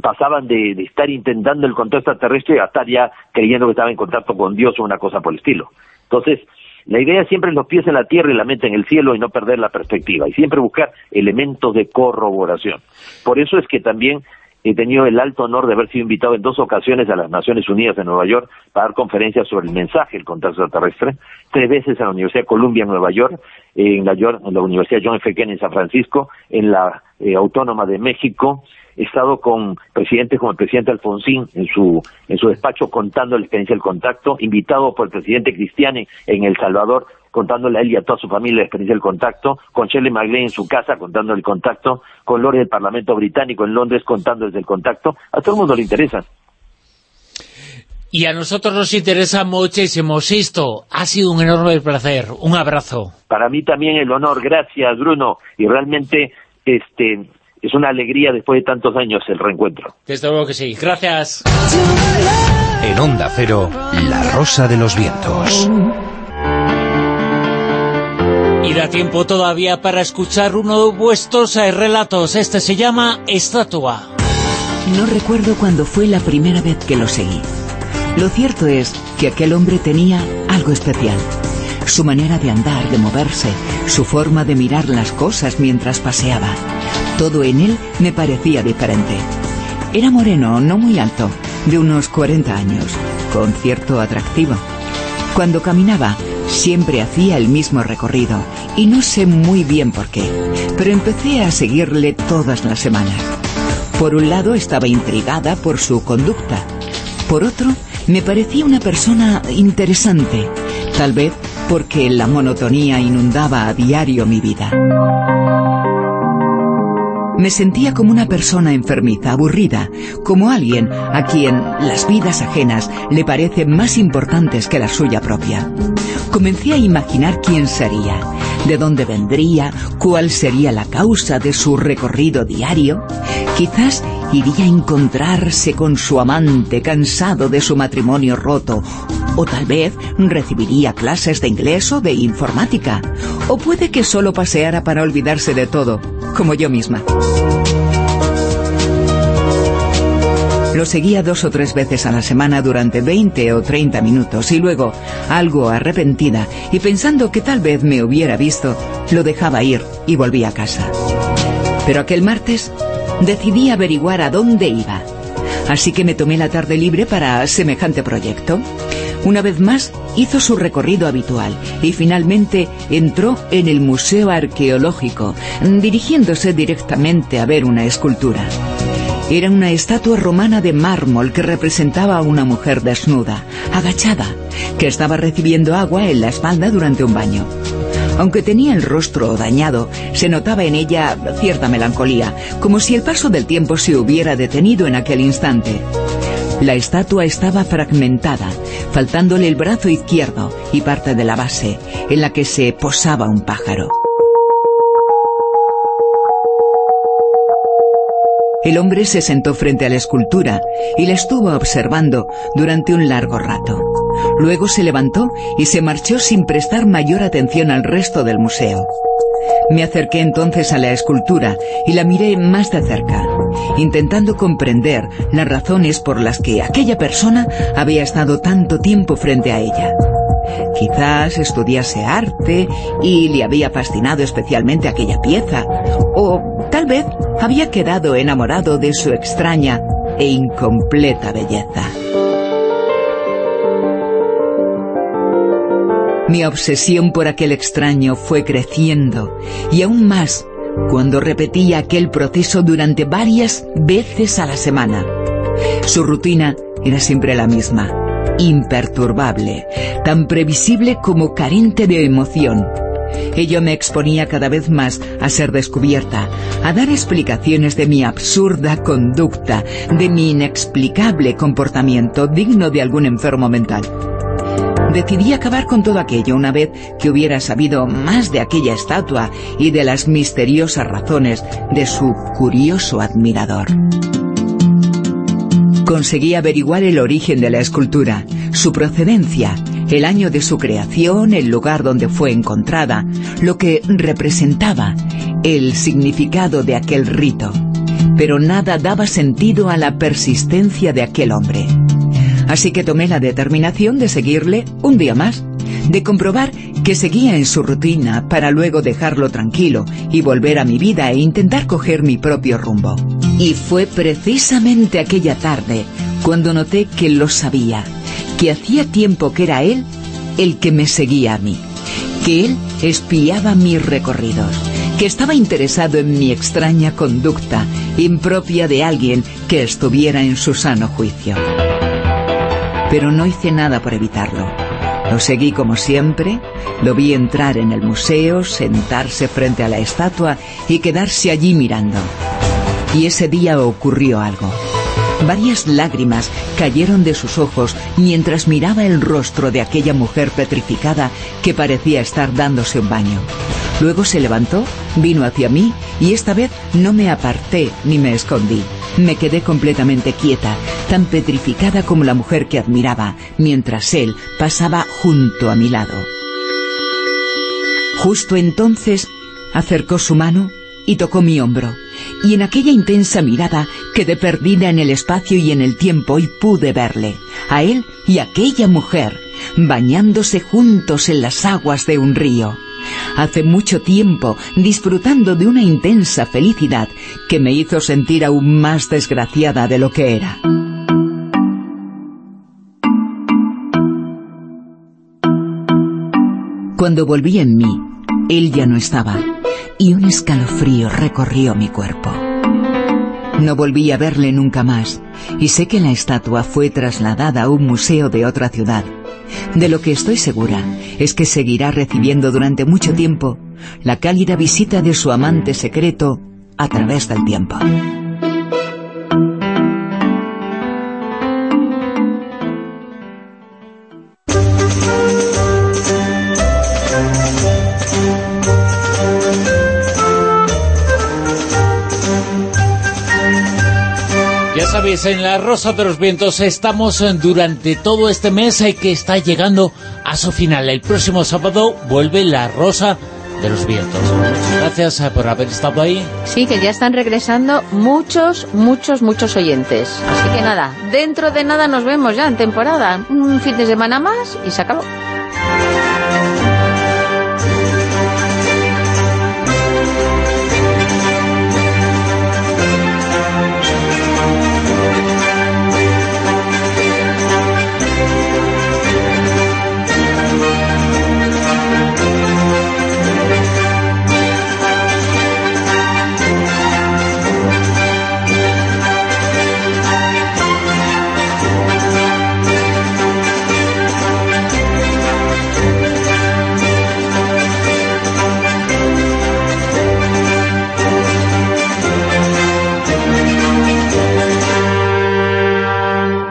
pasaban de, estar intentando el contacto extraterrestre a estar ya creyendo que estaba en contacto con Dios o una cosa por el estilo. Entonces, la idea es siempre los pies en la tierra y la mente en el cielo y no perder la perspectiva y siempre buscar elementos de corroboración. Por eso es que también He tenido el alto honor de haber sido invitado en dos ocasiones a las Naciones Unidas en Nueva York para dar conferencias sobre el mensaje del contacto extraterrestre, tres veces en la Universidad de Columbia en Nueva York, en la, en la Universidad John F. Kennedy en San Francisco, en la eh, Autónoma de México, estado con presidentes como el presidente Alfonsín en su, en su despacho contando la experiencia del contacto, invitado por el presidente Cristiani en El Salvador contándole a él y a toda su familia la experiencia del contacto, con Shelley McLean en su casa contando el contacto, con Lore del Parlamento Británico en Londres contando desde el contacto, a todo el mundo le interesa. Y a nosotros nos interesa muchísimo. esto ha sido un enorme placer. Un abrazo. Para mí también el honor. Gracias, Bruno. Y realmente este es una alegría después de tantos años el reencuentro. Desde luego que sí. Gracias. En Onda Cero, La Rosa de los Vientos. Y da tiempo todavía para escuchar uno de vuestros eh, relatos. Este se llama Estatua. No recuerdo cuándo fue la primera vez que lo seguí. Lo cierto es que aquel hombre tenía algo especial. Su manera de andar, de moverse, su forma de mirar las cosas mientras paseaba. Todo en él me parecía diferente. Era moreno, no muy alto, de unos 40 años, con cierto atractivo. Cuando caminaba, Siempre hacía el mismo recorrido y no sé muy bien por qué, pero empecé a seguirle todas las semanas. Por un lado estaba intrigada por su conducta, por otro me parecía una persona interesante, tal vez porque la monotonía inundaba a diario mi vida. Me sentía como una persona enfermiza, aburrida, como alguien a quien las vidas ajenas le parecen más importantes que la suya propia. Comencé a imaginar quién sería, de dónde vendría, cuál sería la causa de su recorrido diario. Quizás iría a encontrarse con su amante cansado de su matrimonio roto, o tal vez recibiría clases de inglés o de informática, o puede que solo paseara para olvidarse de todo, como yo misma. Lo seguía dos o tres veces a la semana durante 20 o 30 minutos y luego, algo arrepentida y pensando que tal vez me hubiera visto, lo dejaba ir y volvía a casa. Pero aquel martes decidí averiguar a dónde iba. Así que me tomé la tarde libre para semejante proyecto. Una vez más hizo su recorrido habitual y finalmente entró en el Museo Arqueológico, dirigiéndose directamente a ver una escultura. Era una estatua romana de mármol que representaba a una mujer desnuda, agachada, que estaba recibiendo agua en la espalda durante un baño. Aunque tenía el rostro dañado, se notaba en ella cierta melancolía, como si el paso del tiempo se hubiera detenido en aquel instante. La estatua estaba fragmentada, faltándole el brazo izquierdo y parte de la base, en la que se posaba un pájaro. El hombre se sentó frente a la escultura y la estuvo observando durante un largo rato. Luego se levantó y se marchó sin prestar mayor atención al resto del museo. Me acerqué entonces a la escultura y la miré más de cerca, intentando comprender las razones por las que aquella persona había estado tanto tiempo frente a ella. Quizás estudiase arte y le había fascinado especialmente aquella pieza, o tal vez había quedado enamorado de su extraña e incompleta belleza. Mi obsesión por aquel extraño fue creciendo, y aún más cuando repetía aquel proceso durante varias veces a la semana. Su rutina era siempre la misma, imperturbable, tan previsible como carente de emoción. Ello me exponía cada vez más a ser descubierta, a dar explicaciones de mi absurda conducta, de mi inexplicable comportamiento digno de algún enfermo mental. Decidí acabar con todo aquello una vez que hubiera sabido más de aquella estatua y de las misteriosas razones de su curioso admirador. Conseguí averiguar el origen de la escultura, su procedencia, el año de su creación, el lugar donde fue encontrada, lo que representaba, el significado de aquel rito. Pero nada daba sentido a la persistencia de aquel hombre. Así que tomé la determinación de seguirle un día más, de comprobar que seguía en su rutina para luego dejarlo tranquilo y volver a mi vida e intentar coger mi propio rumbo. Y fue precisamente aquella tarde cuando noté que lo sabía, que hacía tiempo que era él el que me seguía a mí, que él espiaba mis recorridos, que estaba interesado en mi extraña conducta, impropia de alguien que estuviera en su sano juicio pero no hice nada por evitarlo. Lo seguí como siempre, lo vi entrar en el museo, sentarse frente a la estatua y quedarse allí mirando. Y ese día ocurrió algo. Varias lágrimas cayeron de sus ojos mientras miraba el rostro de aquella mujer petrificada que parecía estar dándose un baño. Luego se levantó, vino hacia mí y esta vez no me aparté ni me escondí. Me quedé completamente quieta, tan petrificada como la mujer que admiraba, mientras él pasaba junto a mi lado. Justo entonces acercó su mano y tocó mi hombro, y en aquella intensa mirada quedé perdida en el espacio y en el tiempo y pude verle, a él y a aquella mujer, bañándose juntos en las aguas de un río hace mucho tiempo, disfrutando de una intensa felicidad que me hizo sentir aún más desgraciada de lo que era. Cuando volví en mí, él ya no estaba, y un escalofrío recorrió mi cuerpo. No volví a verle nunca más, y sé que la estatua fue trasladada a un museo de otra ciudad, de lo que estoy segura es que seguirá recibiendo durante mucho tiempo la cálida visita de su amante secreto a través del tiempo. Sabéis, en La Rosa de los Vientos estamos eh, durante todo este mes eh, que está llegando a su final. El próximo sábado vuelve La Rosa de los Vientos. Gracias eh, por haber estado ahí. Sí, que ya están regresando muchos, muchos, muchos oyentes. Así que nada, dentro de nada nos vemos ya en temporada. Un fin de semana más y se acabó.